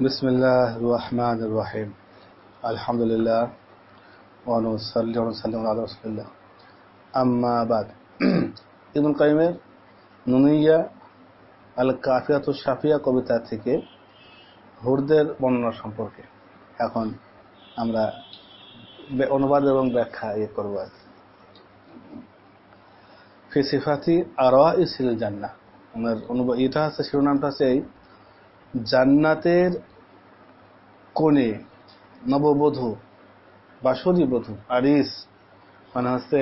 بسم الله الرحمن الرحيم الحمد لله ونصلي ونسلم على رسول الله أما بعد ইবনুল কাইমের নুনিয়া আল কাফিয়াত শাফিয়া কবিতা থেকে হুরদের বর্ণনা সম্পর্কে এখন আমরা বে- অনুবাদ এবং ব্যাখ্যা ইয়ে করবো আর কি। ফি সিফাতি আরওয়া ইসিল জান্নাহ আমার অনুবাদ এটা হচ্ছে শিরোনামটা হচ্ছে এই জান্নাতের কোণে নববধূ বাসরী বধূ আরিস মানে হচ্ছে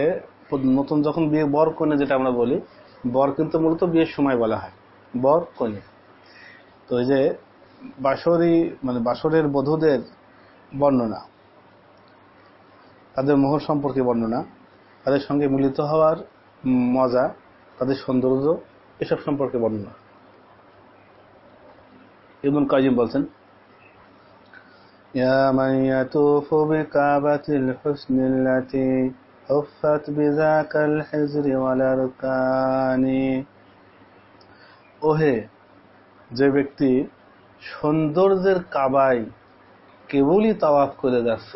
নতুন যখন বিয়ে, বর কোণে যেটা আমরা বলি, বর কিন্তু মূলত বিয়ের সময় বলা হয়, বর কনে তো এই যে বাসরী মানে বাসরের বধূদের বর্ণনা, তাদের মোহর সম্পর্কে বর্ণনা, তাদের সঙ্গে মিলিত হওয়ার মজা, তাদের সৌন্দর্য, এসব সম্পর্কে বর্ণনা। ইবনুল কাজিম বলছেন يا من يطوف بكعبة الحسن التي حفت بذاك الحزر والأركان ওহে যে ব্যক্তি সৌন্দর্যের কাবায় কেবলই তাওয়াফ করে যাচ্ছ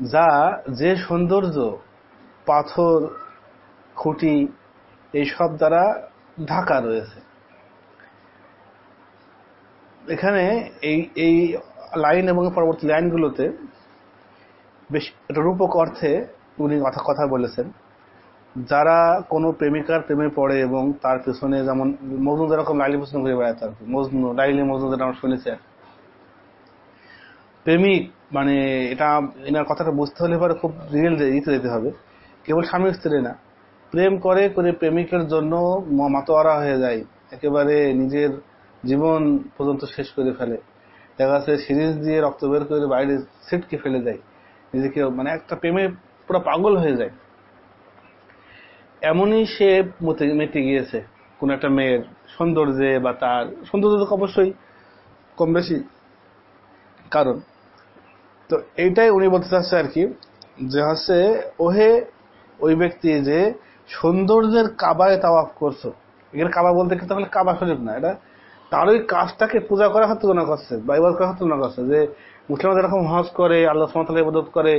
যা যে সৌন্দর্য পাথর খুঁটি এইসব দ্বারা ঢাকা রয়েছে এখানে এই এই লাইন এবং পরবর্তী লাইনগুলোতে বেশ রূপক অর্থে উনি কথা কথা বলেছেন। যারা কোনো প্রেমিকার প্রেমে পড়ে এবং তার পেছনে যেমন মজনু যেরকম লাইলি প্রশ্ন ঘুরে বেড়ায় কি মজনু, লাইলি মজনু যেটা আমরা শুনেছি আর। প্রেমিক মানে এটা এনার কথাটা বুঝতে হলে পরে খুব রিয়েল দিতে যেতে হবে। কেবল স্বামী স্ত্রী না। প্রেম করে করে প্রেমিকের জন্য মাতোয়ারা হয়ে যায়। একেবারে নিজের জীবন পর্যন্ত শেষ করে ফেলে। দেখা যাচ্ছে সিরিজ দিয়ে রক্ত বের করে বাইরে ছিটকে ফেলে দেয়। নিজেকে মানে একটা প্রেমে পুরো পাগল হয়ে যায়। এমনই সে মেতে গিয়েছে। কোন একটা মেয়ের সৌন্দর্যে বা তার, সৌন্দর্য তো অবশ্যই কম বেশি কারণ। তো এইটাই উনি বলতে চাচ্ছে আর কি, যে হচ্ছে, ওহে, ওই ব্যক্তি যে সৌন্দর্যের কাবায় তাওয়াফ করছ। এখানে কাবা বলতে কিন্তু তাহলে কাবা শরীফ না, এটা তার ওই কাজটাকে পূজা করার হাতে তুলনা করছে, বা ইবাদ করার হাতে তুলনা করছে, যে মুসলিমরা যেরকম হজ করে, আল্লাহ সামতাল ইবাদত করে,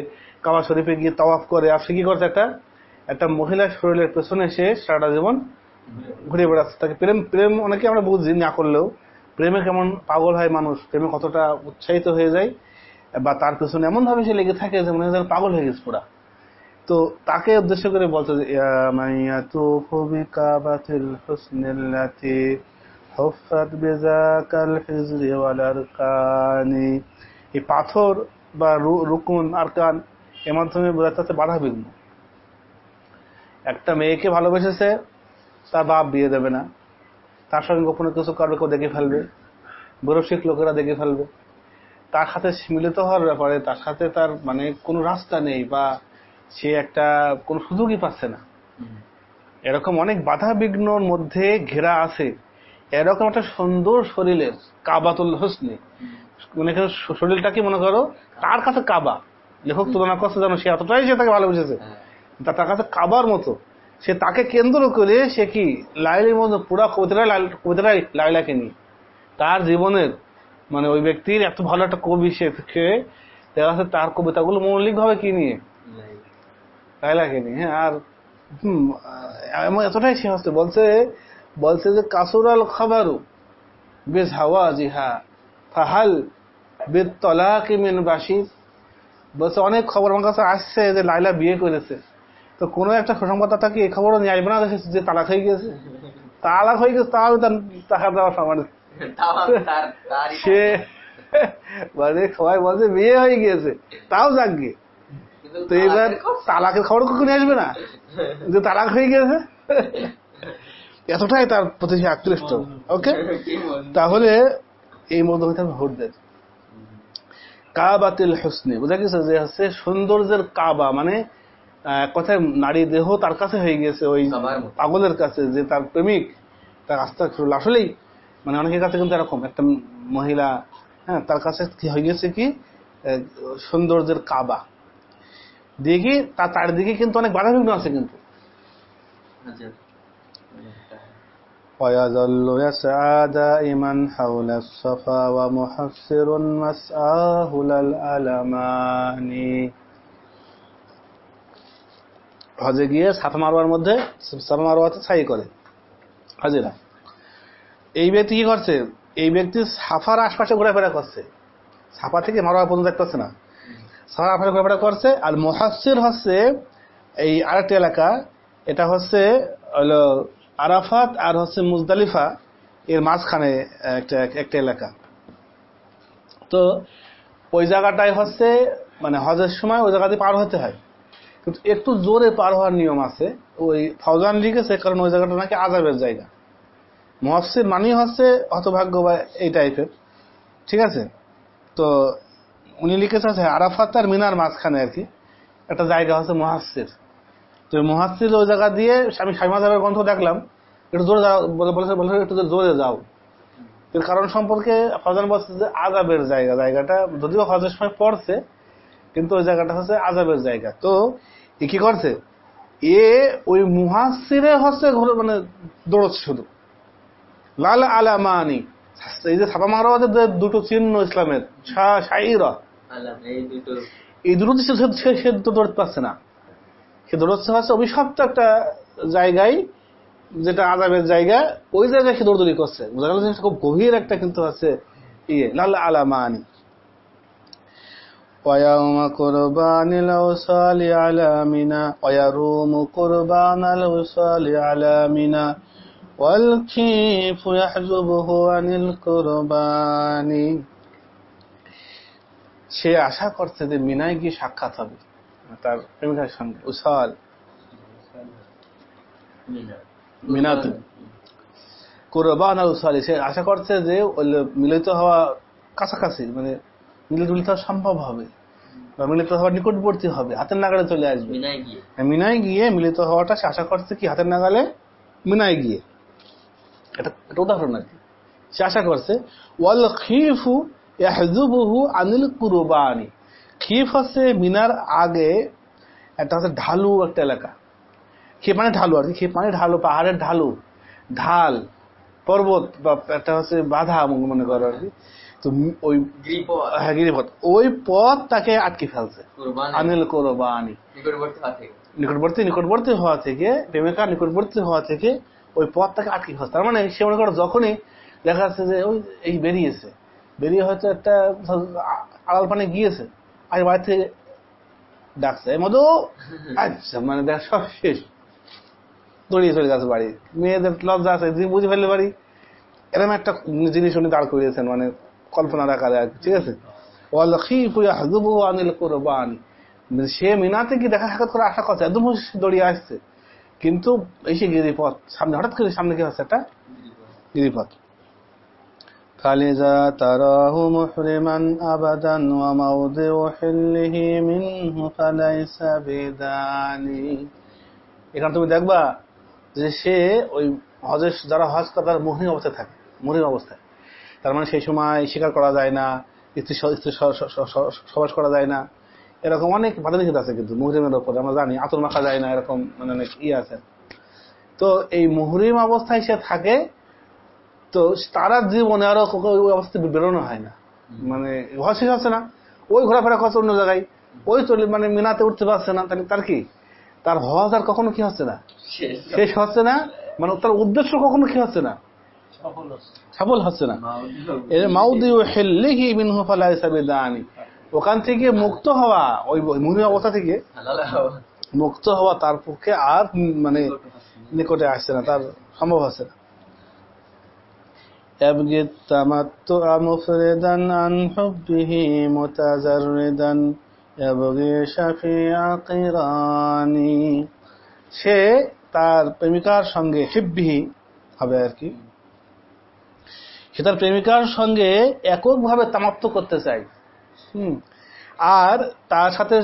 কাবা শরীফে গিয়ে তাওয়াফ করে, আর সে কি করছে একটা একটা মহিলার শরীরের পেছনে সে সারাটা জীবন ঘুরে বেড়াচ্ছে। তাকে প্রেম প্রেম অনেকে আমরা বুঝি না করলেও, প্রেমে কেমন পাগল হয় মানুষ, প্রেমে কতটা উৎসাহিত হয়ে যায়, বা তার পেছনে এমন ভাবে সে লেগে থাকে যে মনে হয় পাগল হয়ে গেছে পুরা। তো তাকে উদ্দেশ্য করে বলছে যে, ইয়া কবি বিকাবাতিল হুসনিল্লাতি হুফফাত বিযাকাল হিজরি ওয়াল আরকানি। এই পাথর বা রুকুন আরকান এর মাধ্যমে বোঝাতে হচ্ছে বাধা বিঘ্ন। একটা মেয়েকে ভালোবেসেছে তার বাপ বিয়ে দেবে না। তার সঙ্গে গোপনে কিছু কারও কেউ দেখে ফেলবে। বরসিক লোকেরা দেখে ফেলবে। তার সাথে মিলিত হওয়ার ব্যাপারে তার সাথে তার মানে কোনো রাস্তা নেই বা সে একটা কোনো সুযোগই পাচ্ছে না। এরকম অনেক বাধা বিঘ্নর মধ্যে ঘেরা আছে। এরকম একটা সুন্দর শরীরের কাবাতুল হোসনি। মানে এখানে শ- শরীরটাকে মনে করো? তার কাছে কাবা। লেখক তুলনা করছে যেন সে এতটাই সে তাকে ভালোবেসেছে। তা তার কাছে কাবার মতো। সে তাকে কেন্দ্র করে সে কি লাইলের মতো পুরা কবিতাটাই লাইল- কবিতাটাই লাইলাকে নিয়ে। তার জীবনের মানে ওই ব্যক্তির এত ভালো একটা কবি সে দেখা যাচ্ছে তার কবিতাগুলো মৌলিক ভাবে কি নিয়ে? লাইলাকে নিয়ে হ্যাঁ আর হুম, এতটাই সে হচ্ছে। বলছে বলছে যে কাসুরাল খাবারু বেশ হাওয়া জিহা ফাহাল বেদ তলাকি মিন বাসির বলছে অনেক খবর আমার কাছে আসছে যে লাইলা বিয়ে করেছে। তো কোনো একটা সংবাদদাতা কি এই খবরও নিয়ে আসবে না যে যে তালাক হয়ে গেছে। তালাক হয়ে গেছে তাও তার টাকা দেওয়া সমান সে মানে সবাই বলছে বিয়ে হয়ে গিয়েছে তাও যাকগে। তো এবার তালাকের খবর কখন আসবে না? যে তালাক হয়ে গেছে? এতটাই তার প্রতি সে আকৃষ্ট ওকে তাহলে এই মধ্যে হইতে হবে হুরদের। কাবাতিল হোসনে বোঝা গেছে যে হচ্ছে সৌন্দর্যের কাবা মানে কথায় নারী দেহ তার কাছে হয়ে গেছে ওই পাগলের কাছে যে তার প্রেমিক তার আস্থা আসলেই মানে অনেকের কাছে কিন্তু এরকম একটা মহিলা হ্যাঁ তার কাছে কি হয়ে গেছে কি? সৌন্দর্যের কাবা। দেখি তার চারিদিকে কিন্তু অনেক বাধা বিঘ্ন আছে কিন্তু। ويظل يسعى دائما حول الصفا ومحصر مسعاه للألمان হজে গিয়ে সাফা মারোয়ার মধ্যে সাফা মারোয়াতে ছাই করে হাজিরা এই ব্যক্তি কি করছে এই ব্যক্তি সাফার আশপাশে ঘোরাফেরা করছে সাফা থেকে মারোয়া পর্যন্ত দেখতেছে না সাফার আশপাশে ঘোরাফেরা করছে আর মহাসির হচ্ছে এই আরেকটা এলাকা এটা হচ্ছে হলো আরাফাত আর হচ্ছে মুজদালিফা এর মাঝখানে একটা একটা এলাকা। তো ওই জায়গাটায় হচ্ছে মানে হজের সময় ওই জায়গাতে পার হতে হয়। কিন্তু একটু জোরে পার হওয়ার নিয়ম আছে। ওই ফাউজান লিখেছে, কারণ ওই জায়গাটা নাকি আজাবের জায়গা। মহসির মানি হচ্ছে হতভাগ্য বা এই টাইপের। ঠিক আছে? তো উনি লিখেছে আরাফাত আর মিনার মাঝখানে আর কি। একটা জায়গা হচ্ছে মহাসির তো মহাসির ওই জায়গা দিয়ে আমি সাইমাজাবের গ্রন্থ দেখলাম একটু জোরে যাও বলেছে বলেছে একটু জোরে যাও। এর কারণ সম্পর্কে ফজান বলছে যে আজাবের জায়গা জায়গাটা যদিও হজের সময় পড়ছে কিন্তু ওই জায়গাটা হচ্ছে আজাবের জায়গা। তো এ কি করছে? এ ওই মুহাসিরে হচ্ছে মানে দৌড়চ্ছে শুধু। লাল আলামানি এই যে ছাপা মারোয়াদের দুটো চিহ্ন ইসলামের এই দুটো। সে দৌড়তে পারছে না। সে দৌড়চ্ছে হচ্ছে অভিশপ্ত একটা জায়গায় যেটা আজাবের জায়গা ওই জায়গায় সে দৌড়দৌড়ি করছে বোঝা গেল খুব গভীর একটা কিন্তু আছে ইয়ে লাল আলামানি ويوم قربان الأوصال على منا ويروم قربان الأوصال على منا والكيف يحجبه عن القربان সে আশা করছে যে মিনায় গিয়ে সাক্ষাৎ হবে তার প্রেমিকার সঙ্গে। উসাল। মিনাতে কোরবান আর উসালি সে আশা করছে যে মিলিত হওয়া কাছাকাছি মানে মিলিত মিলিত হওয়া সম্ভব হবে বা মিলিত হওয়ার নিকটবর্তী হবে হাতের নাগালে চলে আসবে। মিনায় গিয়ে। মিলিত হওয়াটা সে আশা করছে কি হাতের নাগালে মিনায় গিয়ে। এটা একটা উদাহরণ আর কি। সে আশা করছে ওয়াল খিফু ইয়াহজুবুহু আনিল কুরবানি। খিফ হচ্ছে মিনার আগে একটা হচ্ছে ঢালু একটা এলাকা। খেপ মানে ঢালু আর কি। খেপ মানে ঢালু পাহাড়ের ঢালু ঢাল পর্বত বা একটা হচ্ছে বাধা মনে করো আর কি। তো ওই হ্যাঁ গিরিপথ। ওই পথ তাকে আটকে ফেলছে। আনিল কোরবানি। নিকটবর্তী নিকটবর্তী হওয়া থেকে প্রেমিকা নিকটবর্তী হওয়া থেকে ওই পথ তাকে আটকে ফেলছে। তার মানে সে মনে করো যখনই দেখা যাচ্ছে যে ওই এই বেরিয়েছে। বেরিয়ে হয়তো একটা আড়াল পানে গিয়েছে। আর বাড়ি থেকে ডাকছে মতো আচ্ছা মানে দেখ সব শেষ। দড়িয়ে চলে গেছে বাড়ি। মেয়েদের লজ্জা আছে বুঝে ফেললে বাড়ি। এরকম একটা জিনিস উনি দাঁড় করিয়েছেন মানে কল্পনার আকারে আর ঠিক আছে? কোরবানি। সে মিনাতে কি দেখা সাক্ষাৎ করে আশা করছে একদম দড়িয়ে আসছে। কিন্তু এসে গিরিপথ সামনে হঠাৎ করে সামনে কি হচ্ছে একটা গিরিপথ فلذا تراه محرما أبدا وموضع حله منه فليس بداني এখানে তুমি দেখবা যে সে ওই হজের যারা হজ করে তারা মহিম অবস্থায় থাকে মহিম অবস্থায় তার মানে সেই সময় স্বীকার করা যায় না স্ত্রী সবাস করা যায় না এরকম অনেক বাধা নিষেধ আছে কিন্তু মুহরিমের ওপরে আমরা জানি আতর মাখা যায় না এরকম মানে অনেক ইয়ে আছে তো এই মুহরিম অবস্থায় সে থাকে তো তারা জীবনে আরও ওই অবস্থা বেরোনো হয় না। মানে হজ শেষ হচ্ছে না। ওই ঘোরাফেরা করছে অন্য জায়গায়। ওই চলে মানে মিনাতে উঠতে পারছে না। তাহলে তার কি? তার হজ আর কখনো কি হচ্ছে না? শেষ। হচ্ছে না? মানে তার উদ্দেশ্য কখনো কি হচ্ছে না? সফল হচ্ছে। না। ওখান থেকে মুক্ত হওয়া ওই মুনি অবস্থা থেকে মুক্ত হওয়া তার পক্ষে আর মানে নিকটে আসছে না। তার সম্ভব হচ্ছে না। يبغي التمتع مفردا عن حبه متزردا يبغي شفيع قراني সে তার প্রেমিকার সঙ্গে হিব্বিহি হবে আর কি সে তার প্রেমিকার সঙ্গে এককভাবে তামাপ্ত করতে চায় হুম আর তার সাথে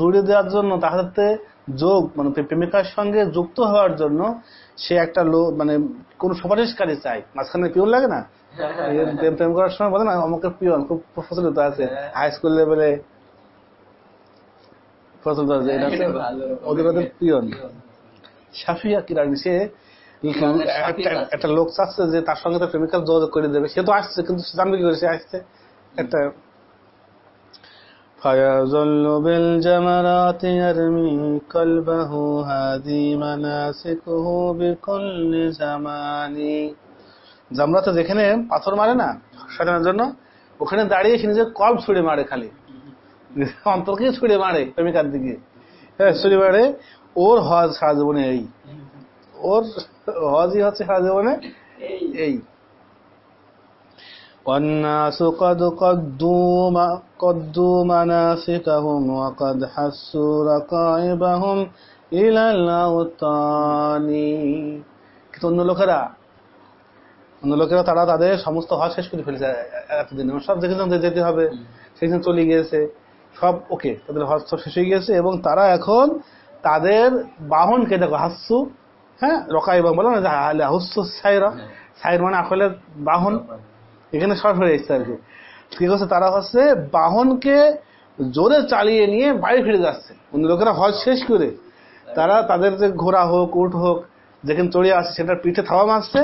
জুড়ে দেওয়ার জন্য তার সাথে যোগ মানে প্রেমিকার সঙ্গে যুক্ত হওয়ার জন্য সে একটা লোক মানে কোন সুপারিশকারী চাই মাঝখানে পিওন লাগে না? প্রেম করার সময় বলে না আমাকে পিওন খুব প্রচলিত আছে। হাই স্কুল লেভেলে প্রচলিত আছে এটা ওদের সাফিয়া কিরানি সে একটা- লোক চাচ্ছে যে তার সঙ্গে তার প্রেমিকার যোগাযোগ করে দেবে। সে তো আসছে কিন্তু জানবে কি করে সে আসছে। একটা فيظل بالجمرات يرمي قلبه هذه مناسكه بكل زمان জামরাতে যেখানে পাথর মারে না শয়তানের জন্য ওখানে দাঁড়িয়ে সে নিজের কল ছুড়ে মারে খালি অন্তরকে ছুড়ে মারে প্রেমিকার দিকে হ্যাঁ ছুড়ে মারে ওর হজ সারা জীবনে এই ওর হজই হচ্ছে সারা জীবনে এই والناس قد قدوا ما- قدوا مناسكهم وقد حسوا رقائبهم إلى الأوطان কিন্তু অন্য লোকেরা অন্য লোকেরা তারা তাদের সমস্ত হজ শেষ করে ফেলেছে এ- এতদিন এবং সব যেখানে যেতে হবে সেখানে চলে গিয়েছে সব ওকে তাদের হজ তো শেষ হয়ে গিয়েছে এবং তারা এখন তাদের বাহনকে দেখো হাস্যু হ্যাঁ রকাই এবং বলো না যে হুস্সু সাইরা সাইর মানে আসলে বাহন এখানে শর্ট হয়ে এসছে আর কি। কি করছে? তারা হচ্ছে বাহনকে জোরে চালিয়ে নিয়ে বাড়ি ফিরে যাচ্ছে। অন্য লোকেরা হজ শেষ করে তারা তাদের যে ঘোড়া হোক, উট হোক, যেখানে চড়িয়ে আসছে সেটার পিঠে থাওয়া মারছে।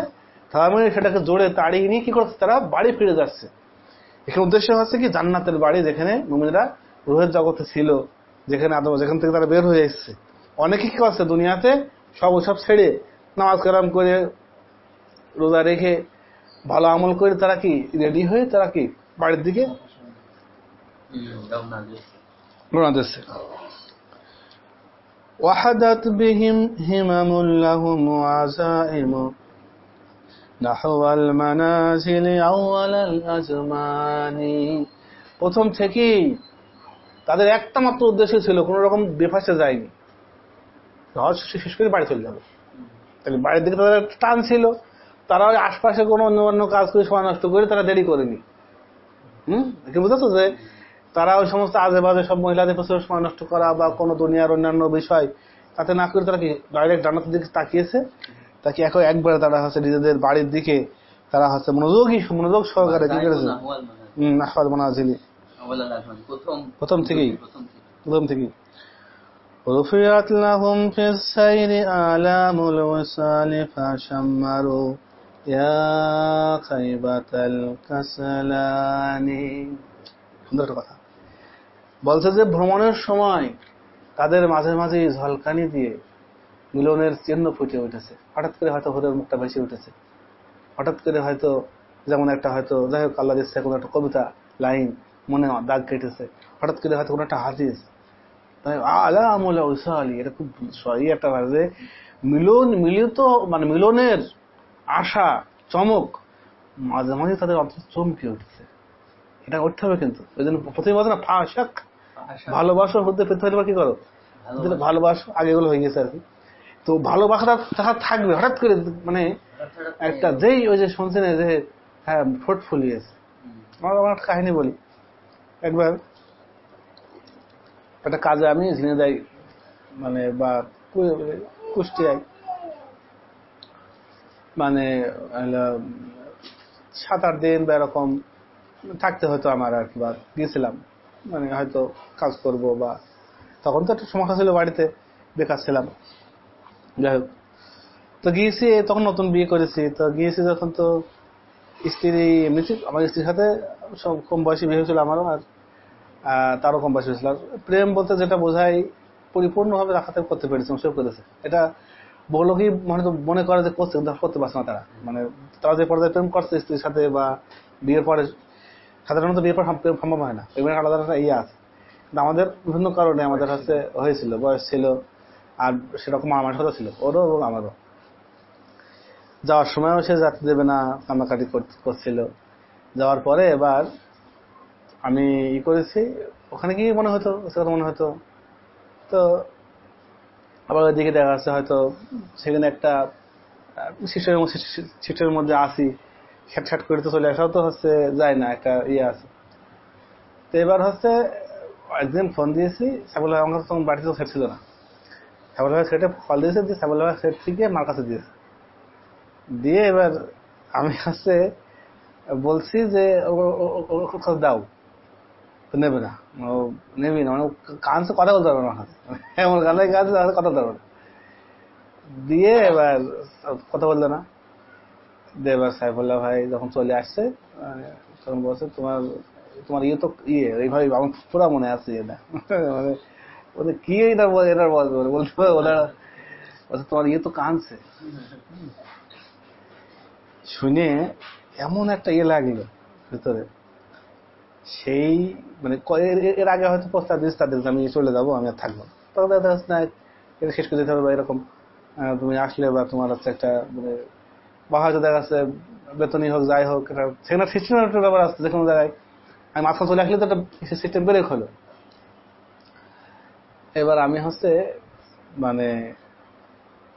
থাওয়া মেরে সেটাকে জোরে তাড়িয়ে নিয়ে কি করছে? তারা বাড়ি ফিরে যাচ্ছে। এখানে উদ্দেশ্য হচ্ছে কি? জান্নাতের বাড়ি যেখানে মুমিনরা রুহের জগতে ছিল, যেখানে আদম, যেখান থেকে তারা বের হয়ে এসছে। অনেকে কি করছে? দুনিয়াতে সব ওসব ছেড়ে নামাজ কালাম করে রোজা রেখে ভালো আমল করে তারা কি রেডি হয়ে তারা কি বাড়ির দিকে রওনা দিচ্ছে وحدت بهم همم لهم وعزائم نحو المنازل أول الأزمان প্রথম থেকেই তাদের একটা মাত্র উদ্দেশ্য ছিল কোন রকম বেফাসে যায়নি হজ শেষ করে বাড়ি চলে যাবে তাহলে বাড়ির দিকে তাদের একটা টান ছিল তারা ওই আশপাশে কোনো অন্য অন্য কাজ করে সময় নষ্ট করে তারা দেরি করেনি হম কি বুঝেছো যে তারা ওই সমস্ত আজে বাজে সব মহিলাদের পেছনে সময় নষ্ট করা বা কোনো দুনিয়ার অন্যান্য বিষয় তাতে না করে তারা কি ডাইরেক্ট জান্নাতের দিকে তাকিয়েছে তাকে এখন একবারে তারা হচ্ছে নিজেদের বাড়ির দিকে তারা হচ্ছে মনোযোগী মনোযোগ সহকারে কি করেছে হম আহ্বাদ মনাজিলি প্রথম থেকেই প্রথম থেকেই رفعت لهم في السير آلام الوصال فشمروا يا خيبة الكسلان সুন্দর একটা কথা বলছে যে ভ্রমণের সময় তাদের মাঝে মাঝে ঝলকানি দিয়ে মিলনের চিহ্ন ফুটে উঠেছে হঠাৎ করে হয়তো হরের মুখটা ভেসে উঠেছে হঠাৎ করে হয়তো যেমন একটা হয়তো যাই হোক আল্লাহ দিচ্ছে কোনো একটা কবিতা লাইন মনে দাগ কেটেছে হঠাৎ করে হয়তো কোনো একটা হাদিস তাই আলা আমলে ঐশালি এটা খুব সহি একটা ভাবে মিলন মিলিত মানে মিলনের আশা চমক মাঝে মাঝে তাদের অন্তত চমকে উঠছে। এটা উঠতে হবে কিন্তু। ওই জন্য প্রথমে বলছে না ফাঁসাক ভালোবাসার হতে পেতে হলে বা কি করো? ভালোবাসা। আগে এগুলো হয়ে গেছে আর কি। তো ভালোবাসাটা তাহার থাকবে হঠাৎ করে মানে একটা যেই ওই যে শুনছে না যে হ্যাঁ ঠোঁট ফুলিয়েছে। আমার আমার একটা কাহিনী বলি। একবার একটা কাজে আমি ঝিনেদাই মানে বা কুষ্টিয়ায়। মানে সাত আট দিন বা এরকম থাকতে হতো আমার আর কি, বা গিয়েছিলাম। মানে হয়তো কাজ করব বা, তখন তো একটা সমস্যা ছিল বাড়িতে, বেকার ছিলাম। যাই হোক। তো গিয়েছি, তখন নতুন বিয়ে করেছি। তো গিয়েছি যখন তো স্ত্রী এমনিতে আমার স্ত্রীর সাথে সব কম বয়সী বিয়ে হয়েছিল আমারও আর তারও কম বয়সী হয়েছিল। প্রেম বলতে যেটা বোঝায়, পরিপূর্ণভাবে রাখাতে করতে পেরেছি সেও করেছে। এটা বহু মনে তো মনে করে যে করছে কিন্তু করতে পারছে না তারা। মানে তারা যে পর্যায়ে প্রেম করছে, স্ত্রীর সাথে বা বিয়ের পরে, সাধারণত বিয়ের পর সম্ভব হয় না। প্রেমের আলাদা একটা ইয়ে আছে। কিন্তু আমাদের বিভিন্ন কারণে আমাদের হচ্ছে হয়েছিল, বয়স ছিল, আর সেরকম আমার সাথে ছিল, ওরও এবং আমারও। যাওয়ার সময়ও সে যাতে দেবে না, কান্নাকাটি কর- করছিল। যাওয়ার পরে এবার আমি ই করেছি, ওখানে কি মনে হতো সে কথা মনে হতো। তো আবার ওইদিকে দেখা যাচ্ছে হয়তো সেখানে একটা শিশুর শিশুর মধ্যে আসি খ্যাট খ্যাট করে তো চলে আসাও তো হচ্ছে যায় না একটা ইয়ে আছে তো এবার হচ্ছে একদিন ফোন দিয়েছি সাবুল আমার তখন বাড়িতে তো সেট ছিল না সাবুল ভাই সেটে কল দিয়েছে দিয়ে সাবুল ভাই সেট থেকে মার কাছে দিয়েছে দিয়ে এবার আমি হচ্ছে বলছি যে ও- দাও নেবে না। নেবে না মানে ও কান সে কথা বলতে পারবে না আমার এমন গানে গাছ কথা বলতে পারবে না। দিয়ে এবার কথা বলল না। দিয়ে এবার সাইফুল্লাহ ভাই, যখন চলে আসছে মানে তখন বলছে, তোমার তোমার ইয়ে তো ইয়ে এইভাবে আমার পুরা মনে আছে এটা। মানে ওদের কি এটা বল- এটা বলবে বলতে ওরা বলছে, তোমার ইয়ে তো কানছে। শুনে এমন একটা ইয়ে লাগল ভিতরে। সেই মানে এর- আগে হয়তো প্রস্তাব দিস তাদের আমি চলে যাব, আমি আর থাকব তখন দেখা যাচ্ছে না এটা শেষ করে দিতে হবে বা এরকম তুমি আসলে বা তোমার হচ্ছে একটা মানে বা হয়তো দেখা যাচ্ছে বেতনই হোক, যাই হোক সেখানে সিস্টেমের একটা ব্যাপার আসছে যে কোনো জায়গায়। আমি মাঝখানে চলে আসলে তো একটা সিস্টেম ব্রেক হলো। এবার আমি হচ্ছে মানে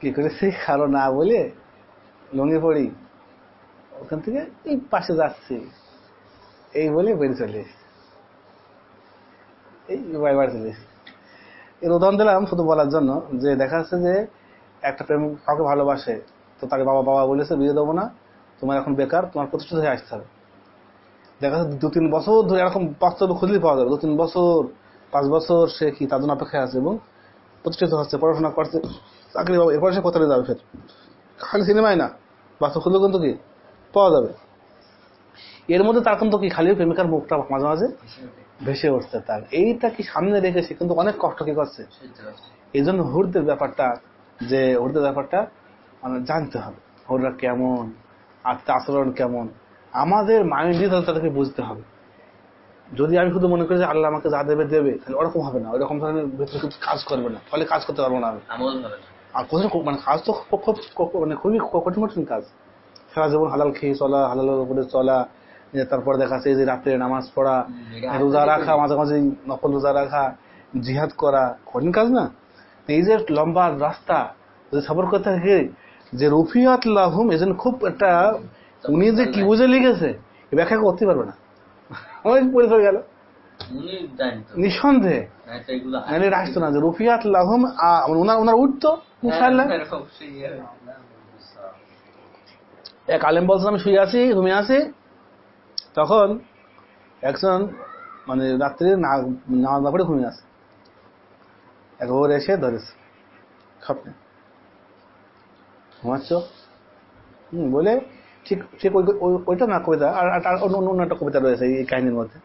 কি করেছি? কারও না বলে লঙ্গি পড়ি ওখান থেকে এই পাশে যাচ্ছি। এই বলে বেরিয়ে চলে এই বাড়ি চলে এর উদাহরণ দিলাম শুধু বলার জন্য যে দেখা যাচ্ছে যে একটা প্রেম কাউকে ভালোবাসে, তো তাকে বাবা বাবা বলেছে, বিয়ে দেবো না, তোমার এখন বেকার, তোমার প্রতিষ্ঠিত হয়ে আসতে হবে। দেখা যাচ্ছে দু তিন বছর ধরে এরকম বাস্তবে খুঁজলেই পাওয়া যাবে দু তিন বছর, পাঁচ বছর সে কি তার জন্য অপেক্ষায় আছে এবং প্রতিষ্ঠিত হচ্ছে, পড়াশোনা করছে, চাকরি পাবে, এরপরে সে কোথায় যাবে ফের? খালি সিনেমায় না, বাস্তব খুঁজলে কিন্তু কি? পাওয়া যাবে। এর মধ্যে তার কিন্তু কি খালি প্রেমিকার মুখটা মাঝে মাঝে ভেসে উঠছে তার। এইটা কি সামনে রেখে সে কিন্তু অনেক কষ্ট কি করছে? এই জন্য হুরদের ব্যাপারটা যে হুরদের ব্যাপারটা মানে জানতে হবে। হুররা কেমন? আত্মা আচরণ কেমন? আমাদের মাইন্ডই তাহলে তাদেরকে বুঝতে হবে। যদি আমি শুধু মনে করি যে আল্লাহ আমাকে যা দেবে দেবে তাহলে ওরকম হবে না। ওরকম ধরনের ভেতরে কিছু কাজ করবে না। ফলে কাজ করতে পারব না আমি। আর কঠিন মানে কাজ তো খুব মানে খুবই কঠিন কঠিন কাজ। সারা জীবন হালাল খেয়ে চলা হালালের উপরে চলা যে তারপরে দেখা যাচ্ছে যে রাত্রে নামাজ পড়া রোজা রাখা মাঝে মাঝে নকল রোজা রাখা জিহাদ করা কঠিন কাজ না? এই যে লম্বা রাস্তা সফর করতে থাকে যে রফিয়াত লাহুম এজন্য খুব একটা উনি যে কি বুঝে লিখেছে ব্যাখ্যা করতে পারবে না। অনেক পরিচয় গেল। নিঃসন্দেহে। না তো এগুলো নাহলে রাখতো না যে রফিয়াত লাহুম ওনার ওনার উঠতো ইনশাল্লাহ এরকম সেই। এক আলেম বলছেন আমি শুয়ে আছি ঘুমিয়ে আছি। তখন একজন মানে রাত্রে না- নামাজ না পড়ে ঘুমিয়ে আসে এক ওর এসে ধরেছে, স্বপ্নে। ঘুমাচ্ছ? হম, বলে, ঠিক ঠিক ওই- ওই- ওইটা না, কবিতা, আর, আর- অন্য অন্য একটা কবিতা রয়েছে এই কাহিনীর মধ্যে।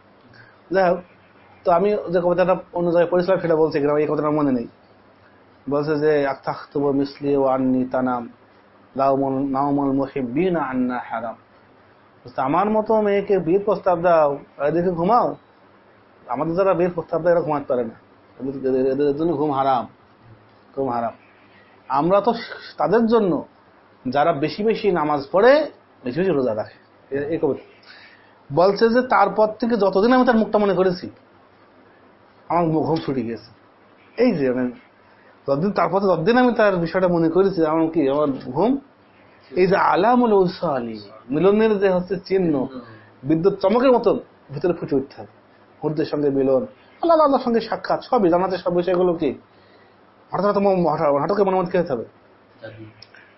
যাই হোক, তো আমি যে কবিতাটা অন্য জায়গায় পড়েছিলাম, সেটা বলছি কিনা, এই কথাটা মনে নেই। বলছে যে আক্তাখতুব মিসলি ও আন্নি তানাম লাউমুল নাউমুল মুহিব্বিন আন্না হারাম। আমার মতো মেয়েকে বিয়ের প্রস্তাব দাও এদিকে ঘুমাও। আমাদের যারা বিয়ের প্রস্তাব দেয়, এরা ঘুমাতে পারে না। এদের- জন্য ঘুম হারাম। ঘুম হারাম। আমরা তো তাদের জন্য যারা বেশি বেশি নামাজ পড়ে, বেশি বেশি রোজা রাখে। এ- বলছে যে, তারপর থেকে যতদিন আমি তার মুখটা মনে করেছি, আমার ঘুম ছুটে গেছে এই যে মানে যতদিন, তারপর যতদিন আমি তার বিষয়টা মনে করেছি, আমার কি, আমার ঘুম এই যে আলামুল উসালি মিলনের যে হচ্ছে চিহ্ন, বিদ্যুৎ চমকের মতন ভিতরে ফুটে উঠতে হবে। হুরদের সঙ্গে মিলন, আল্লাহ আল্লাহর সঙ্গে সাক্ষাৎ, সবই জানাতে সব বিষয়গুলো কি? হঠাৎ হঠাৎ হঠাৎ মনে খেতে হবে।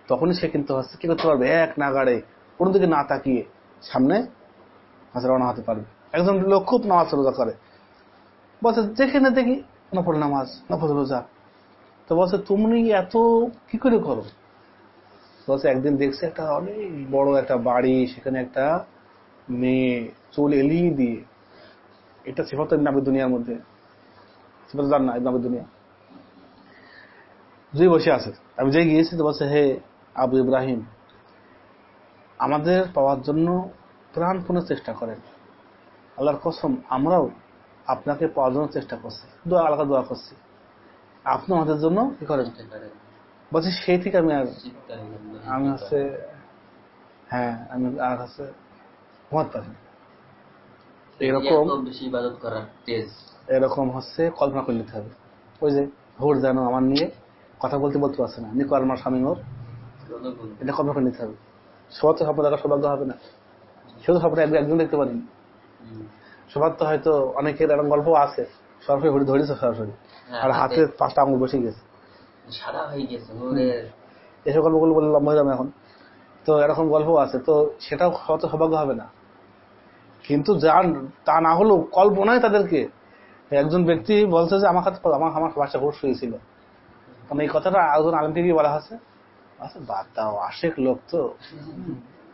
তখনই সে কিন্তু হচ্ছে কি করতে পারবে? এক নাগাড়ে কোনো দিকে না তাকিয়ে সামনে হাজার রওনা হতে পারবে একজন লোক খুব নামাজ রোজা করে। বলছে যেখানে দেখি, নফল নামাজ, নফল রোজা। তো বলছে, তুমি এত কি করে করো? বলছে একদিন দেখছে একটা অনেক বড় একটা বাড়ি, সেখানে একটা মেয়ে চুল এলিয়ে দিয়ে, এটা সিফাত নাবি দুনিয়ার মধ্যে। সিফাত জান না নাবি দুনিয়া। জুই বসে আছে। আমি যে গিয়েছি, তো বলছে, হে আবু ইব্রাহিম, আমাদের পাওয়ার জন্য প্রাণপণে চেষ্টা করেন। আল্লাহর কসম, আমরাও আপনাকে পাওয়ার জন্য চেষ্টা করছি। দোয়া আলাদা দোয়া করছি। আপনি আমাদের জন্য কি করেন। বলছি সেই থেকে আমি আর আমি হচ্ছে হ্যাঁ আমি আর হচ্ছে ঘুমাতে পারি এরকম এরকম হচ্ছে কল্পনা করে নিতে হবে। ওই যে ভোর যেন আমার নিয়ে কথা বলতে বলতে পারছে না। নিকো আর আমার স্বামী ওর। এটা কল্পনা করে নিতে হবে। সবার তো স্বপ্ন দেখার সৌভাগ্য হবে না। শুধু স্বপ্ন একজন দেখতে পারেন। সবার তো হয়তো অনেকের এরকম গল্প আছে। সরাসরি ধরেছে সরাসরি। হ্যাঁ, আর হাতে হাতে পাঁচটা আঙুল বসে গেছে। সাদা হয়ে গেছে এসব গল্পগুলো বলে লম্বা হয়ে এখন। তো এরকম গল্প আছে তো সেটাও হয়তো সৌভাগ্য হবে না। কিন্তু যার তা না হলেও কল্পনায় তাদেরকে। একজন ব্যক্তি বলছে যে আমার হাতে আমার আমার বাচ্চা হুট শুয়েছিল কারণ এই কথাটা একজন আলমকে গিয়ে বলা হচ্ছে আচ্ছা বাদ দাও আশেক লোক তো।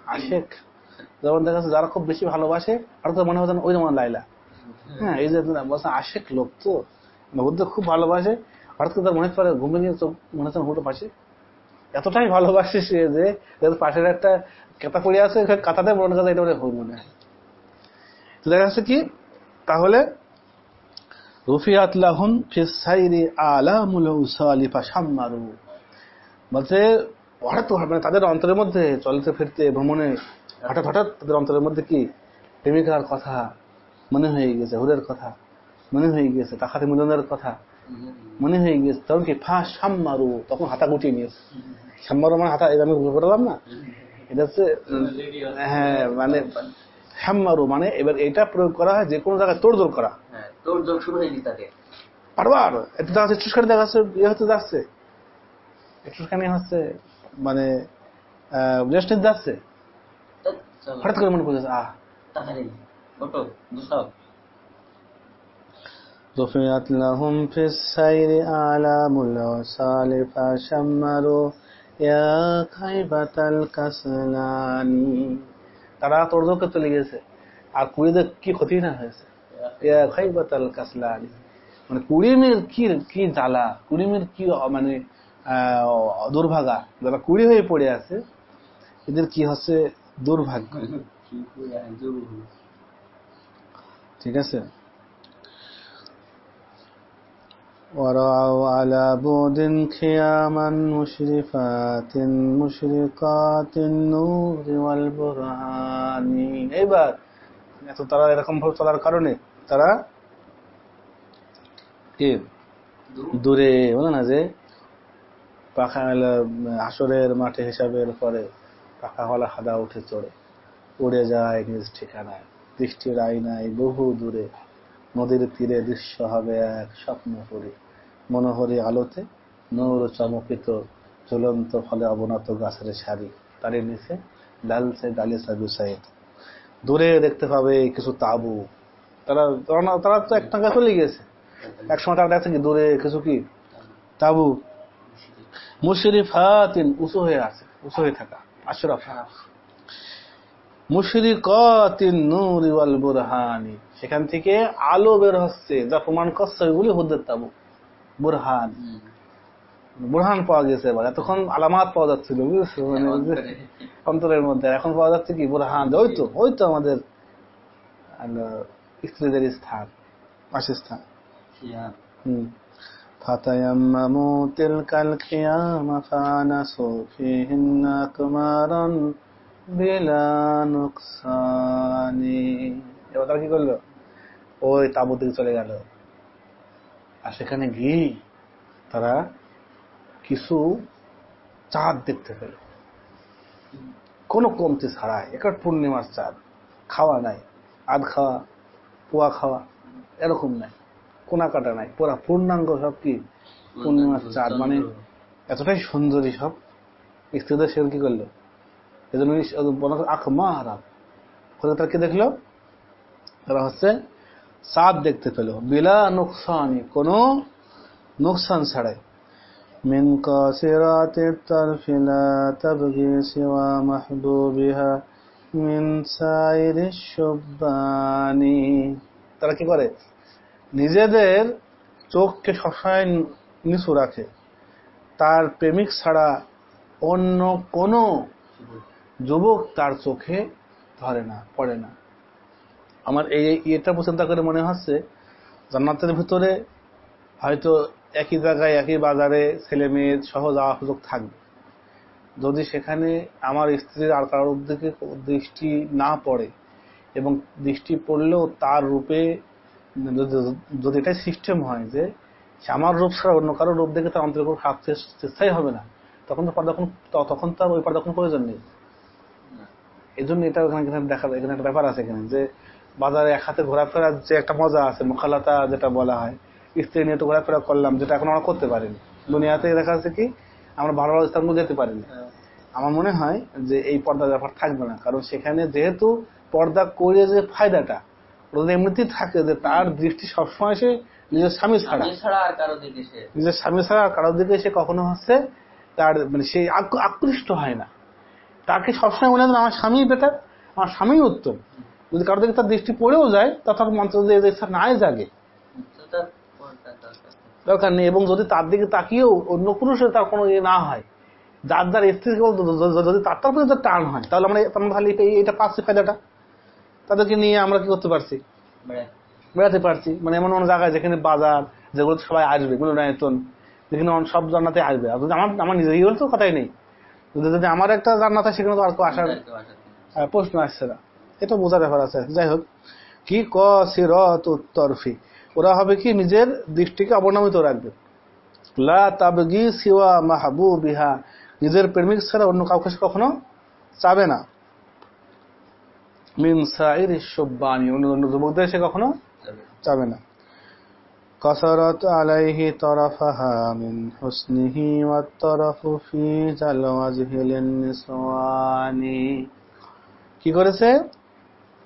আশেক। যেমন দেখা যাচ্ছে যারা খুব বেশি ভালোবাসে আর তো মনে হয় ওই যেমন লাইলা হ্যাঁ এই যে বলছে আশেক লোক তো। নবদ্য খুব ভালোবাসে। হঠাৎ করে তার মনে পড়ে ঘুমে নিয়ে চোখ মনে হচ্ছে হুটো পাশে। এতটাই ভালোবাসে সে যে পাশের একটা কেতা পড়ে আছে কাতাতে মনে কথা, এটা হই মনে হয়। তো দেখা যাচ্ছে কি, তাহলে, রুফিয়াত লাহুম ফিস সাইরি আলামুল উসালিফা শাম্মারু বলছে, হঠাৎ মানে তাদের অন্তরের মধ্যে চলতে ফিরতে, ভ্রমণে হঠাৎ হঠাৎ তাদের অন্তরের মধ্যে কি প্রেমিকার কথা মনে হয়ে গেছে, হুরের কথা মনে হয়ে গেছে তাকাতে মিলনের কথা। মনে হয়ে গেছে তখন কি ফা সাম্মারু তখন হাতা গুটিয়ে নিয়েছে। সাম্মারু মানে হাতা এটা আমি বললাম না? এটা হচ্ছে হ্যাঁ মানে সাম্মারু মানে এবার এটা প্রয়োগ করা হয় যে কোনো জায়গায় তোড়জোড় করা। হ্যাঁ তোর জোর শুরু হয়ে গেছে বারবার একটু দেখা যাচ্ছে চুষকানি দেখা যাচ্ছে ইয়ে হতে যাচ্ছে। একটুখানি হচ্ছে মানে যাচ্ছে। হঠাৎ করে মনে আহ। তাড়াতাড়ি ওটো দুসব رفعت لهم في السير آلام الوصال فشمروا يا خيبة الكسلان তারা তোরজোকে চলে গেছে আর কুড়িদের কি ক্ষতি না হয়েছে ইয়া খাইবাতাল কাসলানি মানে কুড়িমের কি কি জ্বালা কুড়িমের কি অ- মানে আহ, দুর্ভাগা যারা কুড়ি হয়ে পড়ে আছে এদের কি হচ্ছে দুর্ভাগ্য কি করে আজু ঠিক আছে ورعوا على بعد خياما مشرفات مشرقات النور والبرهان এবার এত তারা এরকম ভাবে চলার কারণে তারা কি দূরে বলে না যে পাখা আসরের মাঠে হিসাবের পরে পাখাওয়ালা হাদা উঠে চড়ে উড়ে যায় নিজ ঠিকানায় দৃষ্টির আইনায় বহু দূরে নদীর তীরে দৃশ্য হবে এক স্বপ্ন পরি। মনোহরি আলোতে নৌর চমকিত, ঝুলন্ত ফলে অবনত গাছের সারি। তারই নিচে লালসে গালিসা বিসাইত দূরে দেখতে পাবে কিছু তাবু। তারা তারা- তো এক টাকা চলে গিয়েছে এক সময় তারা দেখছে কি দূরে কিছু কি? তাবু। মুশরিফাতিন উঁচু হয়ে আছে, উঁচু হয়ে থাকা। আশরাফ। মুশরিকাতিন নূরি ওয়াল বুরহানি। সেখান থেকে আলো বের হচ্ছে যা প্রমাণ করছে ওইগুলি হুদ্দের তাবু বুরহান বুরহান পাওয়া গেছে এবার এতক্ষণ আলামাত পাওয়া যাচ্ছিল বুঝেছো মানে যে অন্তরের মধ্যে এখন পাওয়া যাচ্ছে কি বুরহান যে ওই তো ওই তো আমাদের আহ, স্ত্রীদের স্থান বাসস্থান হুম فتيمموا تلك الخيام فانسوا فيهن أكمارا بلا نقصان এবার তারা কি করলো ওই তাবুর দিকে চলে গেল। আর সেখানে গিয়ে তারা কিছু চাঁদ দেখতে পেল। কোনো কমতি ছাড়াই একার পূর্ণিমার চাঁদ। খাওয়া নাই আধ খাওয়া পোয়া খাওয়া এরকম নাই কোনা কাটা নাই পুরা পূর্ণাঙ্গ সব কি? পূর্ণিমার চাঁদ মানে এতটাই সুন্দরী সব। স্ত্রীদের সে কি করল? এজন্য আখ মা হারাম। ফলে তারা কি দেখল? তারা হচ্ছে চাঁদ দেখতে পেল বিলা নুকসানি কোনো নুকসান ছাড়াই من قاصرات الطرف لا تبغي سوى محبوبها من سائر الشبان তারা কি করে নিজেদের চোখকে সবসময় নিচু রাখে তার প্রেমিক ছাড়া অন্য কোনো যুবক তার চোখে ধরে না পড়ে না আমার এই ইয়েটা চিন্তা করে মনে হচ্ছে জান্নাতের ভিতরে হয়তো একই জায়গায় একই বাজারে ছেলে মেয়ে সহ যাওয়া সুযোগ থাকবে। যদি সেখানে আমার স্ত্রীর আর কারোর দিকে দৃষ্টি না পড়ে এবং দৃষ্টি পড়লেও তার রূপে যদি- যদি এটাই সিস্টেম হয় যে আমার রূপ ছাড়া অন্য কারও রূপ দেখে তার অন্তরে কোনো খারাপ চেষ্টাই হবে না তখন তো পর্দা কোন- ত- তখন তার ওই পর্দা কোনো প্রয়োজন নেই। এই জন্য এটা এখানে এখানে দেখা এখানে একটা ব্যাপার আছে এখানে যে বাজারে এক হাতে ঘোরাফেরার যে একটা মজা আছে মুখালাতা যেটা বলা হয় স্ত্রী নিয়ে তো ঘোরাফেরা করলাম যেটা এখন আমরা করতে পারিনি। দুনিয়াতে দেখা যাচ্ছে কি আমরা ভালো ভালো স্থানগুলো যেতে পারিনি। আমার মনে হয় যে এই পর্দার ব্যাপার থাকবে না কারণ সেখানে যেহেতু পর্দা করে যে ফায়দাটা ওটা এমনিতেই থাকে যে তার দৃষ্টি সবসময় সে নিজের স্বামী ছাড়া। নিজের স্বামী ছাড়া আর কারোর দিকে সে কখনো হচ্ছে তার মানে সে আক- আকৃষ্ট হয় না। তাকে সবসময় মনে হয় আমার স্বামী বেটার আমার স্বামী উত্তম। যদি কারও দিকে তার দৃষ্টি পড়েও যায় তা তার মন্ত্র নাই জাগে। দরকার? নেই এবং যদি তার দিকে তাকিয়েও অন্য পুরুষের তার কোনো ইয়ে না হয় যার যার স্ত্রী কেবল যদি তার তার প্রতি টান হয় তাহলে আমরা আমরা খালি এটা পাচ্ছি ফায়দাটা। তাদেরকে নিয়ে আমরা কি করতে পারছি? বেড়াতে। পারছি। মানে এমন এমন জায়গায় যেখানে বাজার যেগুলো সবাই আসবে মিলনায়তন যেখানে সব জান্নাতে আসবে। আর যদি আমার আমার নিজের ইয়ে তো কথাই নেই। যদি যদি আমার একটা জান্নাত হয় সেখানে তো আর কেউ আসার প্রশ্ন আসছে না। এটা বোঝার ব্যাপার আছে। যাই হোক কি ক সিরত উত্তরফি ওরা হবে কি নিজের দৃষ্টিকে অবনমিত রাখবে। লা বিহা নিজের প্রেমিক ছাড়া অন্য কাউকে কখনো চাবে না। অন্য অন্য কখনো চাবে না। কসরত আলাইহি কি করেছে?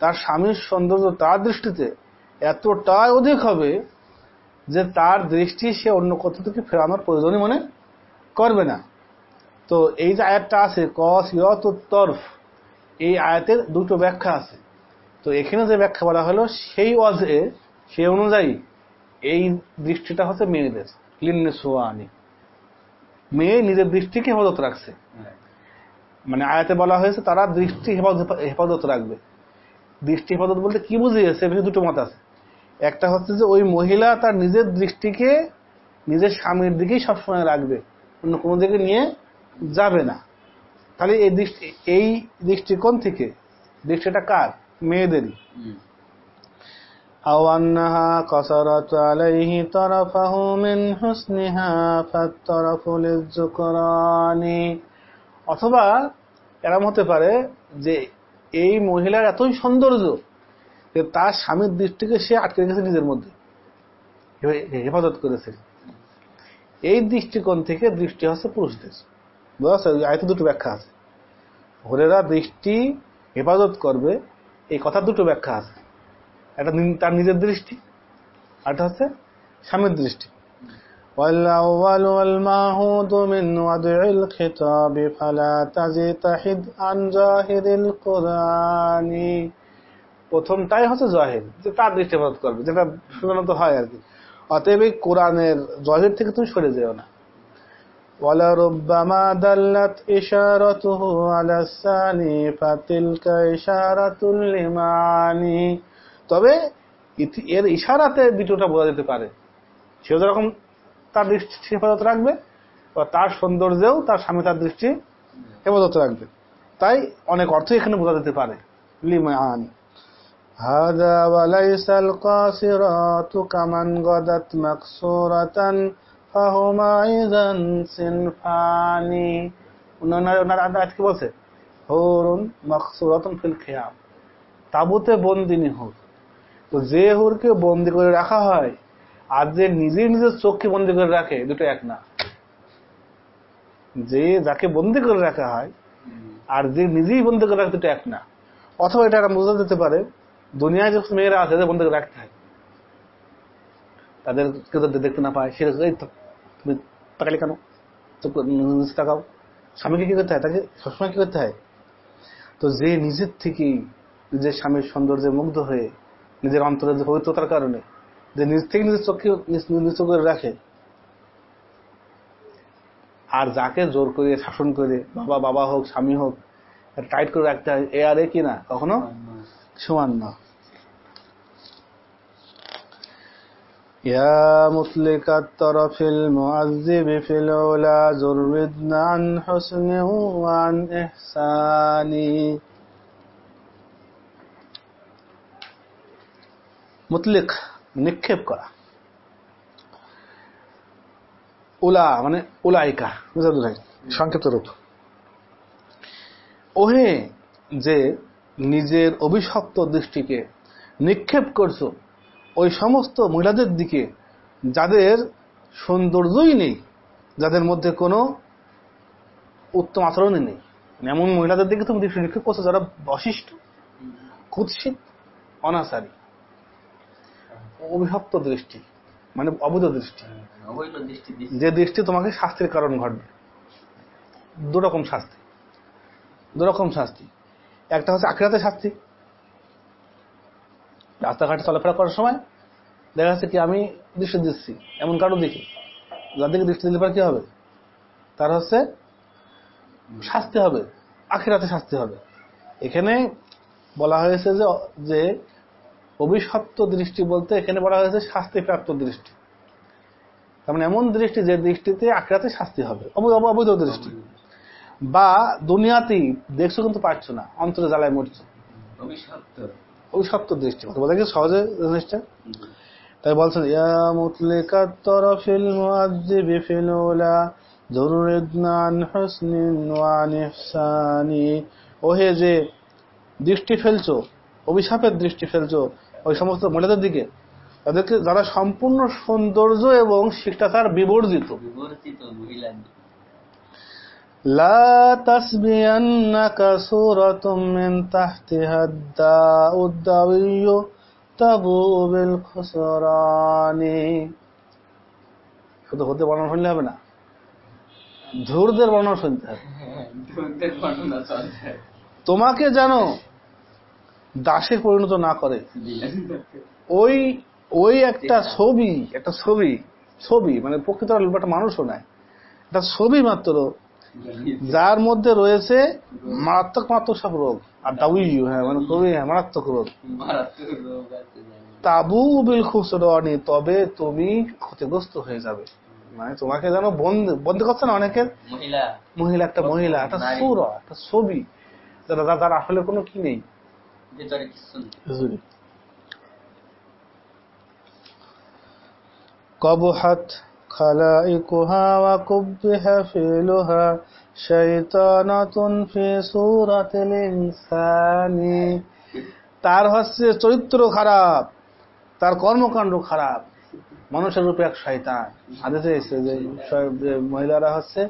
তার স্বামীর সৌন্দর্য তার দৃষ্টিতে এতটাই অধিক হবে যে তার দৃষ্টি সে অন্য কোথাও থেকে ফেরানোর প্রয়োজনই মনে করবে না। তো এই যে আয়াতটা আছে কস ইয়ত তরফ এই আয়াতের দুটো ব্যাখ্যা আছে। তো এখানে যে ব্যাখ্যা বলা হলো সেই অজে সেই অনুযায়ী এই দৃষ্টিটা হচ্ছে মেয়েদের লিন্নে সোয়ানি মেয়ে নিজের দৃষ্টিকে হেফাজত রাখছে। হ্যাঁ। মানে আয়াতে বলা হয়েছে তারা দৃষ্টি হেফাজত রাখবে। দৃষ্টি হেফাজত বলতে কি বুঝিয়েছে এর দুটো মত আছে একটা হচ্ছে যে ওই মহিলা তার নিজের দৃষ্টিকে নিজের স্বামীর দিকেই সবসময় রাখবে অন্য কোনো দিকে নিয়ে যাবে না তাহলে এই দৃষ্টি এই দৃষ্টিকোণ থেকে দৃষ্টিটা কার মেয়েদেরই হুম। أو أنها قصرت عليه طرفه من حسنها فالطرف للذكران অথবা এরম হতে পারে যে এই মহিলার এতই সৌন্দর্য যে তার স্বামীর দৃষ্টিকে সে আটকে রেখেছে নিজের মধ্যে। হেফাজত করেছে। এই দৃষ্টিকোণ থেকে দৃষ্টি হচ্ছে পুরুষদের। আয়তে দুটো ব্যাখ্যা আছে। হরেরা দৃষ্টি হেফাজত করবে, এই কথার দুটো ব্যাখ্যা আছে। একটা তার নিজের দৃষ্টি আর হচ্ছে স্বামীর দৃষ্টি। والأول والمعهود من وضع الخطاب فلا تجتهد عن ظاهر القرآن প্রথমটাই হচ্ছে জহের যে তার দৃষ্টি হেফাজত করবে যেটা সাধারণত হয় আর কি অতএব এই কোরআনের জহের থেকে তুমি সরে যেও না ولربما دلت إشارته على الثاني فتلك إشارة لمعاني তবে ইতি- এর ইশারাতে দ্বিতীয়টা বোঝা যেতে পারে সেও যেরকম তার দৃষ্টি হেফাজত রাখবে বা তার সৌন্দর্যেও তার স্বামী তার দৃষ্টি হেফাজত রাখবে তাই অনেক অর্থ এখানে বোঝা যেতে পারে লিমান هذا وليس القاصرات كمن غدت مكسورة فهما إذا صنفان ওনার ওনার আয়াত কি বলছে হুরুন মাকসুরাতুন ফিল খিয়াম তাবুতে বন্দিনী হুর তো যে হুরকে বন্দি করে রাখা হয় আর যে নিজেই নিজের চোখকে বন্দি করে রাখে দুটো এক না। যে যাকে বন্দি করে রাখা হয় আর যে নিজেই বন্দি করে রাখে দুটো এক না। অথবা এটা বোঝা যেতে পারে দুনিয়ায় যে মেয়েরা আছে যে বন্দি করে রাখতে হয়। তাদের কেউ দেখতে না পায় সেটা এই তো, তুমি তাকালে কেন? তাকাও। স্বামীকে কি করতে হয়? তাকে সবসময় কি করতে হয়? তো যে নিজের থেকেই নিজের স্বামীর সৌন্দর্যে মুগ্ধ হয়ে নিজের অন্তরের পবিত্রতার কারণে যে নিজ থেকে নিজের চোখকে নিচ- নিচু করে রাখে আর যাকে জোর করে শাসন করে বাবা বাবা হোক স্বামী হোক টাইট করে রাখতে হয় এ আর এ কি না কখনো সমান না يا مسلك الطرف المعذب في العلا زردنا عن حسنه وعن إحسانه মুতলিক নিক্ষেপ করা। উলা মানে উলাইকা বুঝতে ভাই সংক্ষিপ্ত রূপ। ওহে যে নিজের অভিশপ্ত দৃষ্টিকে নিক্ষেপ করছ ওই সমস্ত মহিলাদের দিকে যাদের সৌন্দর্যই নেই যাদের মধ্যে কোনো উত্তম আচরণই নেই। মানে এমন মহিলাদের দিকে তুমি দৃষ্টি নিক্ষেপ করছ যারা অশিষ্ট কুৎসিত অনাচারী। অভিশপ্ত দৃষ্টি মানে অবৈধ দৃষ্টি। অবৈধ দৃষ্টি যে দৃষ্টি তোমাকে শাস্তির কারণ ঘটবে। দু রকম শাস্তি। দু রকম শাস্তি। একটা হচ্ছে আখেরাতে শাস্তি। রাস্তাঘাটে চলাফেরা করার সময় দেখা যাচ্ছে কি আমি দৃষ্টি দিচ্ছি এমন কারও দিকে। যাদেরকে দৃষ্টি দিলে পরে কি হবে? তার হচ্ছে শাস্তি হবে আখেরাতে শাস্তি হবে। এখানে বলা হয়েছে যে যে অভিশপ্ত দৃষ্টি বলতে এখানে বলা হয়েছে শাস্তিপ্রাপ্ত দৃষ্টি। তার মানে এমন দৃষ্টি যে দৃষ্টিতে আখেরাতে শাস্তি হবে। অবৈ- অবৈ- অবৈধ দৃষ্টি। বা দুনিয়াতেই দেখছ কিন্তু পারছ না অন্তরে জ্বালায় মরছো। অভিশপ্ত। দৃষ্টি বলে কি সহজে জিনিসটা। তাই বলছেন ইয়া মুতলিকাত তরফিল মুআজ্জিবি ফিল উলা যুররিদনা আন হুসনিন ওয়া ইহসানি। ওহে যে দৃষ্টি ফেলছো অভিশাপের দৃষ্টি ফেলছো ওই সমস্ত মহিলাদের দিকে তাদেরকে যারা সম্পূর্ণ সৌন্দর্য এবং শিষ্টাচার বিবর্জিত বিবর্তিত মহিলা لا تسبينك سورة من تحتها الداء الدوي تبوء بالخسران শুধু হতে বর্ণনা শুনলে হবে না ধূরদের বর্ণনা শুনতে হবে দুধের বর্ণনা চলছে তোমাকে যেন দাসে পরিণত না করে। ওই ওই একটা ছবি একটা ছবি ছবি মানে প্রকৃত একটা মানুষও নাই। একটা ছবি মাত্র যার মধ্যে রয়েছে মারাত্মক মারাত্মক সব রোগ। আর দাউইউ হ্যাঁ মানে খুবই হ্যাঁ, মারাত্মক রোগ। তাবু বিল খুব খুসরানি তবে তুমি ক্ষতিগ্রস্ত হয়ে যাবে। মানে তোমাকে যেন বন্ধ বন্ধ করছে না অনেকের? মহিলা। মহিলা একটা মহিলা একটা। সুরা একটা ছবি যার আসলে কোনো কি নেই। ভিতরে কিছু নেই। হুজুরি قبحت خلائقها وقبح فعلها شيطانة في صورة الإنسان তার হচ্ছে চরিত্র খারাপ তার কর্মকাণ্ড খারাপ মানুষের রূপে এক শয়তান হাদিসে এসেছে যে শয়- যে মহিলারা হচ্ছে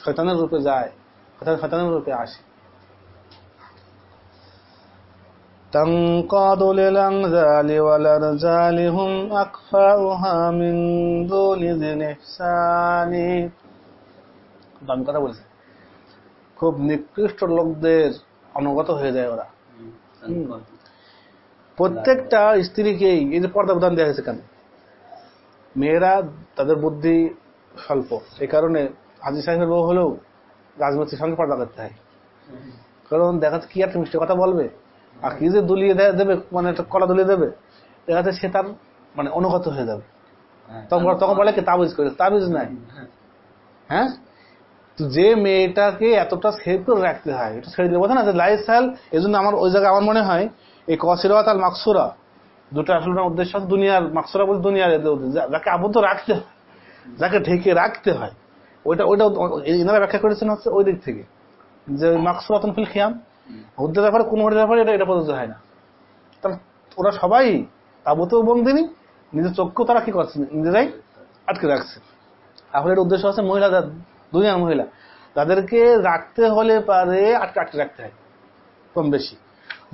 শয়তানের রূপে যায় অর্থাৎ শয়তানের রূপে আসে تنقاد للأنزال والأرجال هم أكفاؤها من دون ذي الإحسان দামি কথা বলছে খুব নিকৃষ্ট লোকদের অনুগত হয়ে যায় ওরা হুম, হুম। প্রত্যেকটা স্ত্রীকেই এই যে পর্দা বিধান দেওয়া হয়েছে কেন মেয়েরা তাদের বুদ্ধি স্বল্প এই কারণে হাজি সাহেবের বউ হলেও রাজনীতির সঙ্গে পর্দা করতে হয় কারণ দেখা যাচ্ছে কি একটা মিষ্টি কথা বলবে আর কি যে দুলিয়ে দেবে মানে একটা কলা দুলিয়ে দেবে দেখা যাচ্ছে সে তার মানে অনুগত হয়ে যাবে। তখন তখন বলে কি তাবিজ করে তাবিজ নাই। হ্যাঁ। তো যে মেয়েটাকে এতটা সেভ করে রাখতে হয় এটা ছেড়ে দিলে বোঝা না যে লাইফ স্টাইল এই জন্য আমার ওই জায়গায় আমার মনে হয় এই কসিরাত আর মাকসুরা দুটো আসলে উদ্দেশ্য দুনিয়ার মাকসুরা বলতে দুনিয়ার। যাকে আবদ্ধ রাখতে হয় যাকে ঢেকে রাখতে হয় ওইটা ওইটা এনারা ব্যাখ্যা করেছেন হচ্ছে ওই দিক থেকে যে মাকসুরাতন ফিল খিয়াম। হুদ্দের ব্যাপারে, কোন হুদ্দের ব্যাপারে এটা এটা প্রযোজ্য হয় না। ওরা সবাই তাবতেও বন্দিনী, নিজের চক্ষু তারা কি করছে? নিজেরাই আটকে রাখছে। তাহলে এর উদ্দেশ্য আছে মহিলা দুনিয়ার মহিলা, তাদেরকে রাখতে হলে পারে আটকে আটকে রাখতে হয়, কম বেশি।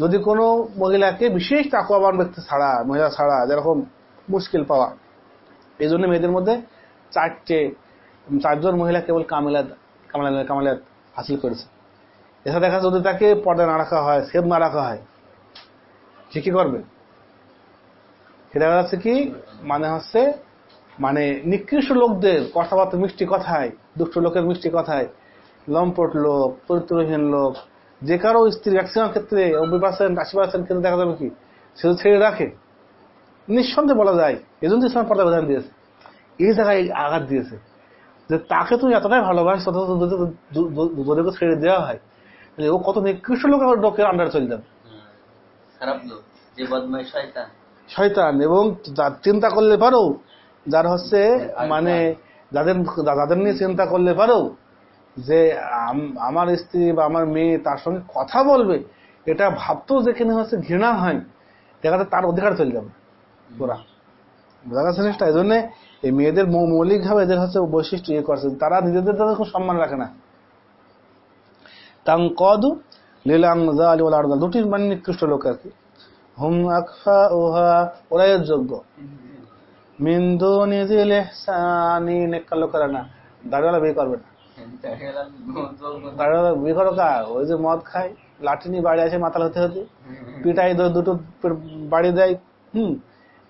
যদি কোনো মহিলাকে বিশেষ তাকওয়াবান ব্যক্তি ছাড়া, মহিলা ছাড়া যেরকম মুশকিল পাওয়া এই জন্য মেয়েদের মধ্যে চারটে চারজন মহিলা কেবল কামেলাত কামালাত কামালাত হাসিল করেছে। এছাড়া দেখা যদি তাকে পর্দা না রাখা হয় সেব না রাখা হয়, সে কি করবে? সে দেখা যাচ্ছে কি? মানে হচ্ছে মানে নিকৃষ্ট লোকদের কথাবার্তা, মিষ্টি কথায়, দুষ্ট লোকের মিষ্টি কথায়, লম্পট লোক চরিত্রহীন লোক, যে কারও স্ত্রী ম্যাক্সিমাম ক্ষেত্রে নব্বই পার্সেন্ট আশি পার্সেন্ট ক্ষেত্রে দেখা যাবে কি? সে যদি ছেড়ে রাখে। নিঃসন্দেহে বলা যায় এই জন্য ইসলাম পর্দা বিধান দিয়েছে। এই জায়গায় আঘাত দিয়েছে। যে তাকে তুমি এতটাই ভালোবাসো ছেড়ে দেওয়া হয়। ও কত নিকৃষ্ট লোক আমার লোকের আন্ডারে চলে যাবে। শয়তান। এবং চিন্তা করলে পারো যার হচ্ছে মানে যাদের যাদের নিয়ে চিন্তা করলে পারো যে আম- আমার স্ত্রী বা আমার মেয়ে তার সঙ্গে কথা বলবে এটা ভাবতেও যেখানে হচ্ছে ঘৃণা হয় দেখা যাচ্ছে তার অধিকার চলে যাবে। ওরা। বোঝা গেছে জিনিসটা? এই জন্য এই মেয়েদের মৌলিকভাবে এদের হচ্ছে বৈশিষ্ট্য ইয়ে করছে তারা নিজেদের তাদের খুব সম্মান রাখে না। তাং কদু লীলাং জালি ওলা আরদাল। দুটি মানে নিকৃষ্ট লোক আর কি। হুম আকফা ওহা ওরাই যোগ্য। মিন্দু নিজেল এহসানি নেককার লোকেরা না। দাড়িওয়ালা বিয়ে করবে না। দাঁড়িয়ে বিয়ে করো কার? ওই যে মদ খায় লাঠি নিয়ে বাড়ি আসে মাতাল হতে হতে। পিটাই দুটো বাড়ি দেয়। হুম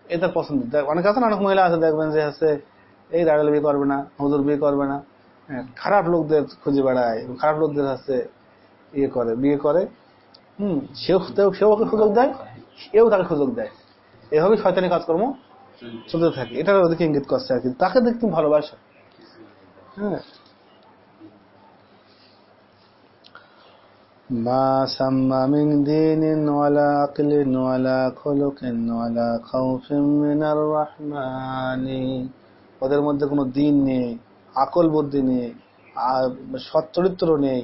এটা পছন্দ। দেখ- অনেক আছে না অনেক মহিলা আছে দেখবেন যে হচ্ছে এই দাঁড়ালে বিয়ে করবে না হুজুর বিয়ে করবে না। হ্যাঁ, খারাপ লোকদের খুঁজে বেড়ায়। খারাপ লোকদের হচ্ছে ইয়ে করে বিয়ে করে হুম সেও সেও- সেও ওকে সুযোগ দেয় এও তাকে সুযোগ দেয় এভাবে শয়তানি কাজকর্ম চলতে থাকে এটা ওদেরকে ইঙ্গিত করছে আর কি তাকে দেখতে তুমি ভালোবাসো হ্যাঁ ما سمى من دين ولا عقل ولا خلق ولا خوف من الرحمن ওদের মধ্যে কোনো দিন নেই আকল বুদ্ধি নেই আর সৎ চরিত্র নেই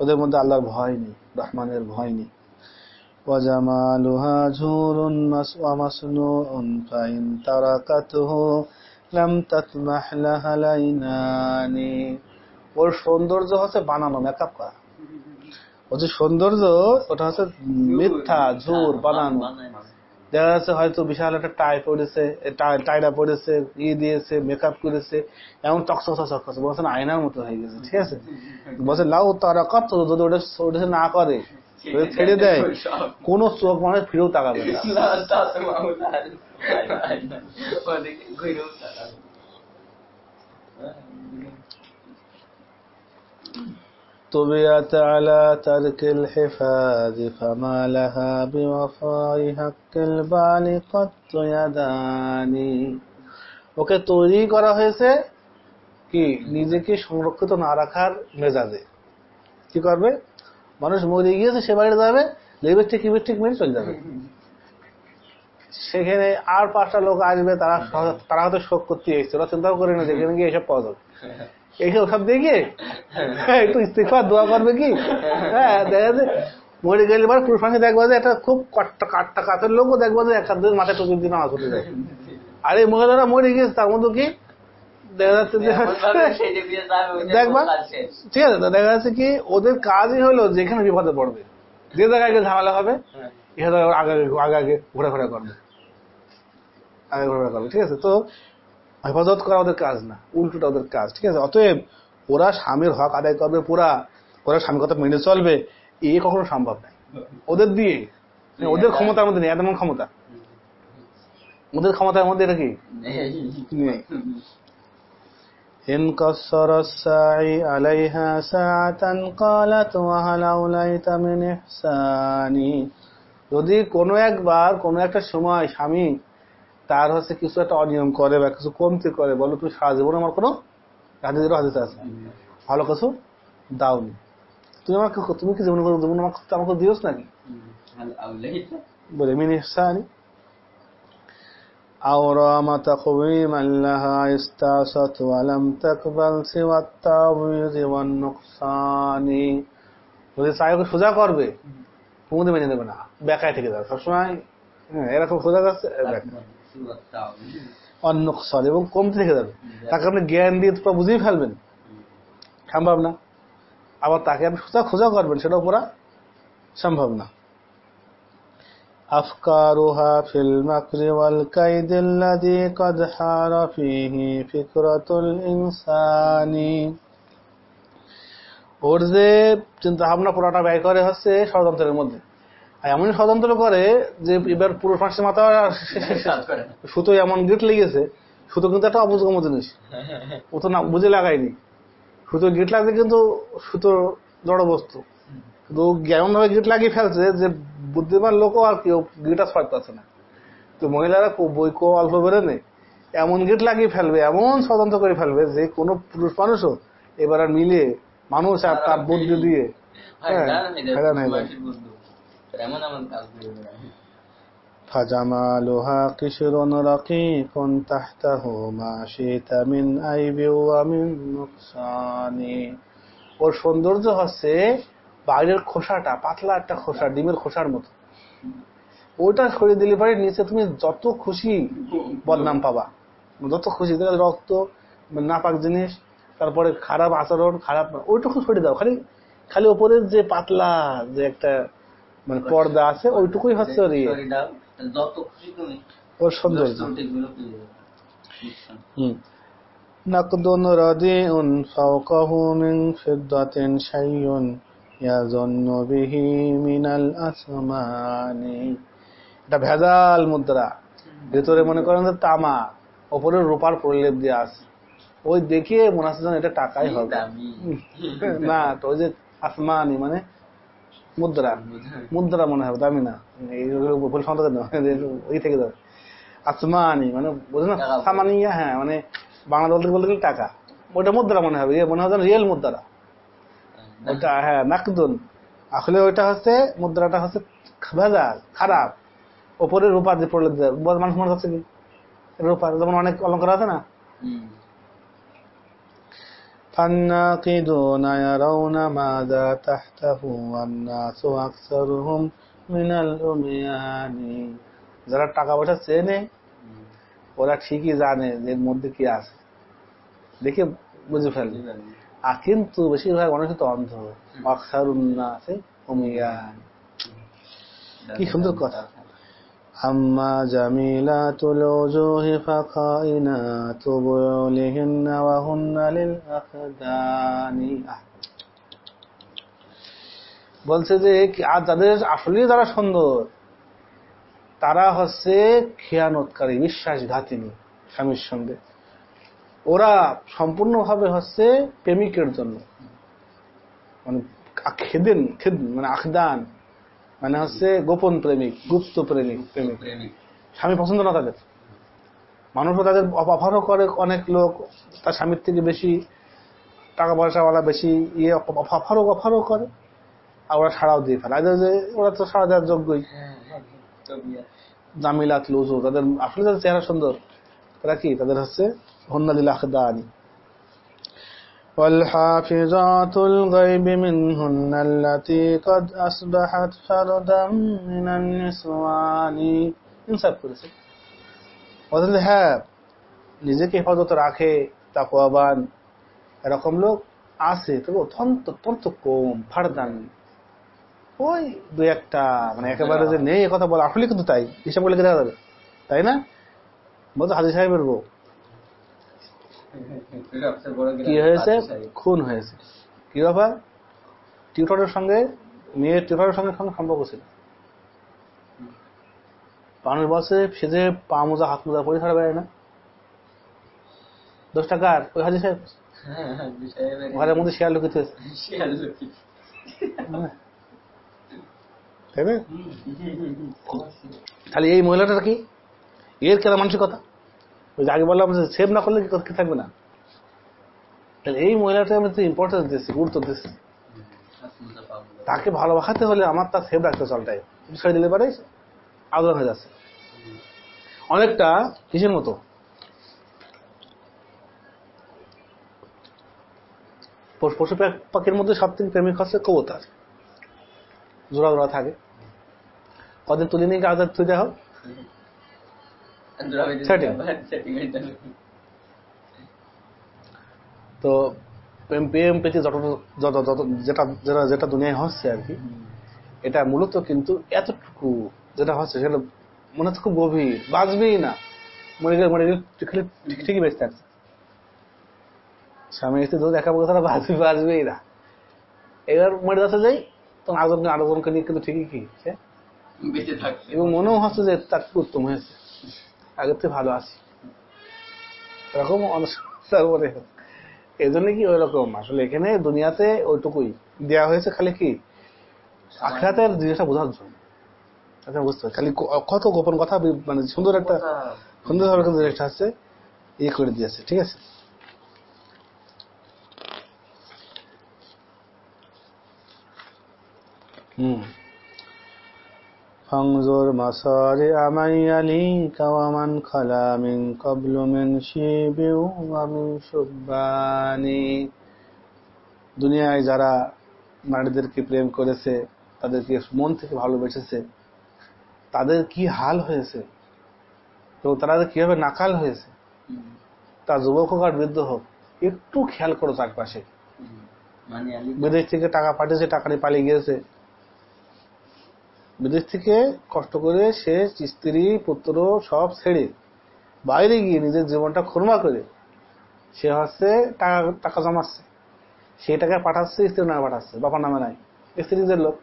ওদের মধ্যে আল্লাহর ভয় নেই রহমানের ভয় নেই وجمالها جور مس- ومصنوع فإن تركته لم تطمح لها العينان ওর সৌন্দর্য হচ্ছে বানানো মেকআপ করা হচ্ছে সৌন্দর্য ওটা হচ্ছে মিথ্যা ঝুর বানানো দেখা যাচ্ছে হয়তো বিশাল একটা টাই পড়েছে টাইটা পড়েছে ই দিয়েছে মেকআপ করেছে এমন চকচকা বলছেন আয়নার মতো হয়ে গেছে, ঠিক আছে? বলছে, লাউ তারা কত যদি ওটা ওটা না করে ছেড়ে দেয়, কোন চোখ মানে ফিরেও তাকাবে না। طبعت على ترك الحفاظ فما لها بوفاء حق البال قد يداني ওকে তৈরি করা হয়েছে কি নিজেকে সংরক্ষিত না রাখার মেজাজে কি করবে মানুষ মরে গিয়েছে সে বাড়িতে যাবে লিপস্টিক লিপস্টিক মেরে চলে যাবে সেখানে আর পাঁচটা লোক আসবে তারা সহ- তারা হয়তো শোক করতে এসছে ওরা চিন্তাও করে না যেখানে গিয়ে এসব পাওয়া যাবে এইসব সব দেখে? হ্যাঁ, একটু ইস্তিফা দোয়া করবে কি? হ্যাঁ দেখা যাচ্ছে মরে গেলে এবার পুরুষাঙ্গে দেখবা যে একটা খুব কাটটা কাটটা কাতের লোকও দেখবা যে এক দিন মাথায় টুকুর দিন যায়। আর এই মহিলারা মরে গিয়েছে তার মধ্যে কি? দেখা যাচ্ছে যে দেখবা? ঠিক আছে তো দেখা যাচ্ছে কি ওদের কাজই হলো যেখানে বিপদে পড়বে। যে জায়গায় গিয়ে ঝামেলা হবে এখানে আগে আগে আগে ঘোরাফেরা করবে। আগে ঘোরাফেরা করবে ঠিক আছে? তো হেফাজত করা ওদের কাজ না উল্টোটা ওদের কাজ ঠিক আছে অতএব ওরা স্বামীর হক আদায় করবে পুরা ওরা স্বামীর কথা মেনে চলবে এ কখনো সম্ভব নয় ওদের দিয়ে ওদের ক্ষমতার মধ্যে নেই এমন ক্ষমতা ওদের ক্ষমতার মধ্যে এটা কি নেই إن قصر الساعي عليها ساعة قالت وهل أوليت من إحساني যদি কোনো একবার কোনো একটা সময় স্বামী তার হচ্ছে কিছু একটা অনিয়ম করে বা কিছু কমতে করে বলো তুমি সারা জীবন আমার কোনো হাদিসেরও হাদিস আছে ভালো কিছু দাওনি তুমি আমাকে তুমি কি জীবন করো জীবন আমাকে আমাকে দিওস নাকি বলে মিন ইহসানি أو رام تقويما لها استعصت ولم تقبل سوى التعويض والنقصان যদি চাইকে সোজা করবে কুমুদে মেনে নেবে না বেকায় থেকে যাবে সবসময় হ্যাঁ, এরকম সোজা যাচ্ছে অন্নকসন এবং কমতে থেকে যাবে তাকে আপনি জ্ঞান দিয়ে তো বুঝেই ফেলবেন সম্ভব না আবার তাকে আপনি সোজা খোঁজা করবেন সেটাও পুরা সম্ভব না أفكارها في المكر والكيد الذي قد حار فيه فكرة الإنسان ওর যে চিন্তা ভাবনা পুরোটা ব্যয় করে হচ্ছে ষড়যন্ত্রের মধ্যে আর এমন ষড়যন্ত্র করে যে এবার পুরো ফাঁসের মাথা সুতো এমন গিট লেগেছে সুতো কিন্তু একটা অবুজগম জিনিস। ও তো না বুঝে লাগায়নি। সুতো গিট লাগছে কিন্তু সুতো জড় বস্তু। কিন্তু এমন ভাবে গিট লাগিয়ে ফেলছে যে বুদ্ধিমান লোকও আর কেউ গিটা ছড়তে পারছে না। তো মহিলারা বই কো অল্প বেড়ে নেই এমন গিট লাগিয়ে ফেলবে এমন স্বতন্ত্র করে ফেলবে যে কোনো পুরুষ মানুষও এবার আর মিলে মানুষ আর তার বুদ্ধি দিয়ে হ্যাঁ, فجمالها قشر رقيق تحته ما شئت من عيب ومن نقصان ওর সৌন্দর্য হচ্ছে বাইরের খোসাটা পাতলা একটা খোসা ডিমের খোসার মতো ওটা সরিয়ে দিলে পরে নিচে তুমি যত খুশি বদনাম পাবা যত খুশি দেখা যায় রক্ত নাপাক জিনিস তারপরে খারাপ আচরণ খারাপ ওইটুকু সরিয়ে দাও খালি খালি ওপরের যে পাতলা যে একটা মানে পর্দা আছে ওইটুকুই হচ্ছে ওর ইয়ে। Sorry দাও, যত খুশি তুমি ওর সৌন্দর্য দশ মিনিটের বিরতি দেবে। বুঝছেন? হুম। نقد رديء فوقه من فضة شيء يظن به من الأثمان এটা ভেজাল মুদ্রা ভেতরে মনে করেন যে তামা ওপরে রূপার প্রলেপ দিয়ে আছে ওই দেখে মনে হচ্ছে যেন এটা টাকাই হবে দামি না তো ওই যে আসমানি মানে মুদ্রা। মুদ্রা মনে হবে দামি না। ভুল সন্তান ওই থেকে ধর আসমানি মানে বুঝলেন না? সামানিয়া হ্যাঁ মানে বাংলা বলতে বলতে গেলে টাকা। ওটা মুদ্রা মনে হবে ইয়ে মনে হবে রিয়েল মুদ্রা। ওটা হ্যাঁ নাকদুন। আসলে ওইটা হচ্ছে মুদ্রাটা হচ্ছে ভেজাল খারাপ। ওপরে রূপা দিয়ে পড়লে। মানুষ মনে হচ্ছে কি? রূপা যেমন অনেক অলঙ্কার আছে না? হুম। فالناقدون يرون ماذا تحته والناس أكثرهم من الأميان যারা টাকা পয়সা চেনে হুম। ওরা ঠিকই জানে যে এর মধ্যে কি আছে দেখে বুঝে ফেলে বুঝলাম। আর কিন্তু বেশিরভাগ মানুষ তো অন্ধ অক্সার আছে অমিয়ান কি সুন্দর কথা। أما جميلات الوجوه فخائنات بيولهن وهن للأخدان আহ। বলছে যে কি- আর যাদের আসলে যারা সুন্দর তারা হচ্ছে খেয়ানতকারী বিশ্বাসঘাতিনী স্বামীর সঙ্গে ওরা সম্পূর্ণভাবে হচ্ছে প্রেমিকের জন্য মানে আ- খেদেন খেদ মানে আখদান মানে হচ্ছে গোপন প্রেমিক গুপ্ত প্রেমিক। প্রেমিক। স্বামী পছন্দ না তাদের। মানুষও তাদের অফারও করে অনেক লোক তার স্বামীর থেকে বেশি টাকা পয়সাওয়ালা বেশি ইয়ে অফারও অফারও করে আর ওরা সাড়াও দিয়ে ফেলে। যে ওরা তো সাড়া দেওয়ার যোগ্যই। জামিলাত লুজু তাদের আসলে তাদের চেহারা সুন্দর। তারা কি? তাদের হচ্ছে হন্নাদিল আখদানি। والحافظات الغيب منهن التي قد أصبحت فردا من النسوان ইনসাফ করেছে বলছেন হ্যাঁ নিজেকে হেফাজত রাখে তাকওয়াবান এরকম লোক আছে তবে অত্যন্ত অত্যন্ত কম ফারদান ওই দু একটা মানে একেবারে যে নেই এ কথা বলা আসলে কিন্তু তাই হিসাব করলে কি দেখা যাবে তাই না বলতো হাজি সাহেবের বউ এটা সবচেয়ে বড় কি হয়েছে? খুন হয়েছে। কি ব্যাপার? টিউটরের সঙ্গে মেয়ের টিউটরের সঙ্গে সঙ্গে সম্পর্ক ছিল? মানুষ বলছে সে যে পা মোজা হাত মোজা পরে ছাড়া বেড়ায় না? দশ টাকার ওই হাজি সাহেব? হ্যাঁ, হাজি সাহেবের- ঘরের মধ্যে শেয়ার লুকিত হয়েছে। হ্যাঁ। তাই না? তাহলে এই মহিলাটা কি? এর কেন মানসিকতা? ওই যে আগে বললাম সেভ না করলে কি থাকবে না? তাহলে এই মহিলাটা আমি তো ইম্পর্টেন্স দিচ্ছি গুরুত্ব দিচ্ছি তাকে ভালোবাসাতে হলে আমার তার সেভ রাখতে চলটাই। ছেড়ে দিলে পারে আদর হয়ে যাচ্ছে। অনেকটা কিসের মতো? পশু পশু পাখির মধ্যে সব থেকে প্রেমিক হচ্ছে কবুতর। জোড়া জোড়া থাকে। কদিন তুলে নিয়ে আজাদ তুই দেখো। তো যেটা যেটা যেটা দুনিয়ায় হচ্ছে আর কি এটা মূলত কিন্তু এতটুকু যেটা হচ্ছে সেটা মনে হচ্ছে খুব গভীর বাঁচবেই না। মরে গেলে মরে গেলে খালি ঠিকই বেঁচে থাকছে স্বামী স্ত্রী একা বলতে তারা বাঁচবে বাঁচবেই না। এবার মরে যাচ্ছে যাই তখন আরেকজনকে আরেকজনকে নিয়ে কিন্তু ঠিকই কি এবং মনেও হচ্ছে যে তার উত্তম হয়েছে। আগের থেকে ভালো আছি। এরকম এই জন্য কি ওই রকম আসলে এখানে দুনিয়াতে ওইটুকুই। দেয়া হয়েছে খালি কি? আখড়াতের জিনিসটা বোঝার জন্য। আচ্ছা বুঝতে। খালি কত গোপন কথা মানে সুন্দর একটা কিন্তু জিনিসটা আছে ইয়ে করে দিয়েছে ঠিক আছে? হুম। فانظر مصارع من يليك ومن خلا من قبل من شيب ومن شبان দুনিয়ায় যারা নারীদেরকে প্রেম করেছে তাদেরকে মন থেকে ভালোবেসেছে তাদের কি হাল হয়েছে এবং তারা যে কিভাবে নাকাল হয়েছে হুম, তা যুবক হোক আর বৃদ্ধ হোক একটু খেয়াল করো চারপাশে হুম। মানে আলী বিদেশ থেকে টাকা পাঠিয়েছে টাকা নিয়ে পালিয়ে গিয়েছে বিদেশ থেকে কষ্ট করে সে স্ত্রী পুত্র সব ছেড়ে বাইরে গিয়ে নিজের জীবনটা খুরমা করে সে হচ্ছে টাকা টাকা জমাচ্ছে। সেই টাকা পাঠাচ্ছে স্ত্রীর নামে পাঠাচ্ছে বাবার নামে নাই। স্ত্রীদের লোক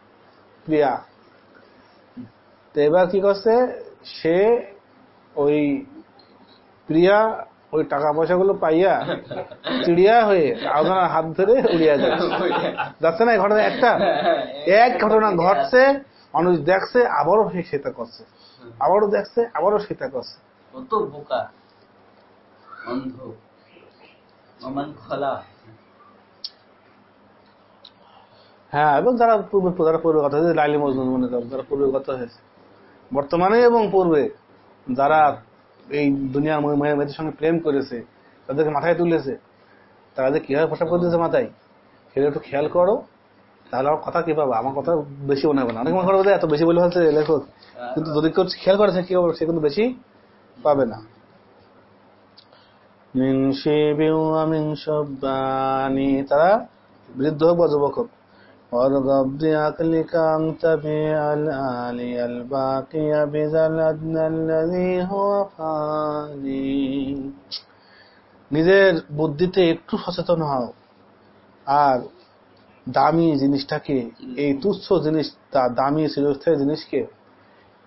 প্রিয়া। তো এবার কি করছে? সে ওই প্রিয়া ওই টাকা পয়সাগুলো পাইয়া চিড়িয়া হয়ে আলোচনার হাত ধরে উড়িয়া যাচ্ছে। যাচ্ছে না ঘটনা একটা? এক ঘটনা ঘটছে মানুষ দেখছে আবারও সেটা করছে। আবারও দেখছে আবারও সেটা করছে। কত বোকা। অন্ধ। খোলা। হ্যাঁ এবং যারা পূর্বে যারা পূর্বে কথা হয়েছে লাইলি মজনুন মনে করো যারা পূর্বে কথা হয়েছে। বর্তমানে এবং পূর্বে যারা এই দুনিয়ার মেয়েদের সঙ্গে প্রেম করেছে তাদেরকে মাথায় তুলেছে তারা যে কীভাবে প্রসাব করে দিয়েছে মাথায় সেটা একটু খেয়াল করো। তাহলে আমার কথা কি পাবে আমার কথা বেশি মনে হবে না অনেক মনে করবে যে এত বেশি বলে হচ্ছে লেখক কিন্তু যদি কেউ খেয়াল করেছে কি হবে সে কিন্তু বেশি পাবে না মিন শিবিউ ওয়া মিন শাব্বানি তারা বৃদ্ধ হোক বা যুবক হোক وارغب بعقلك أن تبيع الآلي الباقي بذا الأدنى الذي هو فاني নিজের বুদ্ধিতে একটু সচেতন হও আর দামি জিনিসটাকে, এই তুচ্ছ জিনিস দা- দামি চিরস্থায়ী জিনিসকে,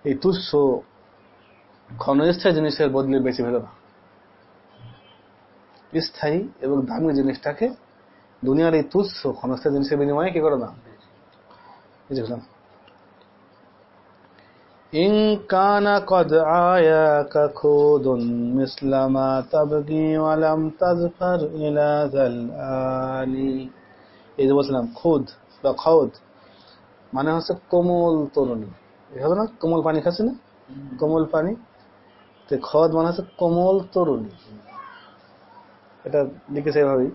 এই তুচ্ছ ক্ষণস্থায়ী জিনিসের বদলে বেছে ফেলো না। স্থায়ী এবং দামি জিনিসটাকে দুনিয়ার এই তুচ্ছ ক্ষণস্থায়ী জিনিসের বিনিময়ে কি করো না? ওয়ালাম তাজফার ইলা যাল আলি। এই যে বলছিলাম খুদ বা খৌদ মানে হচ্ছে কোমল তরুণী। না? কোমল পানি খাচ্ছে না? কোমল পানি। তো খদ মানে হচ্ছে কোমল তরুণী। এটা লিখেছে এভাবেই।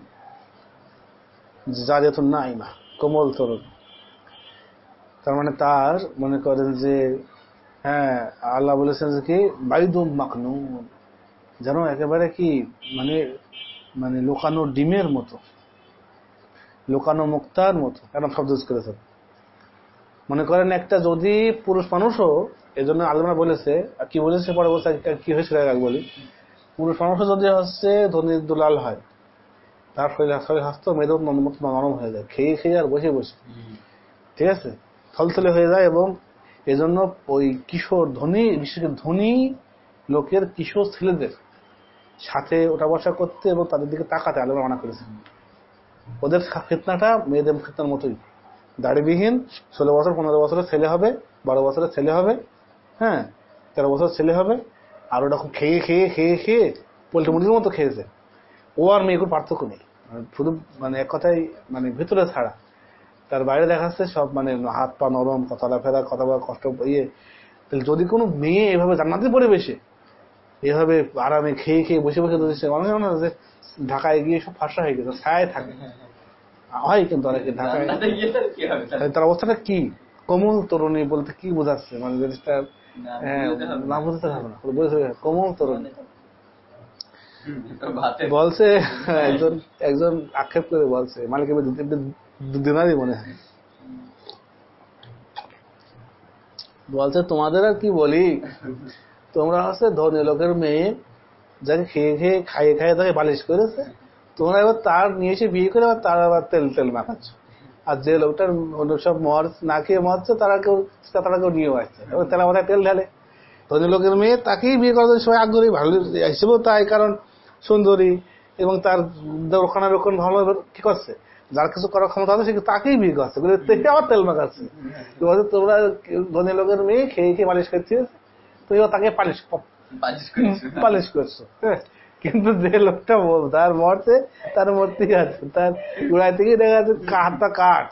জারিয়াতুন নাইমা কোমল তরুণ। তার মানে তার মনে করেন যে হ্যাঁ আল্লাহ বলেছেন যে কি? বাইদুম মাকনুন যেন একেবারে কি? মানে মানে লোকানো ডিমের মতো। লোকানো মুক্তার মতো, এরকম শব্দ ইউজ করেছেন। মনে করেন একটা যদি পুরুষ মানুষও এই জন্য আলমা বলেছে কি বলেছে পরে বলছে কি হয়েছিল বলি। পুরুষ মানুষও যদি হচ্ছে ধনী, দুলাল হয়, তার শরীর শরীর স্বাস্থ্য মেয়েদের মতো নরম হয়ে যায়, খেয়ে খেয়ে আর বসে বসে। ঠিক আছে? থলথলে হয়ে যায় এবং এজন্য ওই কিশোর ধনী, বিশেষ ধনী লোকের কিশোর ছেলেদের সাথে ওঠা বসা করতে এবং তাদের দিকে তাকাতে আলোচনা মানা করেছে ওদের ফেতনাটা মেয়েদের ফেতনার মতোই। দাড়িবিহীন, ষোলো বছর, পনেরো বছরের ছেলে হবে, বারো বছরের ছেলে হবে হ্যাঁ তেরো বছর ছেলে হবে, আর ওটা খেয়ে খেয়ে খেয়ে খেয়ে পোল্ট্রি মুরগির মতো খেয়েছে। ও আর মেয়ে পার্থক্য নেই। শুধু মানে এক কথাই মানে ভিতরে ছাড়া। তার বাইরে দেখাচ্ছে সব মানে হাত পা নরম চলাফেরা কথা বলা কষ্ট ইয়ে। যদি কোনো মেয়ে এভাবে জান্নাতি পরিবেশে এভাবে আরামে খেয়ে খেয়ে বসে বসে দিচ্ছে অনেক মনে হয় যে ঢাকায় গিয়ে সব ফাঁসা হয়ে গেছে ছায় থাকে। হয় কিন্তু অনেকে ঢাকায়। তার অবস্থাটা কি? কোমল তরুণী বলতে কি বোঝাচ্ছে? মানে জিনিসটা না, হ্যাঁ বুঝতে হবে না। না। বুঝতে না। কোমল তরুণী। ভাতে বলছে একজন একজন আক্ষেপ করে বলছে মালিক দিনারই মনে হয়। বলছে তোমাদের আর কি বলি? তোমরা হচ্ছে ধনী লোকের মেয়ে যাকে খেয়ে খেয়ে খাইয়ে খাইয়ে তাকে বালিশ করেছে। তোমরা এবার তার নিয়ে এসে বিয়ে করে আবার তার আবার তেল তেল মাখাচ্ছ। আর যে লোকটার অন্য সব মর না খেয়ে মরছে তারা কেউ তারা কেউ নিয়েও আসছে এবার তেলা মাথায় তেল ঢালে। ধনী লোকের মেয়ে তাকেই বিয়ে করার সবাই আগ্রহী ভালো হিসেবেও তাই কারণ সুন্দরী এবং তার রক্ষণাবেক্ষণ ভালো কি করছে? যার কিছু করার ক্ষমতা আছে সে তাকেই বিয়ে করছে আবার তেল মাখাচ্ছে। তোমরা ধনী লোকের মেয়ে খেয়ে খেয়ে মালিশ করছিস এবার তাকে পালিশ পালিশ করছ। হ্যাঁ। কিন্তু যে লোকটা বল তার মরছে তার মরতেই আছে। তার গোড়ায় থেকে দেখা যাচ্ছে কাঠটা কাঠ।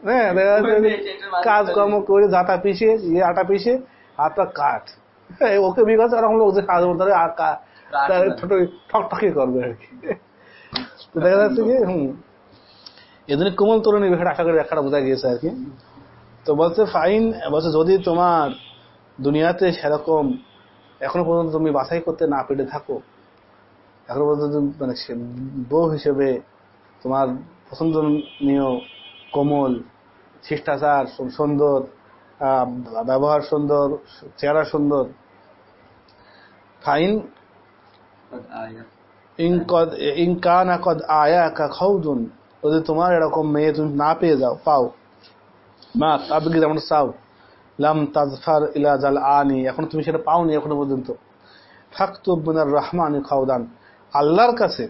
হ্যাঁ দেখা যাচ্ছে কাজকর্ম করে জাতা পিষে ইয়ে আটা পিষে হাতটা কাঠ। হ্যাঁ, ওকে বিয়ে করছে ওরকম লোক যে কাজ করতে ছোট ঠকঠকি করবে আর কি। দেখা যাচ্ছে কি হম। এজন্য কোমল তরুণী বিষয়টা আশা করি একটা বোঝা গিয়েছে আর কি। তো বলছে ফাইন বলছে যদি তোমার দুনিয়াতে সেরকম এখনও পর্যন্ত তুমি বাছাই করতে না পেরে থাকো। এখনও পর্যন্ত মানে বউ হিসেবে তোমার পছন্দনীয় কোমল শিষ্টাচার সুন্দর ব্যবহার সুন্দর চেহারা সুন্দর। ফাইন। ইনকান কদ আয়া কা খাউদুন। যদি তোমার এরকম মেয়ে তুমি না পেয়ে যাও পাও। মা তাবগি যেমন চাও লাম তাজফার ইলাজ আল আনি এখন তুমি সেটা পাওনি এখনও পর্যন্ত। ফাকতুব মিনার রহমানি খাউদান আল্লাহর কাছে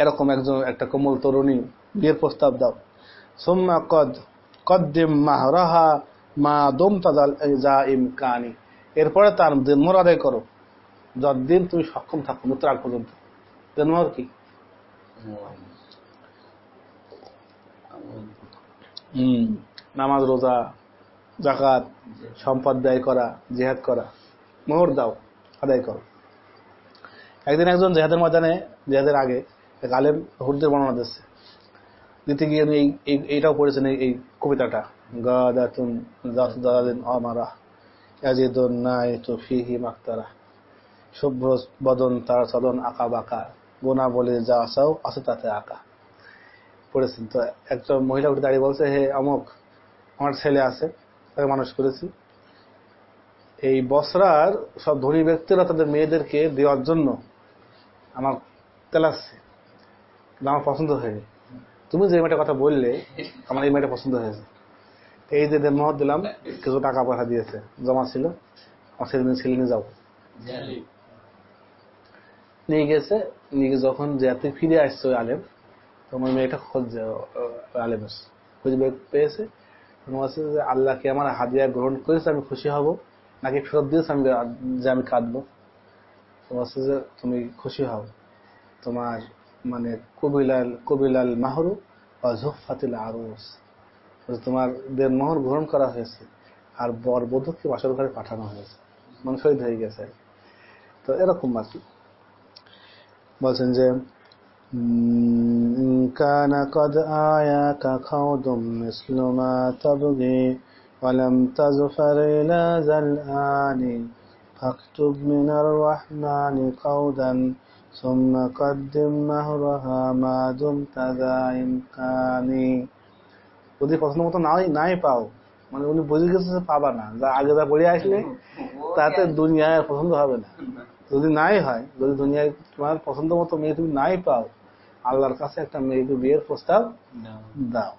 এরকম একজন একটা কোমল তরুণী বিয়ের প্রস্তাব দাও। সোম্মা কদ কদ্দিম মাহরাহা মা দম তাজাল যা ইমকানি এরপরে তার জন্মর আদায় করো। যতদিন তুমি সক্ষম থাকো মৃত্যুর আগ পর্যন্ত। জন্মর কি? নামাজ রোজা। জাকাত সম্পদ ব্যয় করা, জেহাদ করা। মোহর দাও, আদায় করো। একদিন একজন জেহাদের ময়দানে, জেহাদের আগে, এক আলেম হুরদের বর্ণনা দিচ্ছে। দিতে গিয়ে উনি এই- এই- এইটাও পড়েছেন, এই- কবিতাটা। বদন তার আঁকা বাঁকা বলে আছে তাতে আঁকা। পড়েছেন। তো মহিলা দাঁড়িয়ে বলছে, হে অমুক, আমার ছেলে আছে। তাকে মানুষ করেছি। এই বসরার সব ধনী ব্যক্তিরা তাদের মেয়েদেরকে দেওয়ার জন্য আমার তেলাচ্ছে আমার পছন্দ হয়নি। তুমি যে মেয়েটার কথা বললে, আমার এই মেয়েটা পছন্দ হয়েছে। এই যে মহৎ দিলাম, কিছু টাকা পয়সা দিয়েছে, জমা ছিল। আমার সেদিন ছেলে যাব নিয়ে গেছে, নিয়ে গিয়ে যখন যাতে ফিরে আসছে ওই আলেম ওই মেয়েটা খোঁজ আলেম। খুঁজে পেয়েছে। বলছে যে আল্লাহকে আমার হাদিয়া গ্রহণ করেছে, আমি খুশি হব? নাকি ফেরত দিয়েছে, আমি যে আমি কাঁদবো? তো বলছে যে তুমি খুশি হও? তোমার মানে কবিলাল কবিলাল মাহরু বা জুফাতিল আরুস। তোমার দের মোহর গ্রহণ করা হয়েছে, আর বর বধূকে বাসর ঘরে পাঠানো হয়েছে। মন শহীদ হয়ে গেছে তো এরকম আর কি। বলছেন যে উম, কান কদ আয়াক খাউদুম মিসলু মা তাবগি ولم تزفر إلى زلآن فاكتب من الرحمن قودا ثم قدم مهرها ما دمت ذا إمكان যদি পছন্দ মতো নাই নাই পাও মানে উনি বুঝে গেছে যে পাবা না যা আগে যা পড়ে আসলে তাতে দুনিয়ায় আর পছন্দ হবে না যদি নাই হয় যদি দুনিয়ায় তোমার পছন্দ মতো মেয়ে তুমি নাই পাও আল্লাহর কাছে একটা মেয়েকে বিয়ের প্রস্তাব দাও।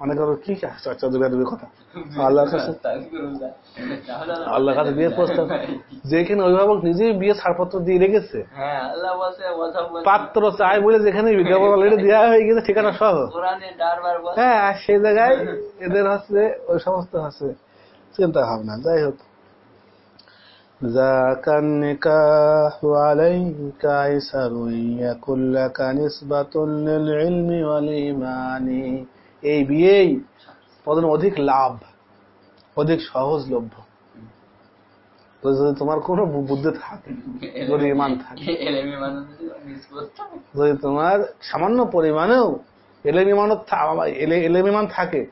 অনেক কি চর্চা দুর্গা কথা? আল্লাহর কাছে আল্লাহর কাছে বিয়ের প্রস্তাব। যেখানে অভিভাবক নিজেই বিয়ে ছাড়পত্র দিয়ে রেখেছে। হ্যাঁ পাত্র চাই বলে যেখানে বিজ্ঞাপন অলরেডি দেওয়া হয়ে গেছে ঠিকানা সহ। হ্যাঁ সেই জায়গায় এদের হচ্ছে ওই সমস্ত হচ্ছে চিন্তা ভাবনা যাই হোক। ذاك النكاح عليك أيسر يكن لك نسبة للعلم والإيمان এই বিয়েই প্রধান অধিক লাভ অধিক সহজলভ্য তো যদি তোমার কোনো বু- বুদ্ধি থাকে যদি ইমান থাকে এলেমি মানুষদের মিস করতে হবে। যদি তোমার সামান্য পরিমাণেও এলেমিমান এলেমিমান থাকে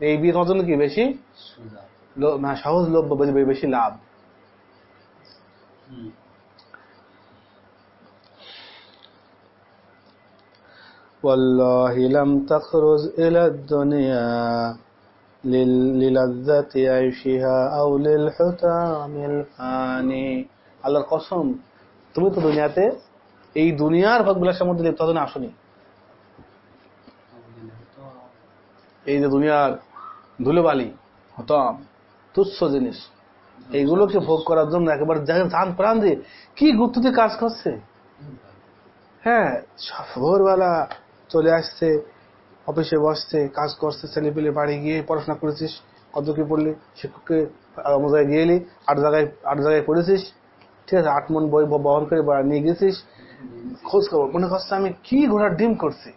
এই বিয়ে তোমার জন্য কি বেশি সুজা। লো- মানে সহজলভ্য বেশি- বেশি লাভ হুম। والله لم تخرج إلى الدنيا لل- للذة عيشها أو للحتام الفاني আল্লাহর কসম তুমি তো দুনিয়াতে এই দুনিয়ার ভোগবিলাসের মধ্যে লিপ্ত হতে আসনি এই যে দুনিয়ার ধুলোবালি হতাম তুচ্ছ জিনিস এইগুলোকে ভোগ করার জন্য একেবারে দেখেন চান প্রাণ দিয়ে। কি দিয়ে কাজ করছে? হ্যাঁ ভোরবেলা চলে আসছে, অফিসে বসছে, কাজ করছে ছেলে পেলে বাড়ি গিয়ে পড়াশোনা করেছিস, কত কি পড়লি, শিক্ষককে জায়গায় গিয়ে এলি, আট জায়গায় আট জায়গায় পড়েছিস, ঠিক আছে, আট মন বই বহন করে নিয়ে গেছিস। খোঁজ খবর, মনে করছে আমি কি ঘোড়ার ডিম করছি?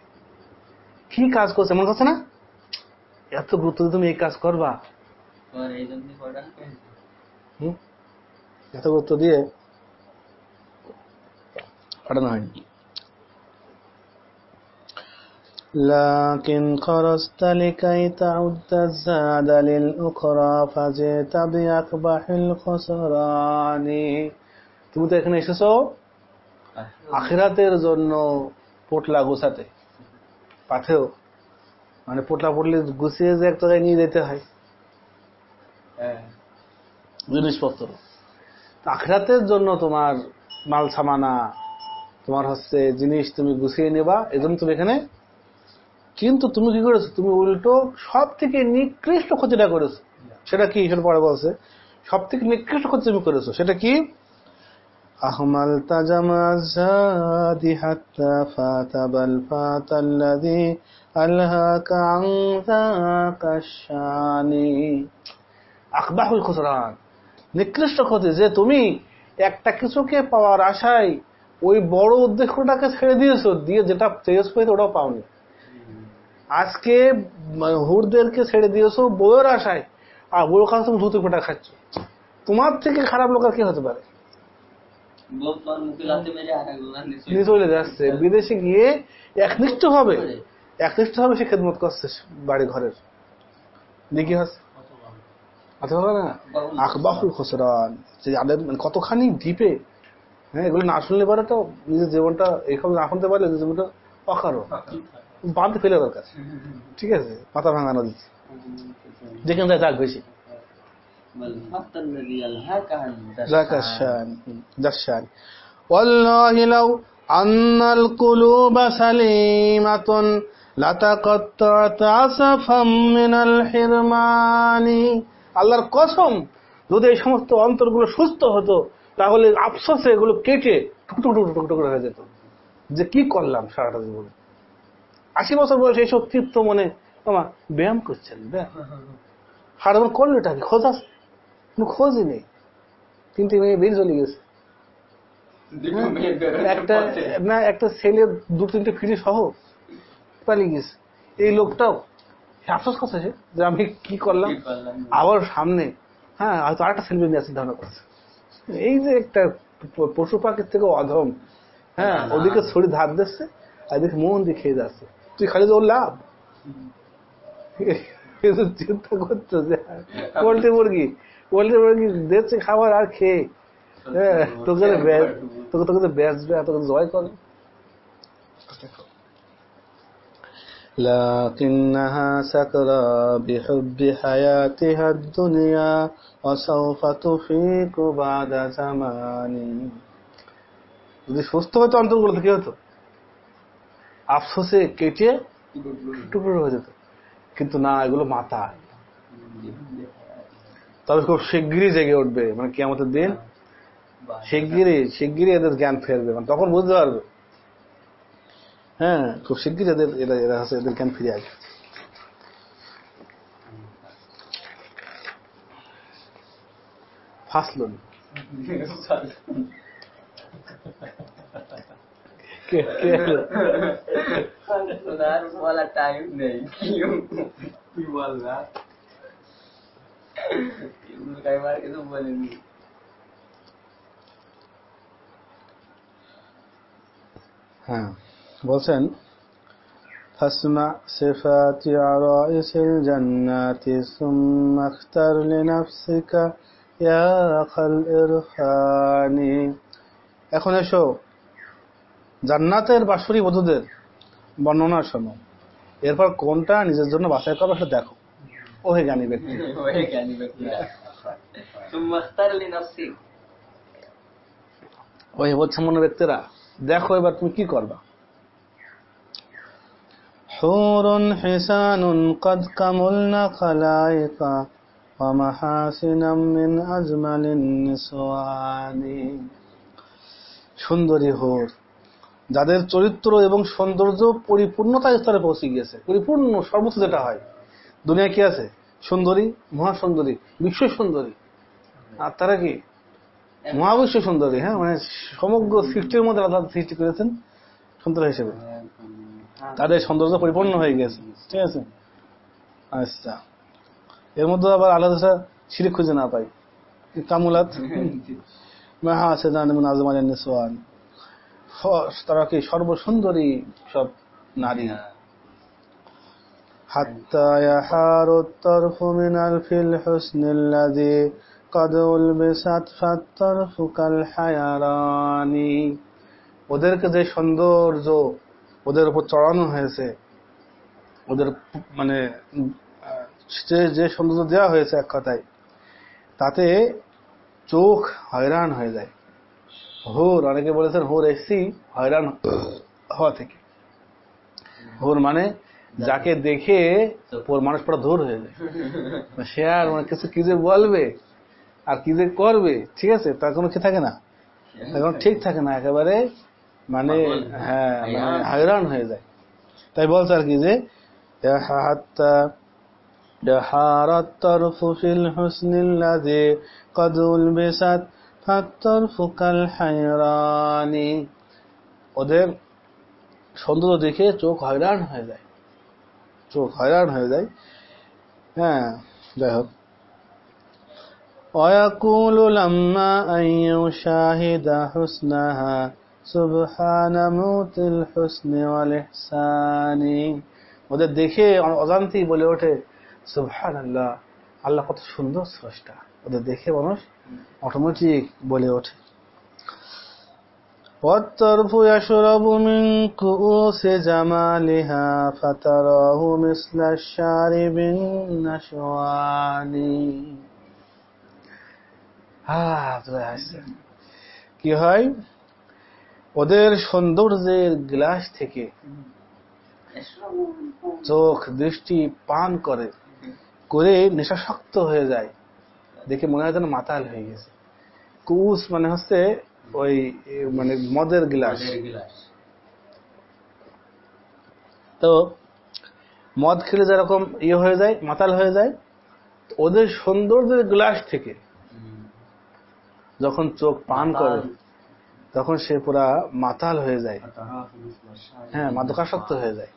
কি কাজ করছে? মনে করছে না? এত গুরুত্ব তুমি এই কাজ করবা? এত গুরুত্ব দিয়ে পাঠানো হয়নি لكن خرجت لكي تعد الزاد للأخرى فجئت بأقبح الخسران তুমি তো এখানে এসেছো আখিরাতের জন্য পোটলা গোছাতে পাথেও মানে পোটলা পটলে গুছিয়ে যে এক জায়গায় নিয়ে যেতে হয় হ্যাঁ। জিনিসপত্র। আখরাতের জন্য তোমার মাল, সামানা, তোমার হচ্ছে জিনিস তুমি গুছিয়ে নেবা এজন্য তুমি এখানে কিন্তু তুমি কি করেছ? তুমি উল্টো সব থেকে নিকৃষ্ট ক্ষতিটা করেছ। সেটা কি? সেটা পরে বলছে। সব থেকে নিকৃষ্ট ক্ষতি তুমি করেছ, সেটা কি? আহমাল তাজামাজাদি হাত্তা ফাতাবাল আকবাহুল খুসরান। নিকৃষ্ট ক্ষতি যে তুমি একটা কিছুকে পাওয়ার আশায় ওই বড় উদ্দেশ্যটাকে ছেড়ে দিয়েছ দিয়ে যেটা চেয়েছ ওটাও পাওনি। আজকে হুরদেরকে ছেড়ে দিয়েছ বইয়ের আশায় আর বইয়ের কাছে তুমি ধুতে ফোটা খাচ্ছ। তোমার থেকে খারাপ লোক আর কি হতে পারে? চলে যাচ্ছে। বিদেশে গিয়ে একনিষ্ঠ হবে। একনিষ্ঠ হবে সে খেদমত করছে বাড়ি ঘরের দেখি হচ্ছে অথবা না আকবাহুল খসরান যে যাদের মানে কতখানি ডিপে হ্যাঁ এগুলো না শুনলে পারে তো নিজের জীবনটা এইসব না শুনতে পারলে নিজের জীবনটা অকারণ বাঁধতে ফেলে দরকার ঠিক আছে মাথা ভাঙানো দিচ্ছে যেখানে যায় যাক বেশি بل حتى الذي ألهاك عن ذاك الشان ذا الشان والله لو أن القلوب سليمة لتقطعت عصفا من الحرمان আল্লাহর কসম যদি এই সমস্ত অন্তরগুলো সুস্থ হতো তাহলে আফসোসে এগুলো কেটে টুকটুক টুকটুক হয়ে যেত। যে কি করলাম সারাটা জীবন? আশি বছর বয়সে এইসব তৃপ্ত মনে আমা ব্যায়াম করছেন ব্যায়াম। জীবন করল এটা খোঁজ আছে? কোনো খোঁজই নেই। তিনটে মেয়ে বেরিয়ে চলে গেছে। বেরোনোর একটা না একটা ছেলে দু তিনটে ফিরে সহ পালিয়ে গেছে। এই লোকটাও আফসোস করছে যে আমি কি করলাম? আবার সামনে হ্যাঁ হয়তো আরেকটা সেলফি নিয়ে আসছে ধারণা করছে। এই যে একটা পশু পাখির থেকে অধম হ্যাঁ ওদিকে ছড়ি ধার দিচ্ছে আর এদিকে মন দিয়ে খেয়ে যাচ্ছে। তুই খালি তো ওর লাভ চিন্তা করতো যে পোল্ট্রি মুরগি পোল্ট্রি মুরগি দিচ্ছে খাবার আর খেয়ে। হ্যাঁ তোকে ব্যাস তোকে তোকে তো বেচবে তোকে জয় করে। لكنها سكرى بحب حياتها الدنيا وسوف تفيق بعد زمان যদি সুস্থ হতো অন্তরগুলো কি হতো আফসোসে কেটে টুকরো হয়ে যেত কিন্তু না এগুলো মাথা তবে খুব শিগগিরই জেগে উঠবে মানে কি আমাদের দিন শিগগিরই শিগগিরই এদের জ্ঞান ফেরবে মানে তখন বুঝতে পারবে হ্যাঁ খুব শিগগিরই এদের এরা এরা হচ্ছে এদের জ্ঞান ফিরে আসবে ফাসলুন কে কে এলো? শোনার বলার টাইম নেই কি কি বলবা ইবনুল কাইম আর কিছু বলেনি হ্যাঁ বলছেন فاسمع صفات عرائس الجنات ثم اختر لنفسك يا أخ الإرفان এখন এসো জান্নাতের বাসুরি বধূদের বর্ণনা শোনো এরপর কোনটা নিজের জন্য বাছাই করবে সেটা দেখো ওহে জ্ঞানী ব্যক্তি হয়ে জ্ঞানী ব্যক্তিরা ثم اختار لنفسك ওই বোধসম্পন্ন ব্যক্তিরা দেখো এবার তুমি কি করবা حور حسان قد كملن خلائقا ومحاسنا من أجمل النسوان সুন্দরী হোর যাদের চরিত্র এবং সৌন্দর্য পরিপূর্ণতা স্তরে পৌঁছে গিয়েছে পরিপূর্ণ সর্বোচ্চ যেটা হয় দুনিয়া কি আছে সুন্দরী মহাসুন্দরী বিশ্ব সুন্দরী আর তারা কি মহাবিশ্ব সুন্দরী হ্যাঁ মানে সমগ্র সৃষ্টির মধ্যে আল্লাহ সৃষ্টি করেছেন সুন্দর হিসেবে তাদের সৌন্দর্য পরিপূর্ণ হয়ে গেছে ঠিক আছে আচ্ছা এর মধ্যে আবার আলাদা সিঁড়ি খুঁজে না পাই কামুলাত হ্যাঁ আছে জানেন আজমান নিসওয়ান তারা কি সর্বসুন্দরী সব নারী حتى يحار الطرف من الف الحسن الذي قد ألبست فالطرف كالحيران ওদেরকে যে সৌন্দর্য ওদের উপর চড়ানো হয়েছে। ওদের মানে যে সৌন্দর্য দেওয়া হয়েছে এক কথায়, তাতে চোখ হয়রান হয়ে যায়। হুর, অনেকে বলেছেন হুর এসছি, হয়রান হওয়া থেকে। হোর মানে যাকে দেখে ওর মানুষ পড়া দূর হয়ে যায়। সে আর মানে কিছু কি যে বলবে, আর কি যে করবে, ঠিক আছে? তার কোনো কি থাকে না। ঠিক থাকে না। একেবারে মানে হ্যাঁ মানে হায়রান হয়ে যায় তাই বলছে আর কি যে হাত্তা دحار الطرف في الحسن الذي قد ألبست فالطرف كالحيران ওদের সৌন্দর্য দেখে চোখ হয়রান হয়ে যায় চোখ হয়রান হয়ে যায় হ্যাঁ যাই হোক ويقول لما أن يشاهد حسنها سبحان موت الحسن والإحسان ওদের দেখে অজান্তেই বলে ওঠে সুবহান আল্লাহ আল্লাহ কত সুন্দর স্রষ্টা ওদের দেখে মানুষ অটোমেটিক বলে ওঠে والطرف يشرب من كؤوس جمالها فتراه مثل الشارب النشوان কি হয় ওদের সৌন্দর্যের গ্লাস থেকে চোখ দৃষ্টি পান করে করে নেশাসক্ত হয়ে যায়। দেখে মনে হয় যেন মাতাল হয়ে গেছে। কুস মানে হচ্ছে ওই মানে মদের গ্লাস। তো মদ খেলে যেরকম ইয়ে হয়ে যায় মাতাল হয়ে যায় ওদের সৌন্দর্যের গ্লাস থেকে যখন চোখ পান করে তখন সে পুরা মাতাল হয়ে যায়। হ্যাঁ মাদকাসক্ত হয়ে যায়।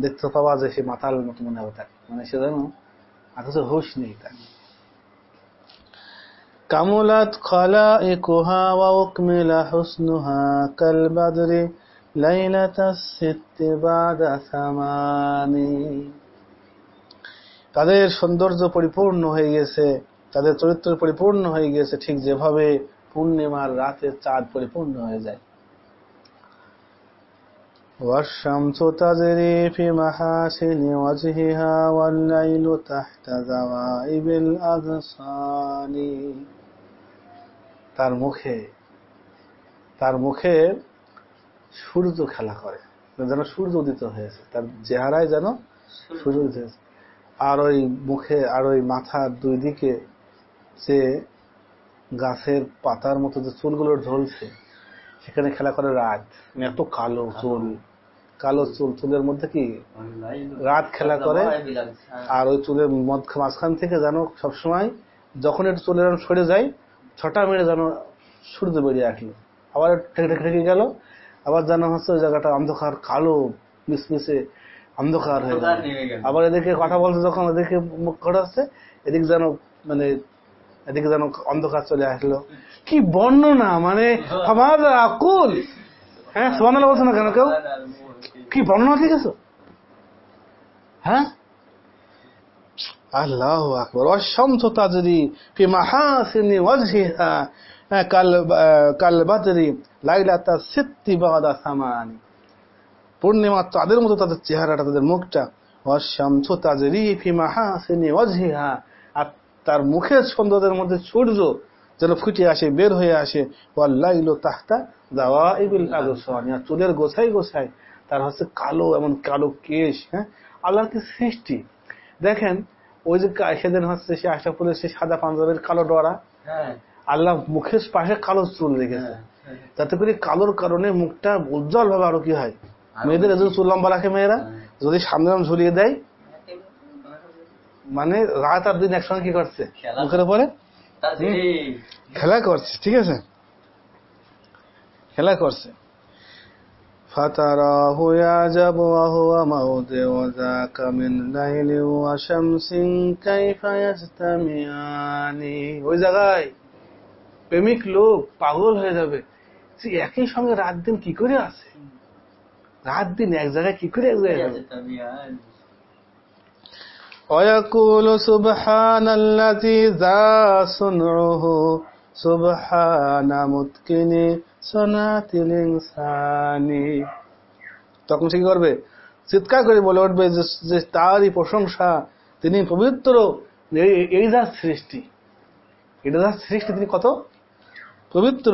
দেখতে পাওয়া যায় সে মাতাল মতো মনে হবে তাকে। মানে সে যেন অথচ হুশ নেই তার কামলাত খলা এ কোহা ওয়াকমিল হুসনুহা কাল বাদরে তাদের সৌন্দর্য পরিপূর্ণ হয়ে গেছে তাদের চরিত্র পরিপূর্ণ হয়ে গেছে ঠিক যেভাবে পূর্ণিমার রাতে চাঁদ পরিপূর্ণ হয়ে যায় والشمس تجري في محاسن وجهها والليل تحت ذوائب الأغصان তার মুখে তার মুখে সূর্য খেলা করে যেন সূর্য উদিত হয়েছে তার চেহারায় যেন সূর্য উদিত হয়েছে আর ওই মুখে আর ওই মাথার দুই দিকে যে গাছের পাতার মতো যে চুলগুলো ঝলছে, সেখানে খেলা করে রাত। মানে এত কালো চুল। কালো চুল, চুলের মধ্যে কি রাত খেলা করে? আর ওই চুলের মাঝখান থেকে যেন সবসময় যখন একটু চুলের সরে যায়, ছটা মেরে যেন সূর্য বেরিয়ে আসলো। আবার ঠেকে ঠেকে গেল। আবার যেন হচ্ছে ওই জায়গাটা অন্ধকার, কালো, মিসমিসে অন্ধকার হয়ে গেল। আবার এদিকে কথা বলছে যখন এদিকে মুখ করাচ্ছে এদিকে যেন মানে এদিকে যেন অন্ধকার চলে আসলো। কি বর্ণনা মানে আমার আকুল। হ্যাঁ সোহান বলছে না কেন কেউ? কি বর্ণনা ঠিক আছে? হ্যাঁ? আল্লাহ আকবর। অশান্ত তাজরি ফি মাহাসিনি ওয়াজহিহা কাল কাল বাদরি লাইলাতা সিত্তি বাদা সামানি। পূর্ণিমা তাদের মতো তাদের চেহারাটা তাদের মুখটা। তাজরি ওয়াজহিহা। আর তার মুখের সৌন্দর্যের মধ্যে সূর্য যেন ফুটে আসে বের হয়ে আসে। ওয়াল্লাইলো তাহতা দাওয়া ইবিল আগসানি আর চুলের গোছাই গোছাই তার হচ্ছে কালো এমন কালো কেশ হ্যাঁ? আল্লাহর কি সৃষ্টি? দেখেন ওই যে সেদিন হচ্ছে সে আশাপুরের সে সাদা পাঞ্জাবের কালো ডরা। আল্লাহ মুখের পাশে কালো চুল রেখেছে। যাতে করে কালোর কারণে মুখটা উজ্জ্বল ভাবে আরও কি হয়? মেয়েদের এদের চুল লম্বা রাখে মেয়েরা যদি সামনে ঝুলিয়ে দেয় মানে রাত আর দিন একসঙ্গে কি করছে মুখের উপরে খেলা করছে ঠিক আছে খেলা করছে فتراه يعجب وهو موضع ذاك من ليل وشمس كيف يجتمعان ওই জায়গায় প্রেমিক লোক পাগল হয়ে যাবে যে একই সঙ্গে রাত দিন কি করে আছে রাত দিন এক জায়গায় কি করে এক জায়গায় ويقول سبحان الذي ذا صنعه سبحان متقن صنعة الإنسان তখন সে কি করবে চিৎকার করে বলে উঠবে যে তারই প্রশংসা তিনি পবিত্র এই- এই যার সৃষ্টি এটা যার সৃষ্টি তিনি কত পবিত্র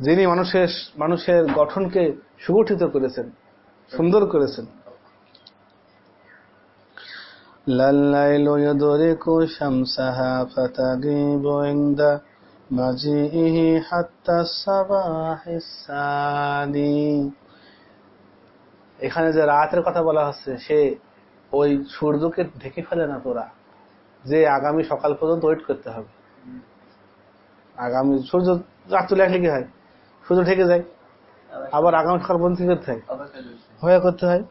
যিনি মানুষের মানুষের গঠনকে সুগঠিত করেছেন সুন্দর করেছেন। লাল্লাইল ইয়াদরিকু শামসাহা ফাতাগিবু ইনদা মাজিইহি হাত্তা সাবাহিস সানি। এখানে যে রাতের কথা বলা হচ্ছে সে ওই সূর্যকে ঢেকে ফেলে না তোরা যে আগামী সকাল পর্যন্ত ওয়েট করতে হবে। আগামী সূর্য রাত চলে আসলে কি হয়? শুধু ঢেকে যায় আবার আগাম সরপঞ্চী করতে হয়। হয়ে করতে হয়।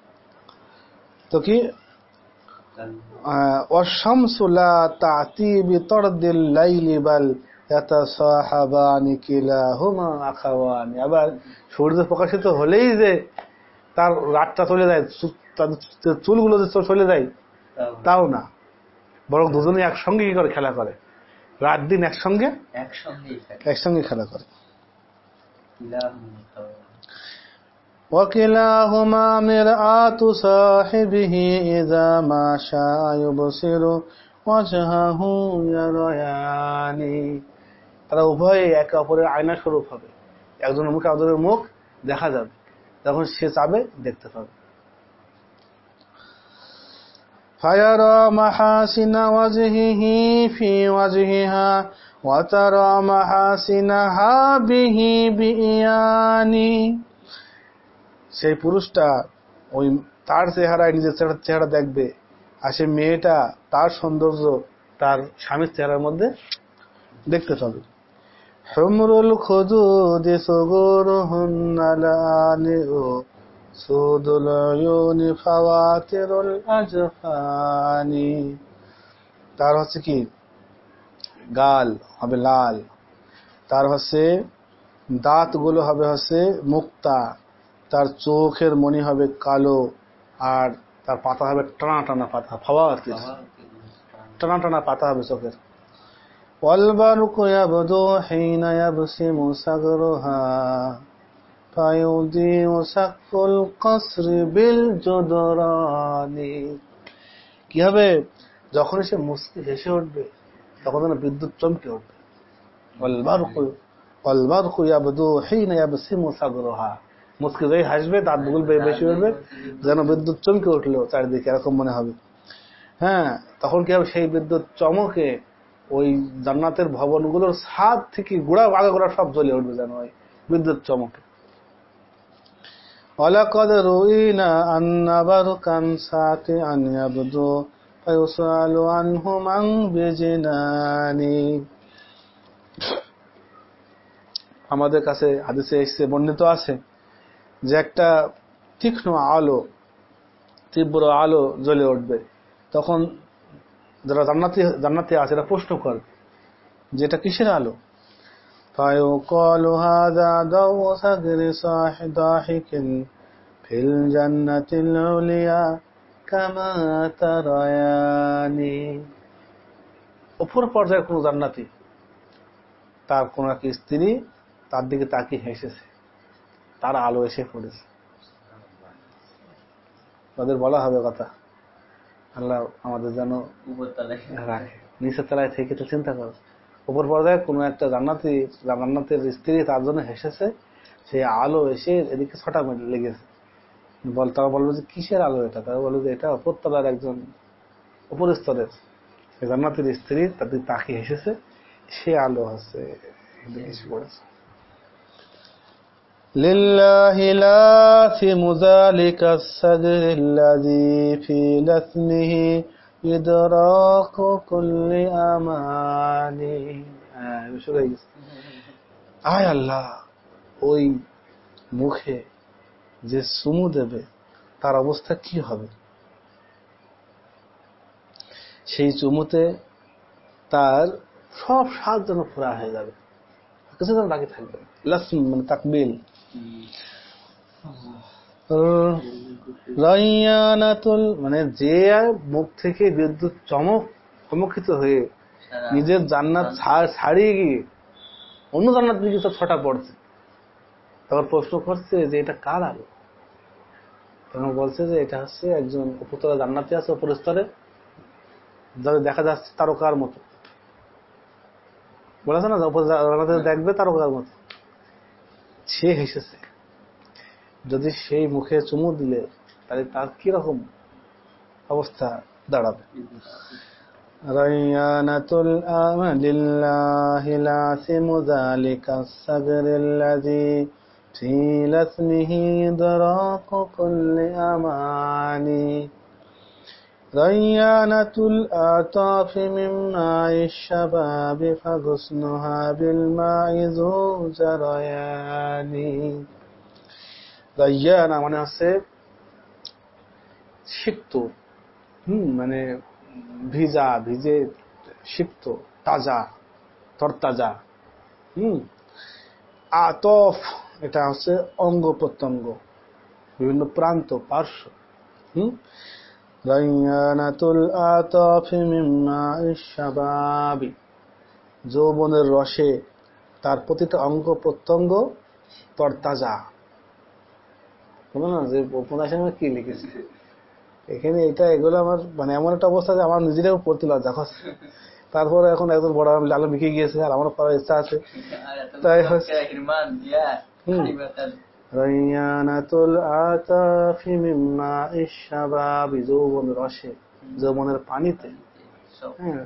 তো কি? তাতি আবার সূর্য প্রকাশিত হলেই যে তার রাতটা চলে যায় চুলগুলো যে চলে যায় তাও না। বরং দুজনে একসঙ্গে কি করে? খেলা করে। রাত দিন একসঙ্গে একসঙ্গে খেলা করে। وكلاهما مرآة صاحبه إذا ما شاء يبصر وجهه يريان তারা উভয়ে একে অপরের আয়না স্বরূপ হবে একজনের মুখে একজনের মুখ দেখা যাবে যখন সে চাবে দেখতে পাবে فيرى محاسن وجهه في وجهها وترى محاسنها به بإيان সেই পুরুষটা ওই তার চেহারায় নিজের চেহারা চেহারা দেখবে আর সেই মেয়েটা তার সৌন্দর্য তার স্বামীর চেহারার মধ্যে দেখতে পাবে হুমরুল খুদুদ সুগুরহুন্নালানি ও সুদুল ইউনি ফাওয়াতিরুল আজফানি তার হচ্ছে কি গাল হবে লাল তার হচ্ছে দাঁতগুলো হবে হচ্ছে মুক্তা তার চোখের মনি হবে কালো আর তার পাতা হবে টানা টানা পাতা ফাওয়াতির খাওয়া টানা টানা পাতা হবে চোখের والبرق يبدو حين يبسم صغرها فيضيء سقف القصر بالجدران কি হবে যখন সে মুসকি হেসে উঠবে তখন যেন বিদ্যুৎ চমকে উঠবে والبرق والبرق يبدو حين يبسم صغرها মুসকি যেই হাসবে তার বুকুল বেয়ে বেশি উঠবে যেন বিদ্যুৎ চমকে উঠলো চারিদিকে এরকম মনে হবে হ্যাঁ তখন কি হবে সেই বিদ্যুৎ চমকে ওই জান্নাতের ভবনগুলোর ছাদ থেকে গোড়া আগা গোড়া সব জ্বলে উঠবে যেন ওই বিদ্যুৎ চমকে ولقد رؤينا أن برقا ساطعا يبدو فيسأل عنه من بجنان আমাদের কাছে হাদিসে এসে বর্ণিত আছে যে একটা তীক্ষ্ণ আলো তীব্র আলো জ্বলে উঠবে তখন যারা জান্নাতি জান্নাতি আছে এরা প্রশ্ন করবে যে এটা কিসের আলো فيقال هذا ضوء صدر صاحب ضاحك في الجنة العليا উপর অপর পর্যায়ের কোনো জান্নাতি তার কোন এক স্ত্রী তার দিকে তাকিয়ে হেসেছে। তার আলো এসে পড়েছে। তাদের বলা হবে কথা আল্লাহ আমাদের যেন নিচের তলায় থেকে তো চিন্তা কর। উপর পর্যায়ে কোনো একটা জান্নাতি জান্নাতের স্ত্রী তার জন্য হেসেছে। সেই আলো এসে এদিকে ছটা মিনিট লেগেছে। বল তারা বলবো যে কিসের আলো এটা তারা বলবো যে এটা উপর তলার একজন উপর স্তরের সেই জান্নাতের স্ত্রী তাদের তাকে হেসেছে সে আলো আছে এদিকে এসে পড়েছে لله لاثم ذلك الصدر الذي في لثمه إدراك كل أماني হ্যাঁ, শুরু হয়ে গেছে। আয় আল্লাহ ওই মুখে যে সুমু দেবে তার অবস্থা কি হবে? সেই চুমুতে তার সব স্বাদ যেন ফুরা হয়ে যাবে। কিছু যেন বাকি থাকবে। লাসম মানে তাকবিল। রাইয়ানাতুল মানে যে মুখ থেকে বিদ্যুৎ চমক চমকিত হয়ে নিজের জান্নাত ছাড়- ছাড়িয়ে গিয়ে অন্য জান্নাত দিকে তো ছটা পড়ছে। তখন প্রশ্ন করছে যে এটা কার আলো? তখন বলছে যে এটা হচ্ছে একজন উপরতলা জান্নাতি আছে উপর স্তরে যাদের দেখা যাচ্ছে তারকার মতো বলেছে না উপর জান্নাতে দেখবে তারকার মতো সে হেসেছে যদি সেই মুখে চুমু দিলে তাহলে তার কিরকম অবস্থা দাঁড়াবে ريانة الآمل لله لاسم ذلك الصبر الذي في لسمه إدراك كل أماني ريانة الآطاف من ماء الشباب فغصنها بالماء ذو جريان রয়ানা মানে হচ্ছে সিক্ত হুম মানে ভিজা ভিজে সিক্ত তাজা তরতাজা হুম আতফ এটা হচ্ছে অঙ্গ প্রত্যঙ্গ বিভিন্ন প্রান্ত পার্শ্ব। হুম? যৌবনের রসে তার প্রতিটা অঙ্গ প্রত্যঙ্গ তরতাজা। বলো না যে উপন্যাসের মধ্যে কি লিখেছে? এখানে এটা এগুলো আমার মানে এমন একটা অবস্থা যে আমার নিজেরাও পড়তে লজ্জা করছে। তারপরে এখন একজন বড় আলম লিখে গিয়েছে আর আমারও পড়ার ইচ্ছা আছে। তাই হচ্ছে যৌবনের পানিতে। হ্যাঁ।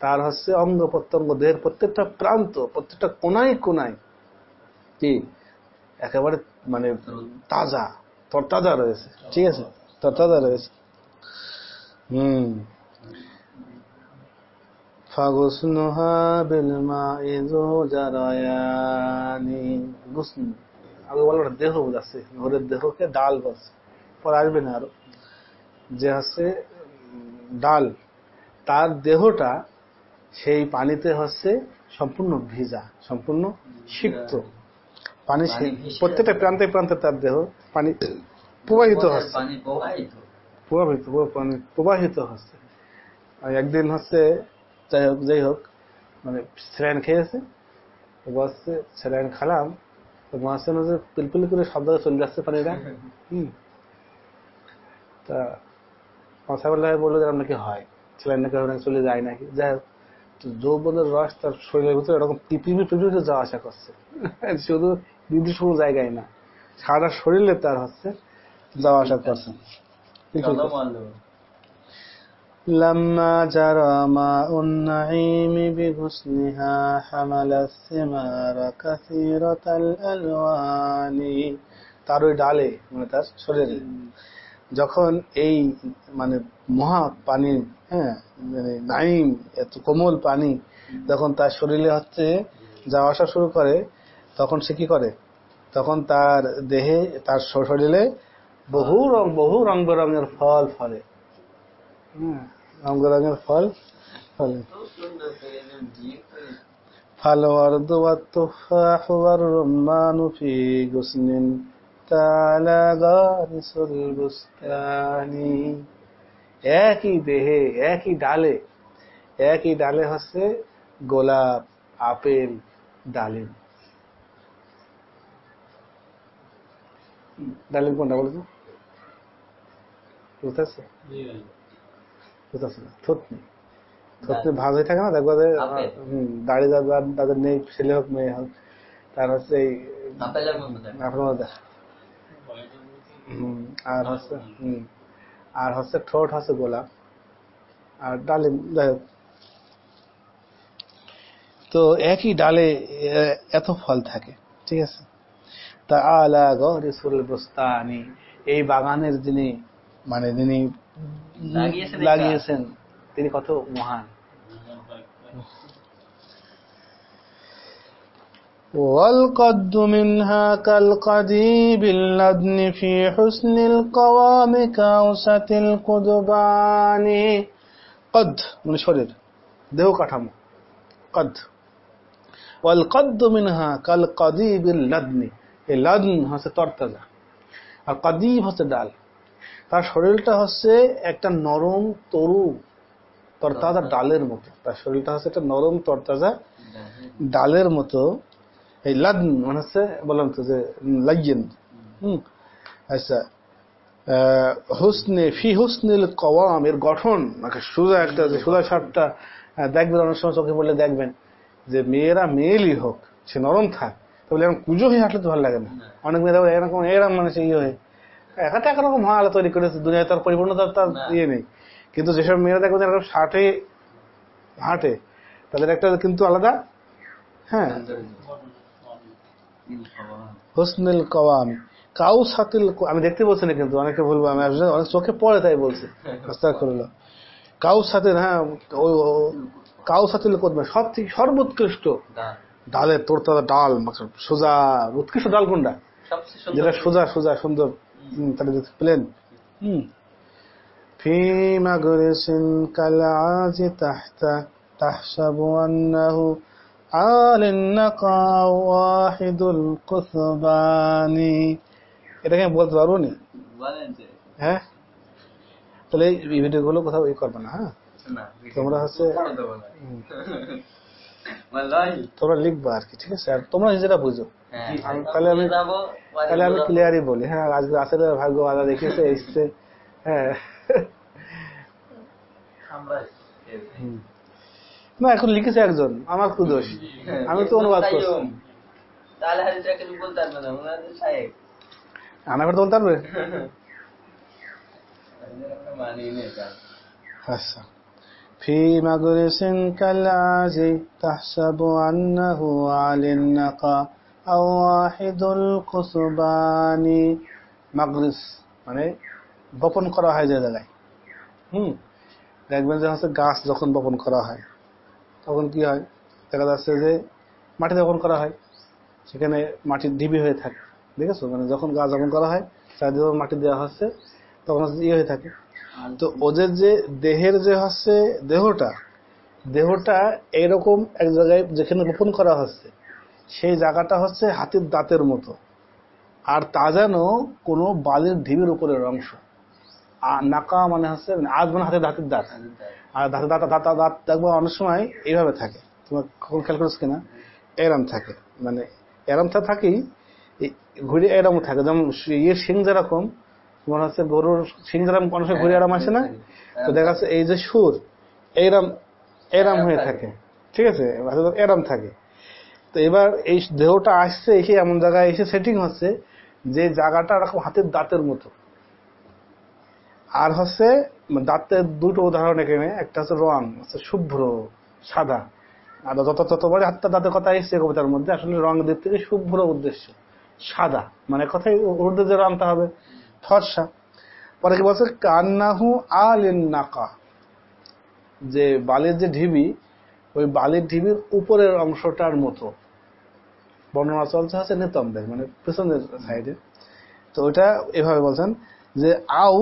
তার হচ্ছে অঙ্গ প্রত্যঙ্গ দেহের প্রত্যেকটা প্রান্ত প্রত্যেকটা কোনায় কোনায় কি? একেবারে মানে তাজা তরতাজা রয়েছে। ঠিক আছে? তরতাজা রয়েছে। হম। ফাগুসনুহা বিল মা'i যু জারায়ানি গুসন আগে বলো ওটা দেহ বোঝাচ্ছে। ঘরের দেহকে ডাল বলছে। পরে আসবে না আরও। যে হচ্ছে ডাল তার দেহটা সেই পানিতে হচ্ছে সম্পূর্ণ ভিজা সম্পূর্ণ সিক্ত। পানি প্রত্যেকটা। প্রান্তে প্রান্তে তার দেহ পানি প্রবাহিত হচ্ছে। প্রবাহিত প্রবাহিত পানি প্রবাহিত হচ্ছে। আর একদিন হচ্ছে যাই হোক যাই হোক মানে স্যালাইন খেয়েছে। তো বলছে স্যালাইন খেলাম। তো মাঝে পিলপিল করে শব্দ চলে যাচ্ছে পানিটা। হুম। তা মাসাবুল্লাহ বলল যে নাকি হয়। স্যালাইন নাকি ওখানে চলে যায় নাকি? যাই হোক যৌবনের রস তার শরীরের ভিতরে এরকম পিপিপি পিপিপি যাওয়া আসা করছে। শুধু নির্দিষ্ট কোনো জায়গায় না, সারা শরীরে তার হচ্ছে যাওয়া আসা করছে। لما جرى ماء النعيم بغصنها حمل الثمار كثيرة الألوان তার ওই ডালে মানে তার শরীরে যখন এই মানে মহা পানি হ্যাঁ মানে নাইম এত কোমল পানি যখন তার শরীরে হচ্ছে যাওয়া আসা শুরু করে তখন সে কি করে তখন তার দেহে তার শরীরে বহু রং বহু রং বেরঙের ফল ফলে হ্যাঁ, রং বেরঙের ফল ফলে তো সুন্দর করে একদম দিয়ে করে فالورد والتفاح والرمان في غصن تعالى غارس البستان একই দেহে একই ডালে একই ডালে হচ্ছে গোলাপ আপেল ডালিম ডালিম কোনটা বলো তো বুঝতে পারছো না? থুতনি থুতনি ভাজ হয়ে থাকে না দেখবা যে তাদের নেই ছেলে হোক মেয়ে হোক তার হচ্ছে এই আর হচ্ছে হুম, আর হচ্ছে ঠোঁট হচ্ছে গোলাপ আর ডালিম যাই হোক। তো একই ডালে এত ফল থাকে ঠিক আছে? তা আলা গরিসুল বুস্তানি এই বাগানের যিনি মানে যিনি লাগিয়েছেন এটা। লাগিয়েছেন তিনি কত মহান والقد منها كالقديب اللدن في حسن القوام كأوسة القدبان قد من শরীর দেহ কাঠামো قد والقد منها كالقديب اللدن এই লদন হচ্ছে তরতাজা আর কাদিব হচ্ছে ডাল তার শরীরটা হচ্ছে একটা নরম তরু তরতাজা ডালের মতো। তার শরীরটা হচ্ছে একটা নরম তরতাজা ডালের মতো। এই লাদন মানে হচ্ছে বললাম তো যে লাইয়েন। হুম। আচ্ছা হুসনে ফি হুসনিল কওয়াম এর গঠন। সোজা একটা যে সোজা সাপটা দেখবেন অনেক সময় চোখে পড়লে দেখবেন যে মেয়েরা মেয়েলই হোক সে নরম থাক তাহলে এরকম কুজো হয়ে হাঁটলে তো ভালো লাগে না। অনেক মেয়েরা এরকম এরকম মানে সে ইয়ে হয়ে একটা একরকম হয় আলো তৈরি করেছে দুনিয়ায় তার পরিপূর্ণতার তার ইয়ে নেই। কিন্তু যেসব মেয়েরা দেখবেন এরকম ষাটে হাঁটে তাদের একটা কিন্তু আলাদা হ্যাঁ। হোসনেল কওয়ামি। কাউ সাতিল আমি দেখতে বলছি না কিন্তু অনেকে বলব আমি অনেক চোখে পড়ে তাই বলছি করল কাউ সাতিল হ্যাঁ কাউ সাতিল করবে সব থেকে সর্বোৎকৃষ্ট। ডালের তোরতাজা ডাল সোজা উৎকৃষ্ট ডাল কোনটা? যেটা সোজা সোজা সুন্দর। হুম, তাহলে প্লেন হুম في مجلس كالعاج تحت تحسب أنه عال النقى واحد القثبان এটাকে আমি বলতে পারবো নি বলেন যে হ্যাঁ তাহলে এই ভিডিওগুলো কোথাও ই করবে না হ্যাঁ না তোমরা হচ্ছে- পড়ে দেবো না হুম। ওয়াল্লাহি তোমরা লিখবা আর কি ঠিক আছে আর তোমরা নিজেরা বুঝো হ্যাঁ আমি- তাহলে আমি- যাবো বাড়ি তাহলে আমি বোঝাবো। ক্লিয়ারই বলি হ্যাঁ আজকে আসলে ভাগ্য আদা দেখেছে এসছে হ্যাঁ আমরা হুম। না এখন লিখেছে একজন আমার কি দোষ আমি তো অনুবাদ করছি তাইয়ুম। তাহলে হাদিসটা কিছু বলতে পারবে না ওনাদের সাহেব আনা করে বলতে পারবে মানি নেই কাজ আচ্ছা في مجلس كالعاج تحسب أنه على النقى মাগরিস মানে বপন করা হয় যে জায়গায়। হম? দেখবেন যে হচ্ছে গাছ যখন বপন করা হয়, তখন কি হয়? দেখা যাচ্ছে যে মাটি যখন করা হয়, সেখানে মাটির ঢিবি হয়ে থাকে। দেখেছ? মানে যখন গাছ যখন করা হয়, চারিদিকে মাটি দেওয়া হচ্ছে, তখন হচ্ছে ইয়ে হয়ে থাকে। তো ওদের যে দেহের যে হচ্ছে দেহটা দেহটা এরকম এক জায়গায় যেখানে বপন করা হচ্ছে সেই জায়গাটা হচ্ছে হাতির দাঁতের মতো। আর তা যেন কোনো বালির ঢিবির উপরের অংশ। আর নাকা মানে হচ্ছে আজ মানে হাতের দাঁতের দাঁত। আর দাঁতে দাঁত দাঁত দাঁত দেখব অনেক সময় এইভাবে থাকে। তোমার কখন খেয়াল করেছ কিনা? এরম থাকে। মানে এরমটা থাকেই। ঘুরে এরম থাকে। যেমন ইয়ে সিং যেরকম তোমার হচ্ছে গরুর সিং যেরকম অনেক সময় ঘুরে এরম আসে না? তো দেখা যাচ্ছে এই যে সুর এইরম এরম হয়ে থাকে। ঠিক আছে? এরম থাকে। তো এবার এই দেহটা আসছে, এসে এমন জায়গায় এসে সেটিং হচ্ছে যে জায়গাটা এরকম হাতের দাঁতের মতো। আর হচ্ছে, দাঁতের দুটো উদাহরণ এখানে, একটা হচ্ছে রং, হচ্ছে শুভ্র, সাদা। আর যত ততবারই হাতটা দাঁতের কথা এসছে কবিতার মধ্যে, আসলে রং দিক থেকে শুভ্র উদ্দেশ্য, সাদা। মানে কথাই উর্দু যে রংটা হবে, ফর্সা। পরে কি বলছে, কান্নাহু আল নাকা। যে বালির যে ঢিবি ওই বালির ঢিবির উপরের অংশটার মতো। বর্ণনা চলছে হচ্ছে নিতম্বের মানে পেছনের সাইডে। তো ওইটা এভাবে বলছেন যে, আউ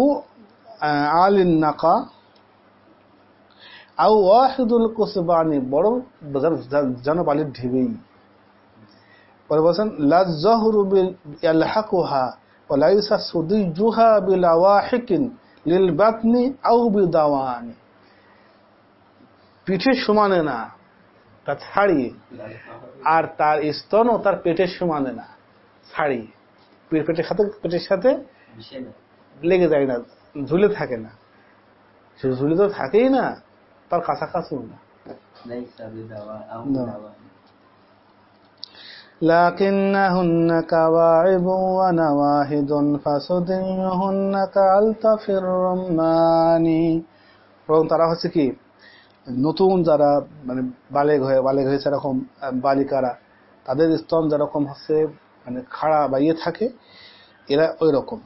আলিন নাকা, আউ ওয়াহিদুল কুসবানি বড় যেন বালির ঢিবেই। পরে বলছেন লাজহরু বিল ইয়ালহাকুহা ওয়ালাইসা সুদিজুহা বিল আওয়াহিকিন লিল বাতনি আউ বিদাওয়ানি পিঠে সমানে না তা ছাড়িয়ে আর তার স্তনও তার পেটের সমানে না ছাড়িয়ে পে- পেটের সাথে পেটের সাথে বিষয় না লেগে যায় না ঝুলে থাকে না সে ঝুলে তো থাকেই না তার কাছাকাছিও না লাইসা বিদাওয়া আও না। বিদাওয়া لكنهن كواعب ونواهد فسديهن كألطف الرمان বরং তারা হচ্ছে কি নতুন যারা মানে বালেগ হয়ে বালেগ হয়েছে এরকম বালিকারা তাদের স্তন যেরকম হচ্ছে মানে খাড়া বা ইয়ে থাকে এরা ওই রকম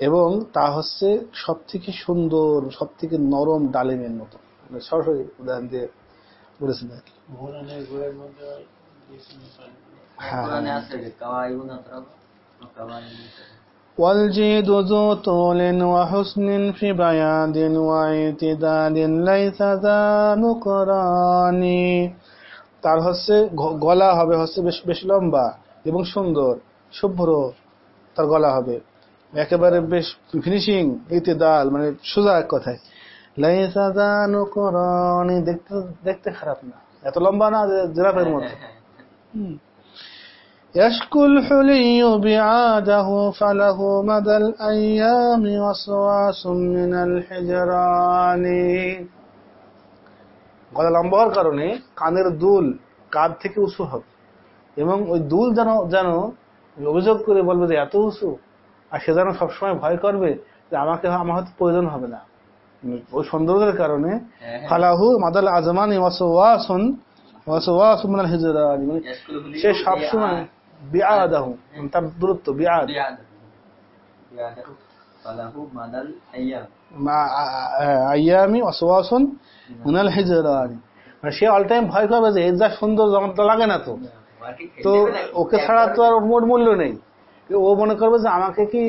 এবং তা হচ্ছে সব থেকে সুন্দর সব থেকে নরম ডালিমের মতো। মানে সরাসরি উদাহরণ দিয়ে বলেছেন আর কি। হ্যাঁ কোরআনে আছে যে কাওয়াইবুনা তরাবা কাওয়াইবুনা والجيد ذو طول وحسن في بياض واعتدال ليس ذا نقران তার হচ্ছে গ- গলা হবে হচ্ছে বেশ বেশ লম্বা এবং সুন্দর শুভ্র তার গলা হবে একেবারে বেশ ফিনিশিং ইতিদাল মানে সোজা এক কথায় লাইসা যা নুকরানি দেখতে দেখতে খারাপ না এত লম্বা না যে জিরাফের মতো হুম। يشكو الحلي بعاده فله مدى الأيام وسواس من الحجران গলা লম্বা হওয়ার কারণে কানের দুল কাঁধ থেকে উঁচু হবে এবং ওই দুল যেন যেন অভিযোগ করে বলবে যে এত উঁচু আর সে যেন সবসময় ভয় করবে যে আমাকে আমার হয়তো প্রয়োজন হবে না উম, ওই সৌন্দর্যের কারণে হ্যাঁ, হ্যাঁ। ফালাহু মাদাল আজমানি ওয়াসওয়াসুন ওয়াসওয়াসুন মিনাল হিজরানি মানে يشكله لي সে সবসময় বিআদাহু তার দূরত্ব বিআদ। মানে সে অল টাইম ভয় করবে যে এর যা সুন্দর তো লাগে না তো। তো ওকে ছাড়া তো আর মোট মূল্য নেই। ও মনে করবে যে আমাকে কি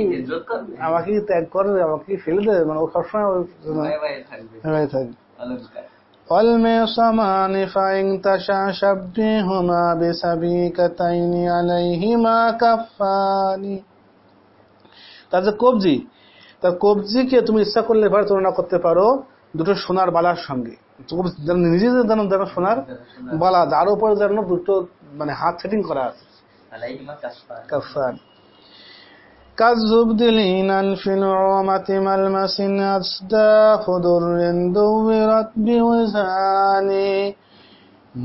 আমাকে কি ত্যাগ করবে আমাকে কি ফেলে দেবে? মানে ও সবসময় থাকবে। থাকবে। والمعصمان فإن تشاء شبههما بسبيكتين عليهما كفان তার যে কবজি তার কবজিকে তুমি ইচ্ছা করলে এবার তুলনা করতে পারো দুটো সোনার বালার সঙ্গে কবজি যেন নিজেদের যেন যেন সোনার বালা যার উপরে যেন দুটো মানে হাত সেটিং করা আছে আলাইহিমা কাসফান كفان كالزبد لينا في العومة ملمس أصداف در دورت بوزان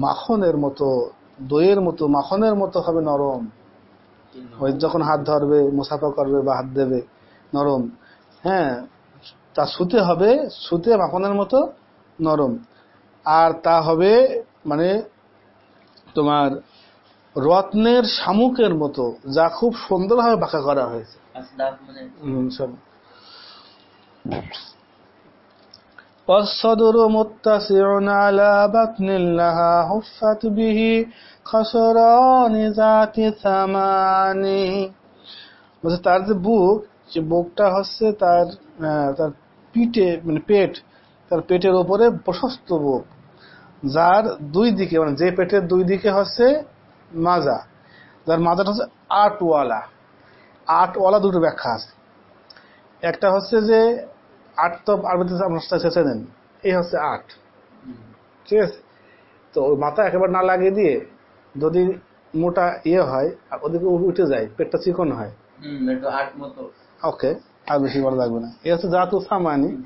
মাখনের মতো দইয়ের মতো মাখনের মতো হবে নরম ওই যখন হাত ধরবে মুসাফা করবে বা হাত দেবে নরম হ্যাঁ তা সুতে হবে সুতে মাখনের মতো নরম আর তা হবে মানে তোমার রত্নের শামুকের মতো যা খুব সুন্দরভাবে বাঁকা করা হয়েছে আসদাফ মানে হুম, সব والصدر متسع على بطن لها حفت به خسران ذات ثمان বলছে তার যে বুক যে বুকটা হচ্ছে তার আহ, তার পিঠে মানে পেট তার পেটের উপরে প্রশস্ত বুক যার দুই দিকে মানে যে পেটের দুই দিকে হচ্ছে মাজা যার মাজাটা হচ্ছে আটওয়ালা। আটওয়ালা দুটো ব্যাখ্যা আছে। একটা হচ্ছে যে আট তো আরবিতে আমরা শেষে নেন এই হচ্ছে আট। ঠিক আছে? তো ওই মাথা একেবারে না লাগিয়ে দিয়ে যদি মোটা ইয়ে হয় আর ওদিকে উঠে যায় পেটটা চিকন হয়। ওকে আর বেশি বড় লাগবে না। এই হচ্ছে জাতু সামানি।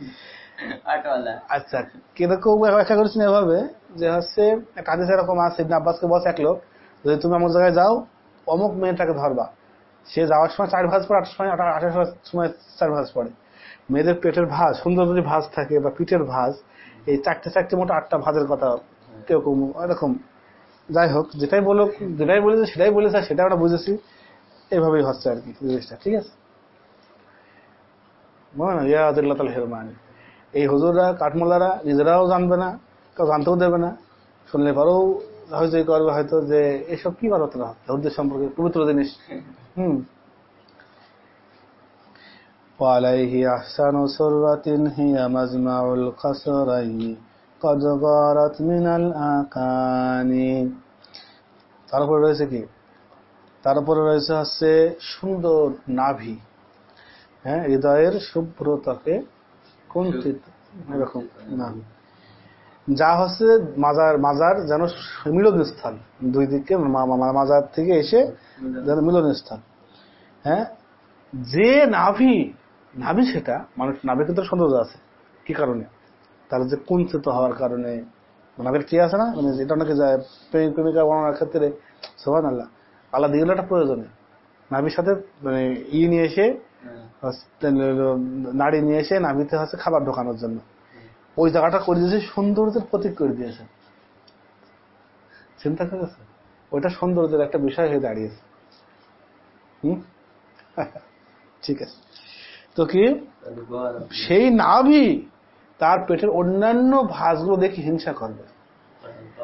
আচ্ছা কীরকম ব্যাখ্যা করেছেন এভাবে? যে হচ্ছে হাদিস এরকম আছে? ইবনে আব্বাসকে বলছে এক লোক। যদি তুমি অমুক জায়গায় যাও, অমুক মেয়েটাকে ধরবা। সে যাওয়ার সময় চার ভাজ পড়ে আটটার সময় আটা- আঠাশ সময় চার ভাজ পড়ে। মেয়েদের পেটের ভাজ, সুন্দর যদি ভাজ থাকে বা পিঠের ভাজ, এই চারটে চারটে মোটা আটটা ভাজের কথা কেউ কেউ এরকম। যাই হোক, যেটাই বলো যেটাই বলেছে সেটাই বলেছে, সেটা আমরা বুঝেছি। এইভাবেই হচ্ছে আর কি জিনিসটা, ঠিক আছে? এই হুজুররা, কাঠমোল্লারা নিজেরাও জানবে না, কেউ জানতেও দেবে না। শুনলে পরেও হয়তো এই করবে হয়তো যে এসব কি বারো তারা হুজুর সম্পর্কে পবিত্র জিনিস হুম وعليه أحسن سرة هي مجمع القصرين قد غارت من الآكان তারপরে রয়েছে কি তারপরে রয়েছে হচ্ছে সুন্দর নাভি হ্যাঁ হৃদয়ের শুভ্রতাকে কুন্ঠিত এরকম নাভি যা হচ্ছে মাজার মাজার যেন মিলনস্থল। দুই দিকে মাজার থেকে এসে যেন মিলনস্থল। হ্যাঁ? যে নাভি নাভি সেটা মানুষ নাভি কিন্তু সৌন্দর্য আছে। কি কারণে? তার যে কুঞ্চিত হওয়ার কারণে। নাভির কি আছে না? মানে এটা অনেকে যায় প্রেমিক প্রেমিকা বর্ণনার ক্ষেত্রে সোহান আল্লাহ আল্লাহ দিয়ে একটা প্রয়োজনে নাভির সাথে মানে ই নিয়ে এসে নাড়ি নিয়ে এসে নাভিতে হচ্ছে খাবার ঢোকানোর জন্য। ওই জায়গাটা করে দিয়েছে, সৌন্দর্যের প্রতীক করে দিয়েছে। চিন্তা করেছে? ওইটা সৌন্দর্যের একটা বিষয় হয়ে দাঁড়িয়েছে। হুম? ঠিক আছে। তো কি? সেই নাভি তার পেটের অন্যান্য ভাঁজগুলো দেখে হিংসা করবে।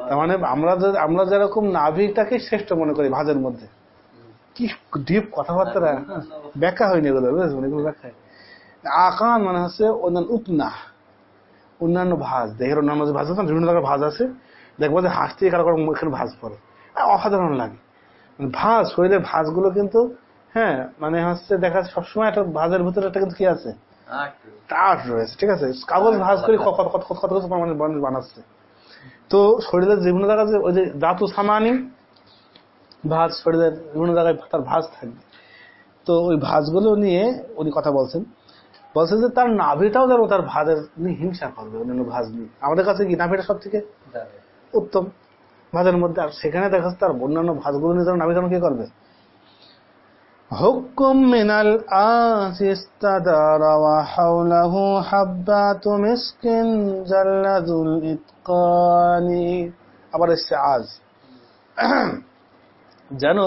তার মানে আমরা আমরা যেরকম নাভিটাকে শ্রেষ্ঠ মনে করি ভাজের মধ্যে। কি ডিপ কথাবার্তা ব্যাখ্যা হয়নি এগুলো বুঝেছেন এগুলো ব্যাখ্যা আকান মানে হচ্ছে অন্যান্য উপনা। অন্যান্য ভাজ দেহের অন্যান্য যে ভাজ আছে বিভিন্ন ধরনের ভাজ আছে দেখব যে হাসতে কারও কারও মুখের ভাজ পড়ে। অসাধারণ লাগে। মানে ভাজ শরীরের ভাজগুলো কিন্তু হ্যাঁ মানে হচ্ছে দেখা যাচ্ছে সবসময় একটা ভাজের ভিতরে একটা কিন্তু কি আছে? টাট রয়েছে। ঠিক আছে? কাগজ ভাজ করে কত কত কত কত মানুষ বানাচ্ছে। তো শরীরের বিভিন্ন জায়গা যে ওই যে দাতু সামানি ভাঁজ শরীরের বিভিন্ন জায়গায় তার ভাঁজ থাকবে। তো ওই ভাঁজগুলো নিয়ে উনি কথা বলছেন। বলছেন যে তার নাভিটাও যেন তার ভাঁজের হিংসা করবে, অন্যান্য ভাঁজ নিয়ে। আমাদের কাছে কি নাভিটা সব থেকে উত্তম? ভাঁজের মধ্যে আর সেখানে দেখা যাচ্ছে তার অন্যান্য ভাঁজগুলো নিয়ে যেন নাভি যেন কি করবে? হুকুম মিনাল আসিস্তাদার ওয়া হাওলাহু আবার এসছে আজ। যেন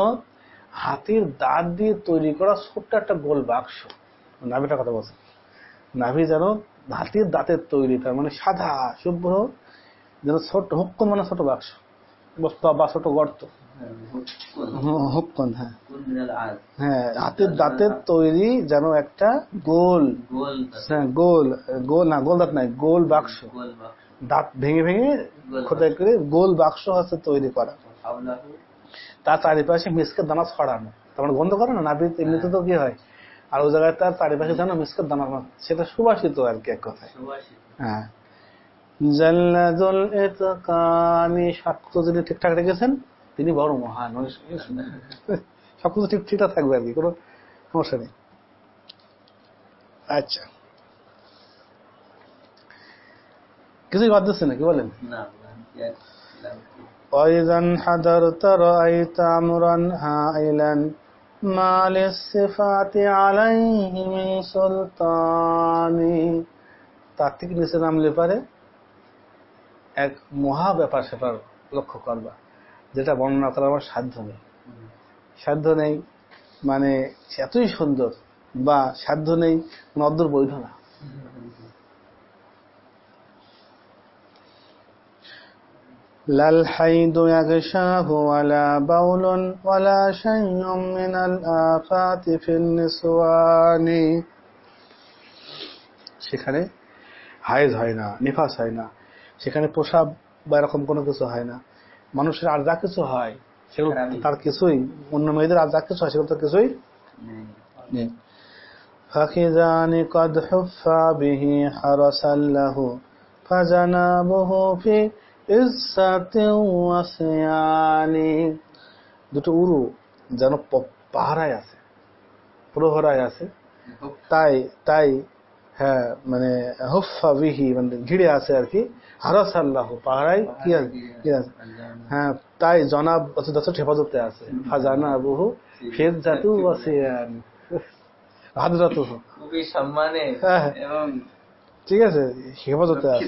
হাতির দাঁত দিয়ে তৈরি করা ছোট্ট একটা গোল বাক্স। নাভিটার কথা বলছে। নাভি যেন হাতির দাঁতের তৈরি তার মানে সাদা শুভ্র যেন ছোট হুক্কন মানে ছোট বাক্স বস্তা বা ছোট গর্ত। হ্যাঁ। হ্যাঁ দাঁতের তৈরি যেন একটা গোল হ্যাঁ, গোল গোল না গোল দাঁত নাই গোল বাক্স। দাঁত ভেঙে ভেঙে খোদাই করে গোল বাক্স হচ্ছে তৈরি করা। তার চারিপাশে মিসকের দানা ছড়ানো তার মানে গন্ধ করে না নাভি এমনিতে তো কি হয়? আর ওই জায়গায় তার চারিপাশে যেন মিসকের দানা সেটা সুবাসিত আর কি এক কথায় সুবাসিত হ্যাঁ জাল্লাদুল ইতকানি সবকিছু যদি ঠিকঠাক রেখেছেন তিনি বড় মহান মানে সবকিছু ঠিক ঠিকঠাক থাকবে আর কি কোনো সমস্যা নেই আচ্ছা কিছুই বাদ দিচ্ছে না কি বলেন না ইয়ার লাউকি وإذا انحدرت رأيت أمرا هائلا ما للصفات عليه من سلطان তার থেকে নিচে নামলে পারে এক মহা ব্যাপার সেপার লক্ষ্য করবা যেটা বর্ণনা করার আমার সাধ্য নেই সাধ্য নেই মানে সে এতই সুন্দর বা সাধ্য নেই কোনো অদ্দূর বৈধ না لا الحيد يغشاه ولا بول ولا شيء من الآفات في النسوان সেখানে হায়েজ হয় না নিফাস হয় না সেখানে প্রসাব বা এরকম কোনো কিছু হয় না মানুষের আর যা কিছু হয় সেগুলো তার কিছুই অন্য মেয়েদের আর যা কিছু হয় সেগুলো তো কিছুই নেই নেই فخذان قد حفا به حرسا له فجنابه في عزة وصيان দুটো উরু যেন পাহারায় আছে প্রহরায় আছে। তাই তাই হ্যাঁ মানে হুফা বিহি মানে ঘিরে আছে আর কি। হারাস আল্লাহ পাহারায় কি আছে? কি আছে? হ্যাঁ তাই জনাব যথেষ্ট হেফাজতে আছে। ফাজানা বহু ফেদ জাতু ওয়াসিয়ান হাজরাতু খুবই সম্মানে হ্যাঁ। ঠিক আছে হেফাজতে আছে।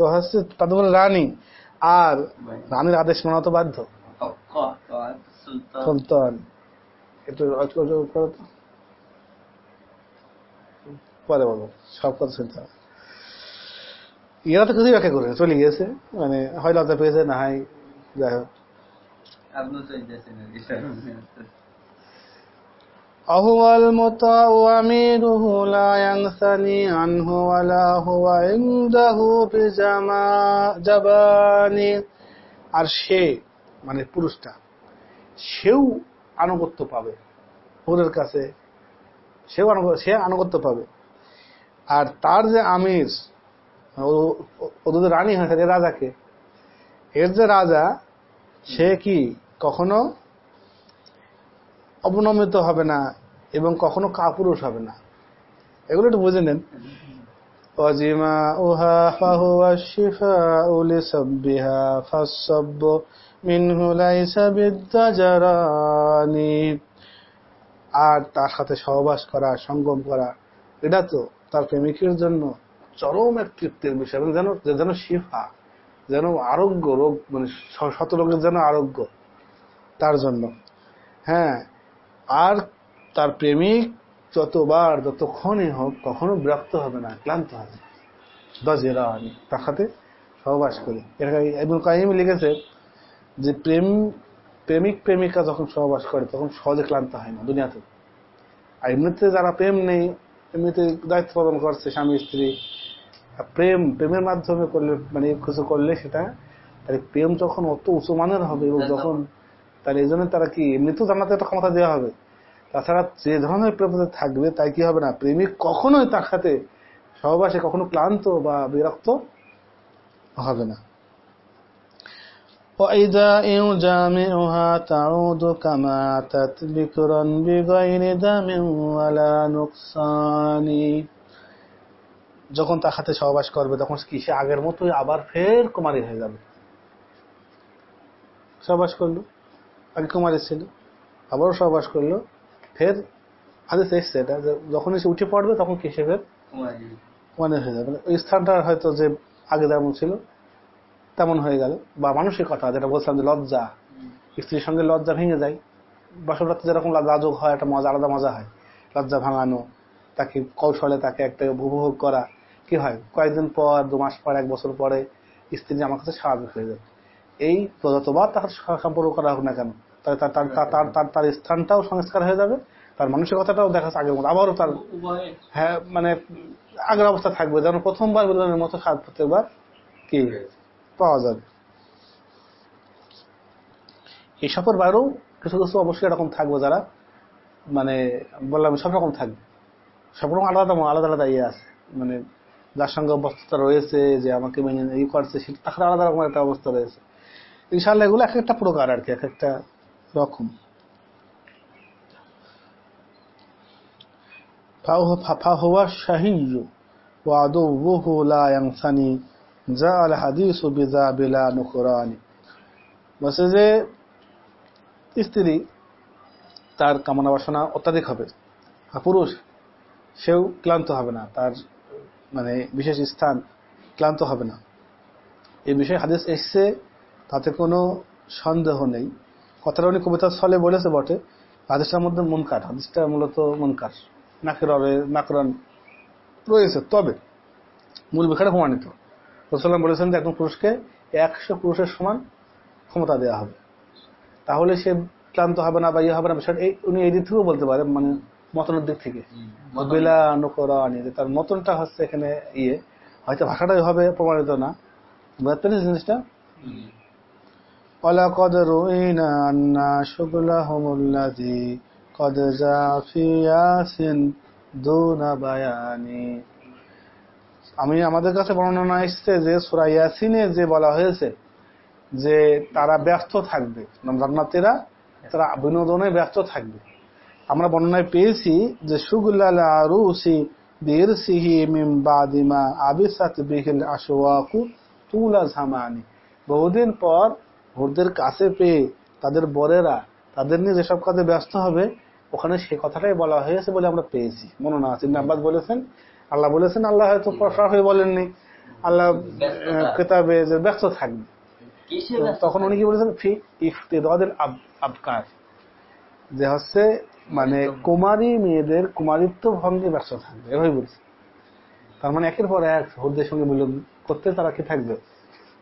তো হচ্ছে তাদের উপরে রানী আর রানীর আদেশ মানা তো বাধ্য। সুলতান। একটু। পরে বলো সব কথা শুনতে হবে। এরা তো কিছুই ব্যাখ্যা করে চলে গিয়েছে। মানে হয় লজ্জা পেয়েছে না হয় যাই হোক। أهو المطاع أميره لا ينثني عنه ولا هو عنده بجما جباني আর সে মানে পুরুষটা সেও আনুগত্য পাবে ওদের কাছে সেও আনুগত্য সে আনুগত্য পাবে আর তার যে আমির ও- ও- ওদের যে রানী হয় তাদের রাজাকে এর যে রাজা সে কি কখনো অবনমিত হবে না এবং কখনো কাপুরুষ হবে না। এগুলো একটু বুঝে নেন। আর তার সাথে সহবাস করা, সঙ্গম করা, এটা তো তার প্রেমিকের জন্য চরম এক তৃপ্তির বিষয়। এবং যেন যেন শিফা, যেন আরোগ্য রোগ মানে শত রোগের যেন আরোগ্য তার জন্য। হ্যাঁ আর তার প্রেমিক যতবার যতক্ষণই হোক কখনো বিরক্ত হবে না ক্লান্ত হবে না। দজেরা আমি তার সাথে সহবাস করি। এটা ইবনুল কাইম লিখেছে যে প্রেম প্রেমিক প্রেমিকা যখন সহবাস করে তখন সহজে ক্লান্ত হয় না দুনিয়াতে। আর এমনিতে যারা প্রেম নেই এমনিতে দায়িত্ব পালন করছে স্বামী স্ত্রী আর প্রেম প্রেমের মাধ্যমে করলে মানে কিছু করলে সেটা তাহলে প্রেম যখন অত উঁচু মানের হবে এবং যখন তাহলে এই জন্য তারা কি এমনিতেও জানাতে একটা ক্ষমতা দেওয়া হবে? তাছাড়া যে ধরনের প্রেম তাদের থাকবে তাই কি হবে না প্রেমিক কখনোই তার সাথে সহবাসে কখনো ক্লান্ত বা বিরক্ত হবে না وإذا يجامعها تعود كما أتت بكرا بغير دم ولا نقصان যখন তার সাথে সহবাস করবে তখন কি সে আগের মতোই আবার ফের কুমারী হয়ে যাবে সহবাস করলো আগে কুমারী ছিল আবারও সহবাস করলো ফের হাদিস এসছে এটা যে যখন এসে উঠে পড়বে তখন কি সে ফের কুমারী হয়ে যাবে। ওই স্থানটা হয়তো যে আগে যেমন ছিল তেমন হয়ে গেল। বা মানসিকতা যেটা বলছিলাম যে লজ্জা। স্ত্রীর সঙ্গে লজ্জা ভেঙে যায়। বাসরাতে যেরকম লাজুক হয় একটা মজা আলাদা মজা হয়। লজ্জা ভাঙানো তাকে কৌশলে তাকে একটা উপভোগ করা কি হয়? কয়েকদিন পর দু মাস পর এক বছর পরে স্ত্রী আমার কাছে স্বাভাবিক হয়ে যায়। এই যতবার তার সম্পর্ক করা হোক না কেন তার তার তার তার- তার তার তার স্থানটাও সংস্কার হয়ে যাবে তার মানসিকতাটাও দেখা আগের মতো। আবারও তার হ্যাঁ মানে আগের অবস্থা থাকবে যেন প্রথমবার মিলনের মতো স্বাদ প্রত্যেকবার কি পাওয়া যাবে। এই সফর বাইরেও কিছু কিছু অবশ্যই এরকম থাকবে যারা মানে বললাম সব রকম থাকবে। সব রকম আলাদা আলাদা আলাদা ইয়ে আছে। মানে যার সঙ্গে অবস্থা রয়েছে যে আমাকে মেনে ই করছে সেটা তার আলাদা রকম একটা অবস্থা রয়েছে। ইনশাল্লাহ এগুলো এক একটা প্রকার আর কি এক একটা রকম فهو الشهي وعدوه لا ينثني جاء الحديث بذا بلا نكران বলছে যে স্ত্রী তার কামনা বাসনা অত্যাধিক হবে আর পুরুষ সেও ক্লান্ত হবে না তার মানে বিশেষ স্থান ক্লান্ত হবে না এই বিষয়ে হাদিস এসছে তাতে কোনো সন্দেহ নেই কথাটা উনি কবিতার ছলে বলেছে বটে হাদিসটার মধ্যে মুনকার হাদিসটা মূলত মুনকার নাকেররে নাকরান রয়েছে। তবে মূল বিষয়টা প্রমাণিত। রসুল্লাম বলেছেন যে একজন পুরুষকে একশো পুরুষের সমান ক্ষমতা দেওয়া হবে। তাহলে সে ক্লান্ত হবে না বা ইয়ে হবে না এই উনি এই দিক থেকেও বলতে পারেন মানে মতনের দিক থেকে। তার মতনটা হচ্ছে এখানে ইয়ে হয়তো ভাষাটাই হবে প্রমাণিত না বুঝতে জিনিসটা ولقد رؤينا أن شغلهم الذي قد جاء في ياس دون بيان আমি আমাদের কাছে বর্ণনা এসছে যে সুরা ইয়াসিনে যে বলা হয়েছে যে তারা ব্যস্ত থাকবে জান্নাতীরা তারা বিনোদনে ব্যস্ত থাকবে আমরা বর্ণনায় পেয়েছি যে সুগুল্লাল আরুসি বিরসিহি মিম বাদিমা আবিসাত বিহিল আশওয়াকু তুলা জামানি বহুদিন পর ভোরদের কাছে পেয়ে তাদের বরেরা তাদের নিয়ে যেসব কাজে ব্যস্ত হবে ওখানে সে কথাটাই বলা হয়েছে বলে আমরা পেয়েছি। মনে না আছে। আব্বাস বলেছেন আল্লাহ বলেছেন আল্লাহ হয়তো সরাসরি বলেননি। আল্লাহ কেতাবে যে ব্যস্ত থাকবে। তখন উনি কি বলেছেন? ফি ইফতেদাদের আবকার। যে হচ্ছে মানে কুমারী মেয়েদের কুমারিত্ব ভঙ্গে ব্যস্ত থাকবে। এভাবে বলছে। তার মানে একের পর এক হরদের সঙ্গে মিলন করতে তারা কি থাকবে?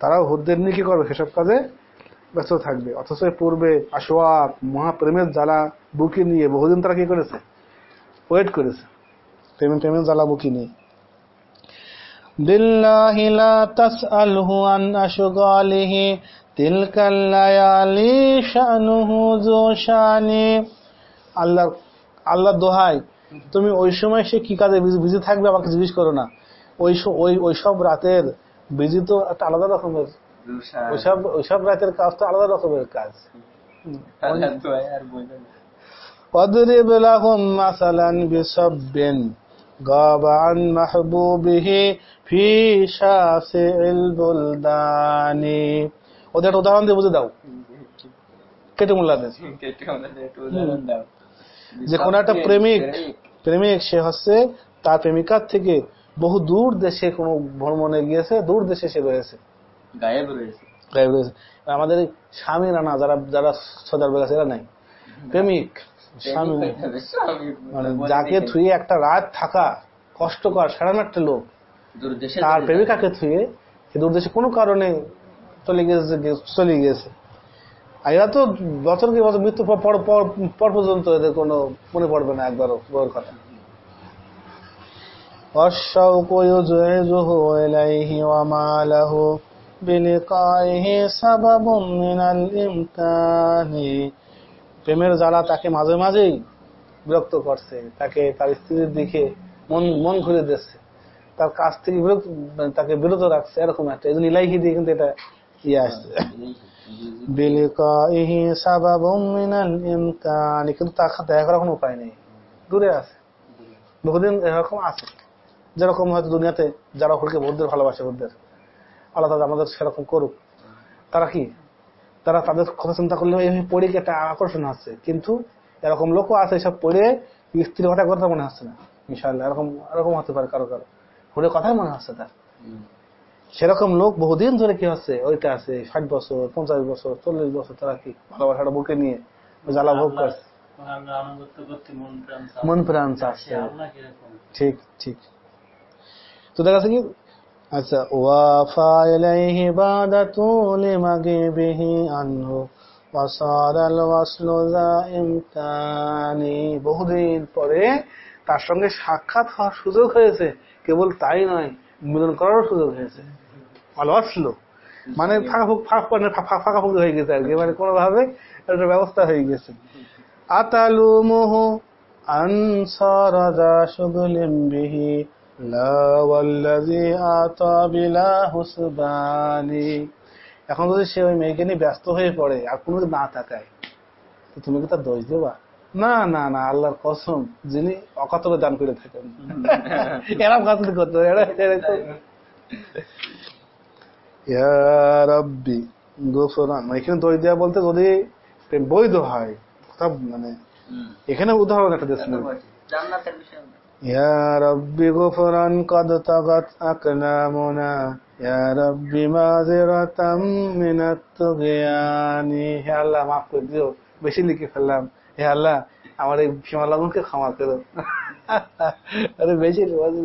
তারাও হুদ্দের নিয়ে কি করবে সেসব কাজে ব্যস্ত থাকবে অথচ এর পূর্বে আসোয়াক মহাপ্রেমের জ্বালা বুকে নিয়ে বহুদিন তারা কি করেছে ওয়েট করেছে প্রেমে প্রেমের জ্বালা বুকি নিয়ে بالله لا تسأله عن أشغاله تلك الليالي شأنه ذو شان আল্লাহ আল্লাহ দোহাই তুমি ওই সময় সে কি কাজে বিজি থাকবে আমাকে জিজ্ঞেস করো না ওই স- ওই ওইসব রাতের বিজি তো একটা আলাদা রকমের রুষা ওইসব ওইসব রাতের কাজ তো আলাদা রকমের কাজ আল্লাহ তো আর বলবে না واضرب لهم مثلا بسب غاب عن محبوبه في شاسع البلدان ওদের একটা উদাহরণ দিয়ে বুঝে দাও কেটে মোল্লা দেশ কেটে আমাদের একটু উদাহরণ দাও যে কোনো একটা প্রেমিক প্রেমিক সে হচ্ছে তার প্রেমিকার থেকে বহু দূর দেশে কোনো ভ্রমণে গিয়েছে দূর দেশে সে রয়েছে। গায়েব রয়েছে। গায়েব রয়েছে। আমাদের স্বামীরা না যারা যারা সদার বেগাছে এরা নাই। প্রেমিক স্বামী। মানে যাকে থুয়ে একটা রাত থাকা কষ্টকর সারানো একটা লোক তার প্রেমিকাকে থুয়ে দূর দেশে কোনো কারণে চলে গেছে চলে গিয়েছে। এরা তো বছর কি বছর মৃত্যু পর পর- পর- পর পর্যন্ত এদের কোনো মনে পড়বে না একবারও বউয়ের কথা। والشوق يزعجه إليه وما له بلقائه سبب من الإمكان প্রেমের জ্বালা তাকে মাঝে মাঝেই বিরক্ত করছে তাকে তার স্ত্রীর দিকে মন মন ঘুরে দিচ্ছে তার কাছ থেকে বিরক্ত মানে তাকে বিরত রাখছে এরকম একটা এই জন্য ইলাইহি দিয়ে কিন্তু এটা ইয়ে আসছে বিলিকাইহি সাবাবুম মিনাল ইমকানি কিন্তু তার সাথে দেখা করার কোনো উপায় নেই দূরে আছে বহুদিন এরকম আছে যেরকম হয়তো দুনিয়াতে যারা হলকে ভোটদের ভালোবাসে ভোটদের আল্লাহ তালা আমাদের সেরকম করুক। তারা কি? তারা তাদের কথা চিন্তা করলে এইভাবে পড়ে কি একটা আকর্ষণ আছে। কিন্তু এরকম লোকও আছে সব পড়ে স্ত্রীর কথা কথা মনে হচ্ছে না। ইনশাল্লাহ এরকম এরকম হতে পারে কারও কারও। পড়ে কথাই মনে হচ্ছে তার। সেরকম লোক বহুদিন ধরে কি হচ্ছে? ওইটা আছে ষাট বছর পঞ্চাশ বছর চল্লিশ বছর তারা কি ভালোবাসাটা বুকে নিয়ে জ্বালা ভোগ করছে মন প্রাণ। চাচ্ছে। ঠিক ঠিক। তোদের কাছে কি? আচ্ছা ওয়াফা ইলাইহি বাদাতু লিমাগিবিহি আনহু ওয়াসারাল ওয়াসলু ইমকানি বহুদিন পরে তার সঙ্গে সাক্ষাৎ হওয়ার সুযোগ হয়েছে। কেবল তাই নয় মিলন করার সুযোগ হয়েছে। আল ওয়াসলু মানে, মানে ফাঁকা ফুক হয়ে গেছে আর কি মানে কোনো ভাবে একটা ব্যবস্থা হয়ে গেছে। আতালু মোহ আনসারা সুগলিম বিহি لا والذي أعطى بلا حسبان এখন যদি সে ওই মেয়েকে নিয়ে ব্যস্ত হয়ে পড়ে আর কোনো না তাকায় তো তুমি কি তার দোষ দেবা না না না আল্লাহর কসম যিনি অকাতরে দান করে থাকেন এরম কাজ করতে হবে, এরা এরা তো- ইয়া রাব্বি গোফরান এখানে দোষ দেওয়া বলতে যদি প্রেম বৈধ হয় সব মানে এখানে উদাহরণ একটা দিয়েছেন জান্নাতের বিষয় না। يا رب غفرا قد طغت أقلامنا يا رب معذرة من الطغيان হে আল্লাহ মাফ করে দিও বেশি লিখে ফেললাম হে আল্লাহ আমার এই সীমালঙ্ঘনকে ক্ষমা করো আরে বেশি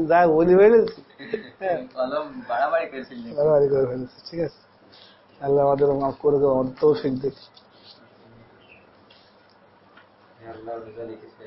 যা বলি ফেলেছি হ্যাঁ, কলম বাড়াবাড়ি করেছিলেন বাড়াবাড়ি করে ফেলেছি ঠিক আছে আল্লাহ আমাদের মাফ করে দেবো আমাদের তৌফিক দেখি আল্লাহ লিখেছে